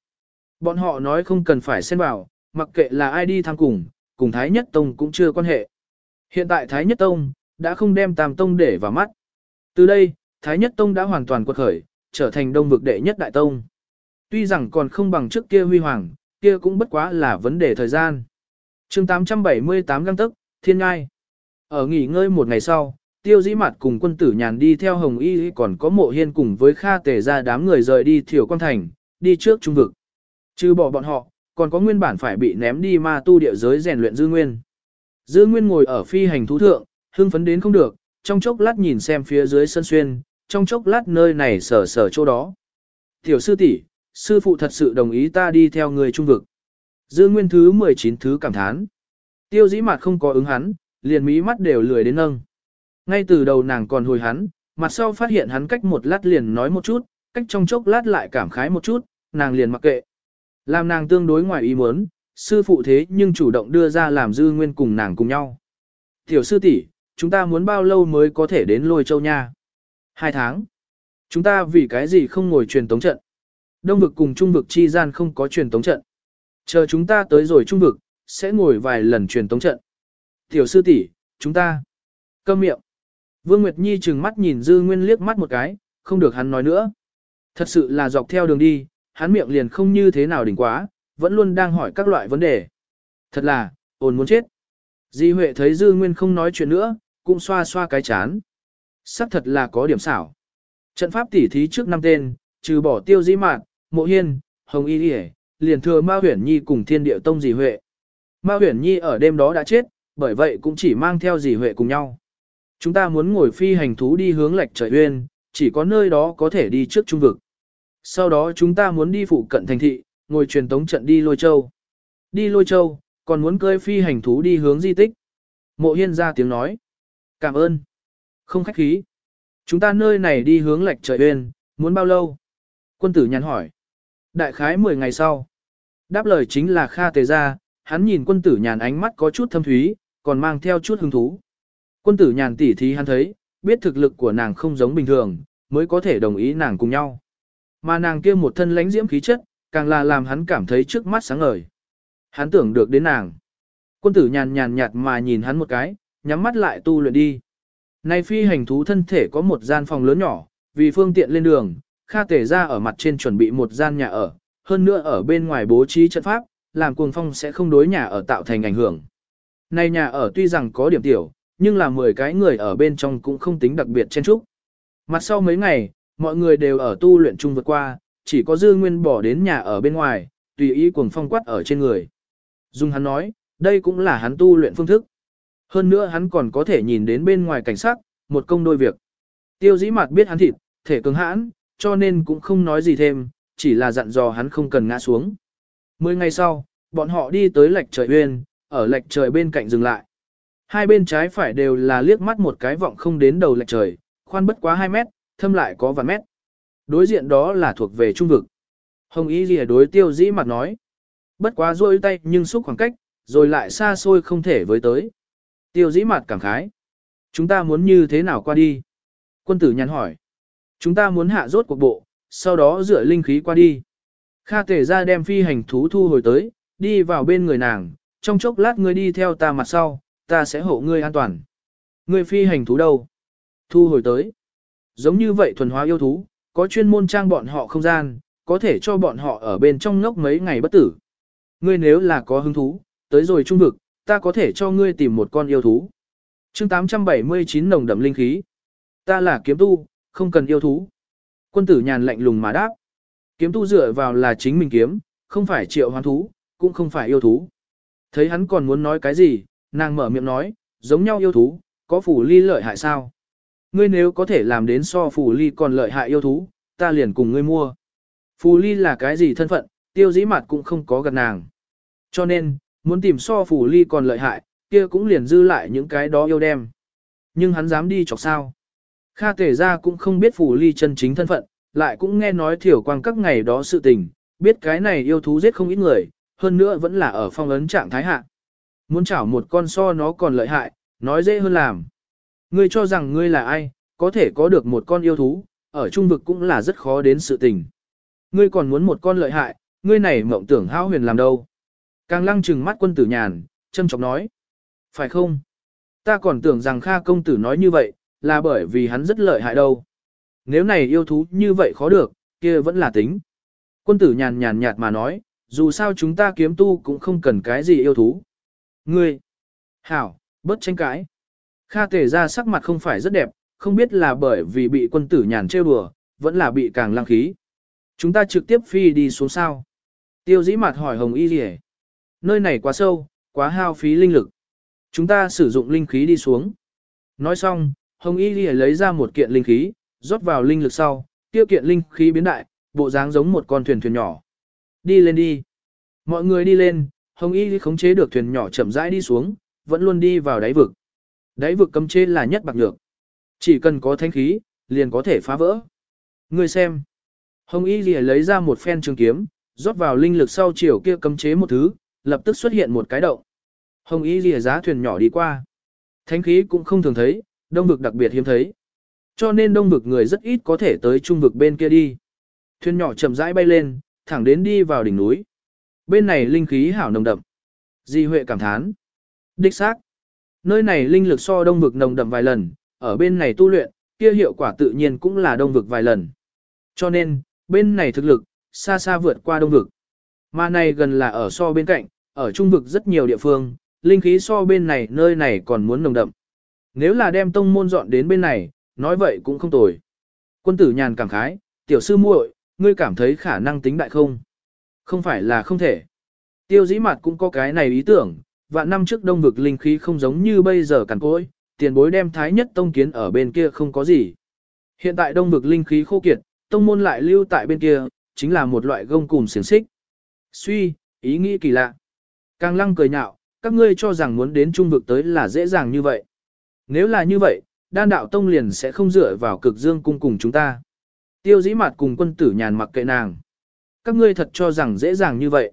Bọn họ nói không cần phải xen vào, mặc kệ là ai đi tham cùng, cùng Thái Nhất Tông cũng chưa quan hệ. Hiện tại Thái Nhất Tông, đã không đem Tam Tông để vào mắt. Từ đây, Thái Nhất Tông đã hoàn toàn quật khởi, trở thành đông vực đệ nhất đại tông. Tuy rằng còn không bằng trước kia huy hoàng, kia cũng bất quá là vấn đề thời gian. chương 878 găng tức, thiên ngai. Ở nghỉ ngơi một ngày sau, tiêu dĩ mặt cùng quân tử nhàn đi theo Hồng Y còn có mộ hiên cùng với Kha tề ra đám người rời đi thiểu quan thành, đi trước trung vực. Trừ bỏ bọn họ, còn có nguyên bản phải bị ném đi ma tu địa giới rèn luyện dư nguyên. Dư nguyên ngồi ở phi hành thú thượng, hưng phấn đến không được, trong chốc lát nhìn xem phía dưới sân xuyên, trong chốc lát nơi này sở sở chỗ đó. Tiểu sư tỷ, sư phụ thật sự đồng ý ta đi theo người trung vực. Dư nguyên thứ 19 thứ cảm thán. Tiêu dĩ mặt không có ứng hắn, liền mí mắt đều lười đến nâng. Ngay từ đầu nàng còn hồi hắn, mặt sau phát hiện hắn cách một lát liền nói một chút, cách trong chốc lát lại cảm khái một chút, nàng liền mặc kệ. Làm nàng tương đối ngoài ý muốn, sư phụ thế nhưng chủ động đưa ra làm dư nguyên cùng nàng cùng nhau. Tiểu sư tỷ, chúng ta muốn bao lâu mới có thể đến lôi châu nha? Hai tháng. Chúng ta vì cái gì không ngồi truyền tống trận? Đông vực cùng trung vực chi gian không có truyền tống trận. Chờ chúng ta tới rồi trung vực, sẽ ngồi vài lần truyền tống trận. Tiểu sư tỷ, chúng ta. Câm miệng. Vương Nguyệt Nhi trừng mắt nhìn Dư Nguyên liếc mắt một cái, không được hắn nói nữa. Thật sự là dọc theo đường đi, hắn miệng liền không như thế nào đỉnh quá, vẫn luôn đang hỏi các loại vấn đề. Thật là, ồn muốn chết. Di Huệ thấy Dư Nguyên không nói chuyện nữa, cũng xoa xoa cái chán. Sắc thật là có điểm xảo. Trận pháp tỉ thí trước năm tên, trừ bỏ tiêu dĩ mạn, mộ hiên, hồng y đi liền thừa ma huyển nhi cùng thiên địa tông dì huệ. Ma huyển nhi ở đêm đó đã chết, bởi vậy cũng chỉ mang theo dì huệ cùng nhau. Chúng ta muốn ngồi phi hành thú đi hướng lệch trời uyên, chỉ có nơi đó có thể đi trước trung vực. Sau đó chúng ta muốn đi phụ cận thành thị, ngồi truyền tống trận đi lôi châu. Đi lôi châu, còn muốn cơi phi hành thú đi hướng di tích. Mộ hiên ra tiếng nói. Cảm ơn. Không khách khí. Chúng ta nơi này đi hướng lệch trời uyên, muốn bao lâu? Quân tử nhắn hỏi. Đại khái 10 ngày sau. Đáp lời chính là Kha Tề Gia, hắn nhìn quân tử nhàn ánh mắt có chút thâm thúy, còn mang theo chút hứng thú. Quân tử nhàn tỉ thí hắn thấy, biết thực lực của nàng không giống bình thường, mới có thể đồng ý nàng cùng nhau. Mà nàng kia một thân lãnh diễm khí chất, càng là làm hắn cảm thấy trước mắt sáng ngời. Hắn tưởng được đến nàng. Quân tử nhàn nhàn nhạt mà nhìn hắn một cái, nhắm mắt lại tu luyện đi. Nay phi hành thú thân thể có một gian phòng lớn nhỏ, vì phương tiện lên đường, Kha Tể ra ở mặt trên chuẩn bị một gian nhà ở, hơn nữa ở bên ngoài bố trí trận pháp, làm cuồng phong sẽ không đối nhà ở tạo thành ảnh hưởng này nhà ở tuy rằng có điểm tiểu, nhưng là 10 cái người ở bên trong cũng không tính đặc biệt chen trúc. Mặt sau mấy ngày, mọi người đều ở tu luyện chung vượt qua, chỉ có dư nguyên bỏ đến nhà ở bên ngoài, tùy ý cuồng phong quát ở trên người. Dung hắn nói, đây cũng là hắn tu luyện phương thức. Hơn nữa hắn còn có thể nhìn đến bên ngoài cảnh sát, một công đôi việc. Tiêu dĩ mặt biết hắn thịt, thể cứng hãn, cho nên cũng không nói gì thêm, chỉ là dặn dò hắn không cần ngã xuống. Mười ngày sau, bọn họ đi tới lạch trời uyên, ở lệch trời bên cạnh dừng lại. Hai bên trái phải đều là liếc mắt một cái vọng không đến đầu lệch trời, khoan bất quá 2 mét, thâm lại có vài mét. Đối diện đó là thuộc về trung vực. Hồng ý gì đối tiêu dĩ mặt nói. Bất quá rôi tay nhưng xúc khoảng cách, rồi lại xa xôi không thể với tới. Tiêu dĩ mặt cảm khái. Chúng ta muốn như thế nào qua đi? Quân tử nhắn hỏi. Chúng ta muốn hạ rốt cuộc bộ, sau đó dựa linh khí qua đi. Kha tể ra đem phi hành thú thu hồi tới, đi vào bên người nàng, trong chốc lát ngươi đi theo ta mặt sau, ta sẽ hộ ngươi an toàn. Ngươi phi hành thú đâu? Thu hồi tới. Giống như vậy thuần hóa yêu thú, có chuyên môn trang bọn họ không gian, có thể cho bọn họ ở bên trong ngốc mấy ngày bất tử. Ngươi nếu là có hứng thú, tới rồi trung vực, ta có thể cho ngươi tìm một con yêu thú. chương 879 nồng đậm linh khí. Ta là kiếm tu, không cần yêu thú. Quân tử nhàn lạnh lùng mà đáp. Kiếm tu dựa vào là chính mình kiếm, không phải triệu hoán thú, cũng không phải yêu thú. Thấy hắn còn muốn nói cái gì, nàng mở miệng nói, giống nhau yêu thú, có phủ ly lợi hại sao? Ngươi nếu có thể làm đến so phủ ly còn lợi hại yêu thú, ta liền cùng ngươi mua. phủ ly là cái gì thân phận, tiêu dĩ mặt cũng không có gần nàng. Cho nên, muốn tìm so phủ ly còn lợi hại, kia cũng liền dư lại những cái đó yêu đem. Nhưng hắn dám đi chọc sao. Kha tể ra cũng không biết phủ ly chân chính thân phận, lại cũng nghe nói thiểu quang các ngày đó sự tình, biết cái này yêu thú giết không ít người, hơn nữa vẫn là ở phong ấn trạng thái hạ. Muốn chảo một con so nó còn lợi hại, nói dễ hơn làm. Ngươi cho rằng ngươi là ai, có thể có được một con yêu thú, ở trung vực cũng là rất khó đến sự tình. Ngươi còn muốn một con lợi hại, ngươi này mộng tưởng hao huyền làm đâu. Càng lăng trừng mắt quân tử nhàn, châm chọc nói. Phải không? Ta còn tưởng rằng Kha công tử nói như vậy, là bởi vì hắn rất lợi hại đâu. Nếu này yêu thú như vậy khó được, kia vẫn là tính. Quân tử nhàn nhàn nhạt mà nói, dù sao chúng ta kiếm tu cũng không cần cái gì yêu thú. Ngươi! Hảo, bớt tranh cãi. Kha tề ra sắc mặt không phải rất đẹp, không biết là bởi vì bị quân tử nhàn trêu đùa, vẫn là bị càng lăng khí. Chúng ta trực tiếp phi đi xuống sao. Tiêu dĩ mặt hỏi Hồng Y gì Nơi này quá sâu, quá hao phí linh lực. Chúng ta sử dụng linh khí đi xuống. Nói xong, Hồng Y gì lấy ra một kiện linh khí, rót vào linh lực sau, tiêu kiện linh khí biến đại, bộ dáng giống một con thuyền thuyền nhỏ. Đi lên đi. Mọi người đi lên, Hồng Y khống chế được thuyền nhỏ chậm rãi đi xuống, vẫn luôn đi vào đáy vực. Đáy vực cấm chế là nhất bạc nhược. Chỉ cần có thanh khí, liền có thể phá vỡ. Người xem. Hồng Y lìa lấy ra một phen trường kiếm, rót vào linh lực sau chiều kia cấm chế một thứ, lập tức xuất hiện một cái động. Hồng Y lìa giá thuyền nhỏ đi qua. Thánh khí cũng không thường thấy, đông vực đặc biệt hiếm thấy. Cho nên đông vực người rất ít có thể tới trung vực bên kia đi. Thuyền nhỏ chậm rãi bay lên, thẳng đến đi vào đỉnh núi. Bên này linh khí hảo nồng đậm. Di Huệ cảm thán. Đích xác. Nơi này linh lực so đông vực nồng đậm vài lần, ở bên này tu luyện, kia hiệu quả tự nhiên cũng là đông vực vài lần. Cho nên, bên này thực lực, xa xa vượt qua đông vực. Mà này gần là ở so bên cạnh, ở trung vực rất nhiều địa phương, linh khí so bên này nơi này còn muốn nồng đậm. Nếu là đem tông môn dọn đến bên này, nói vậy cũng không tồi. Quân tử nhàn cảm khái, tiểu sư muội, ngươi cảm thấy khả năng tính đại không? Không phải là không thể. Tiêu dĩ mặt cũng có cái này ý tưởng, vạn năm trước đông vực linh khí không giống như bây giờ cằn cỗi, tiền bối đem thái nhất tông kiến ở bên kia không có gì. Hiện tại đông vực linh khí khô kiệt, tông môn lại lưu tại bên kia, chính là một loại gông cùm xiềng xích. Suy, ý nghĩ kỳ lạ. Càng lăng cười nhạo, các ngươi cho rằng muốn đến trung vực tới là dễ dàng như vậy. Nếu là như vậy, đan đạo tông liền sẽ không dựa vào cực dương cung cùng chúng ta. Tiêu dĩ mặt cùng quân tử nhàn mặc kệ nàng. Các ngươi thật cho rằng dễ dàng như vậy.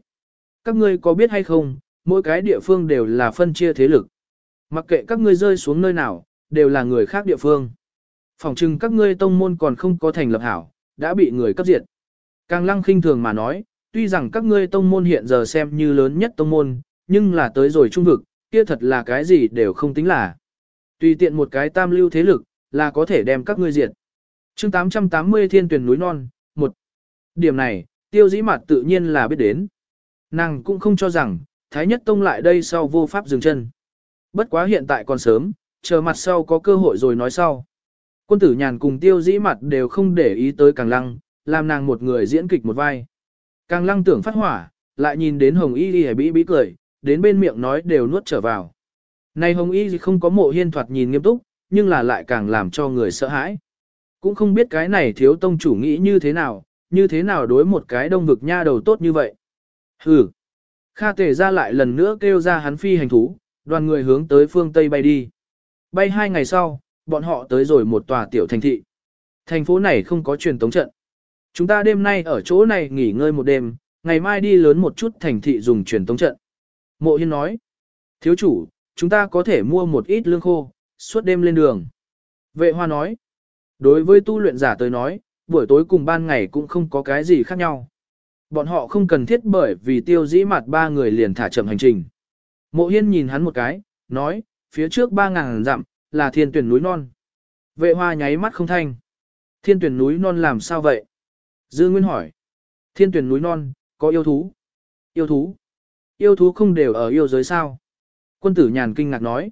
Các ngươi có biết hay không, mỗi cái địa phương đều là phân chia thế lực. Mặc kệ các ngươi rơi xuống nơi nào, đều là người khác địa phương. Phòng trừng các ngươi tông môn còn không có thành lập hảo, đã bị người cấp diệt. Càng lăng khinh thường mà nói, tuy rằng các ngươi tông môn hiện giờ xem như lớn nhất tông môn, nhưng là tới rồi trung vực, kia thật là cái gì đều không tính là. Tùy tiện một cái tam lưu thế lực, là có thể đem các ngươi diệt chương 880 thiên tuyển núi non, một Điểm này, tiêu dĩ mặt tự nhiên là biết đến. Nàng cũng không cho rằng, Thái Nhất Tông lại đây sau vô pháp dừng chân. Bất quá hiện tại còn sớm, chờ mặt sau có cơ hội rồi nói sau. Quân tử nhàn cùng tiêu dĩ mặt đều không để ý tới càng lăng, làm nàng một người diễn kịch một vai. Càng lăng tưởng phát hỏa, lại nhìn đến hồng y hề bĩ bĩ cười, đến bên miệng nói đều nuốt trở vào. Này hồng y không có mộ hiên thoạt nhìn nghiêm túc, nhưng là lại càng làm cho người sợ hãi. Cũng không biết cái này thiếu tông chủ nghĩ như thế nào, như thế nào đối một cái đông vực nha đầu tốt như vậy. Hừ. Kha tề ra lại lần nữa kêu ra hắn phi hành thú, đoàn người hướng tới phương Tây bay đi. Bay hai ngày sau, bọn họ tới rồi một tòa tiểu thành thị. Thành phố này không có truyền tống trận. Chúng ta đêm nay ở chỗ này nghỉ ngơi một đêm, ngày mai đi lớn một chút thành thị dùng truyền tống trận. Mộ Hiên nói, thiếu chủ, chúng ta có thể mua một ít lương khô, suốt đêm lên đường. Vệ hoa nói, đối với tu luyện giả tới nói, buổi tối cùng ban ngày cũng không có cái gì khác nhau. Bọn họ không cần thiết bởi vì tiêu dĩ mặt ba người liền thả chậm hành trình. Mộ hiên nhìn hắn một cái, nói, phía trước ba ngàn dặm, là thiên tuyển núi non. Vệ hoa nháy mắt không thanh. Thiên tuyển núi non làm sao vậy? Dư Nguyên hỏi. Thiên tuyển núi non, có yêu thú. Yêu thú? Yêu thú không đều ở yêu giới sao? Quân tử nhàn kinh ngạc nói.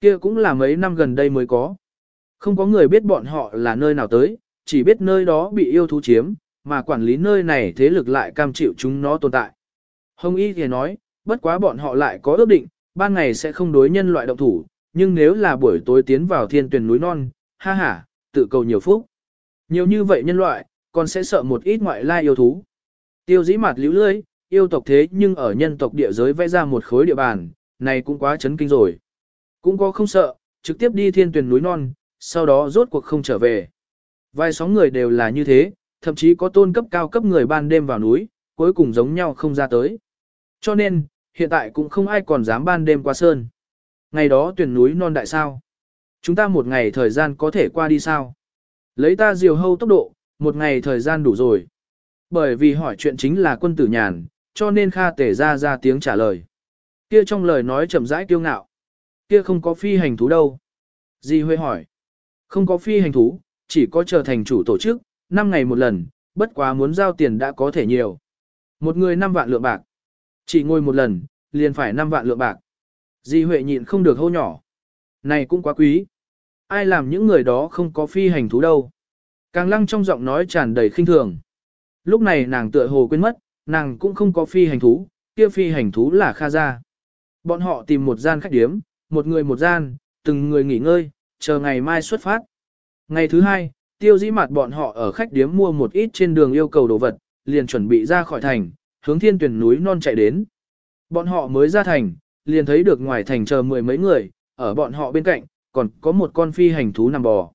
kia cũng là mấy năm gần đây mới có. Không có người biết bọn họ là nơi nào tới, chỉ biết nơi đó bị yêu thú chiếm, mà quản lý nơi này thế lực lại cam chịu chúng nó tồn tại. Hồng Y thì nói, bất quá bọn họ lại có ước định, ban ngày sẽ không đối nhân loại động thủ, nhưng nếu là buổi tối tiến vào thiên tuyển núi non, ha ha, tự cầu nhiều phúc. Nhiều như vậy nhân loại, còn sẽ sợ một ít ngoại lai yêu thú. Tiêu dĩ mặt lưu lưới, yêu tộc thế nhưng ở nhân tộc địa giới vẽ ra một khối địa bàn, này cũng quá chấn kinh rồi. Cũng có không sợ, trực tiếp đi thiên tuyển núi non, sau đó rốt cuộc không trở về. Vài sóng người đều là như thế, thậm chí có tôn cấp cao cấp người ban đêm vào núi, cuối cùng giống nhau không ra tới. Cho nên, hiện tại cũng không ai còn dám ban đêm qua sơn. Ngày đó tuyển núi non đại sao. Chúng ta một ngày thời gian có thể qua đi sao? Lấy ta diều hâu tốc độ, một ngày thời gian đủ rồi. Bởi vì hỏi chuyện chính là quân tử nhàn, cho nên Kha Tể ra ra tiếng trả lời. Kia trong lời nói chậm rãi kiêu ngạo. Kia không có phi hành thú đâu. Di Huệ hỏi. Không có phi hành thú, chỉ có trở thành chủ tổ chức, 5 ngày một lần, bất quá muốn giao tiền đã có thể nhiều. Một người 5 vạn lượng bạc. Chỉ ngồi một lần, liền phải 5 vạn lượng bạc. Di Huệ nhịn không được hô nhỏ. Này cũng quá quý. Ai làm những người đó không có phi hành thú đâu. Càng lăng trong giọng nói tràn đầy khinh thường. Lúc này nàng tựa hồ quên mất, nàng cũng không có phi hành thú, kia phi hành thú là Kha Gia. Bọn họ tìm một gian khách điếm, một người một gian, từng người nghỉ ngơi, chờ ngày mai xuất phát. Ngày thứ hai, tiêu dĩ mặt bọn họ ở khách điếm mua một ít trên đường yêu cầu đồ vật, liền chuẩn bị ra khỏi thành, hướng thiên tuyển núi non chạy đến. Bọn họ mới ra thành, liền thấy được ngoài thành chờ mười mấy người, ở bọn họ bên cạnh, còn có một con phi hành thú nằm bò.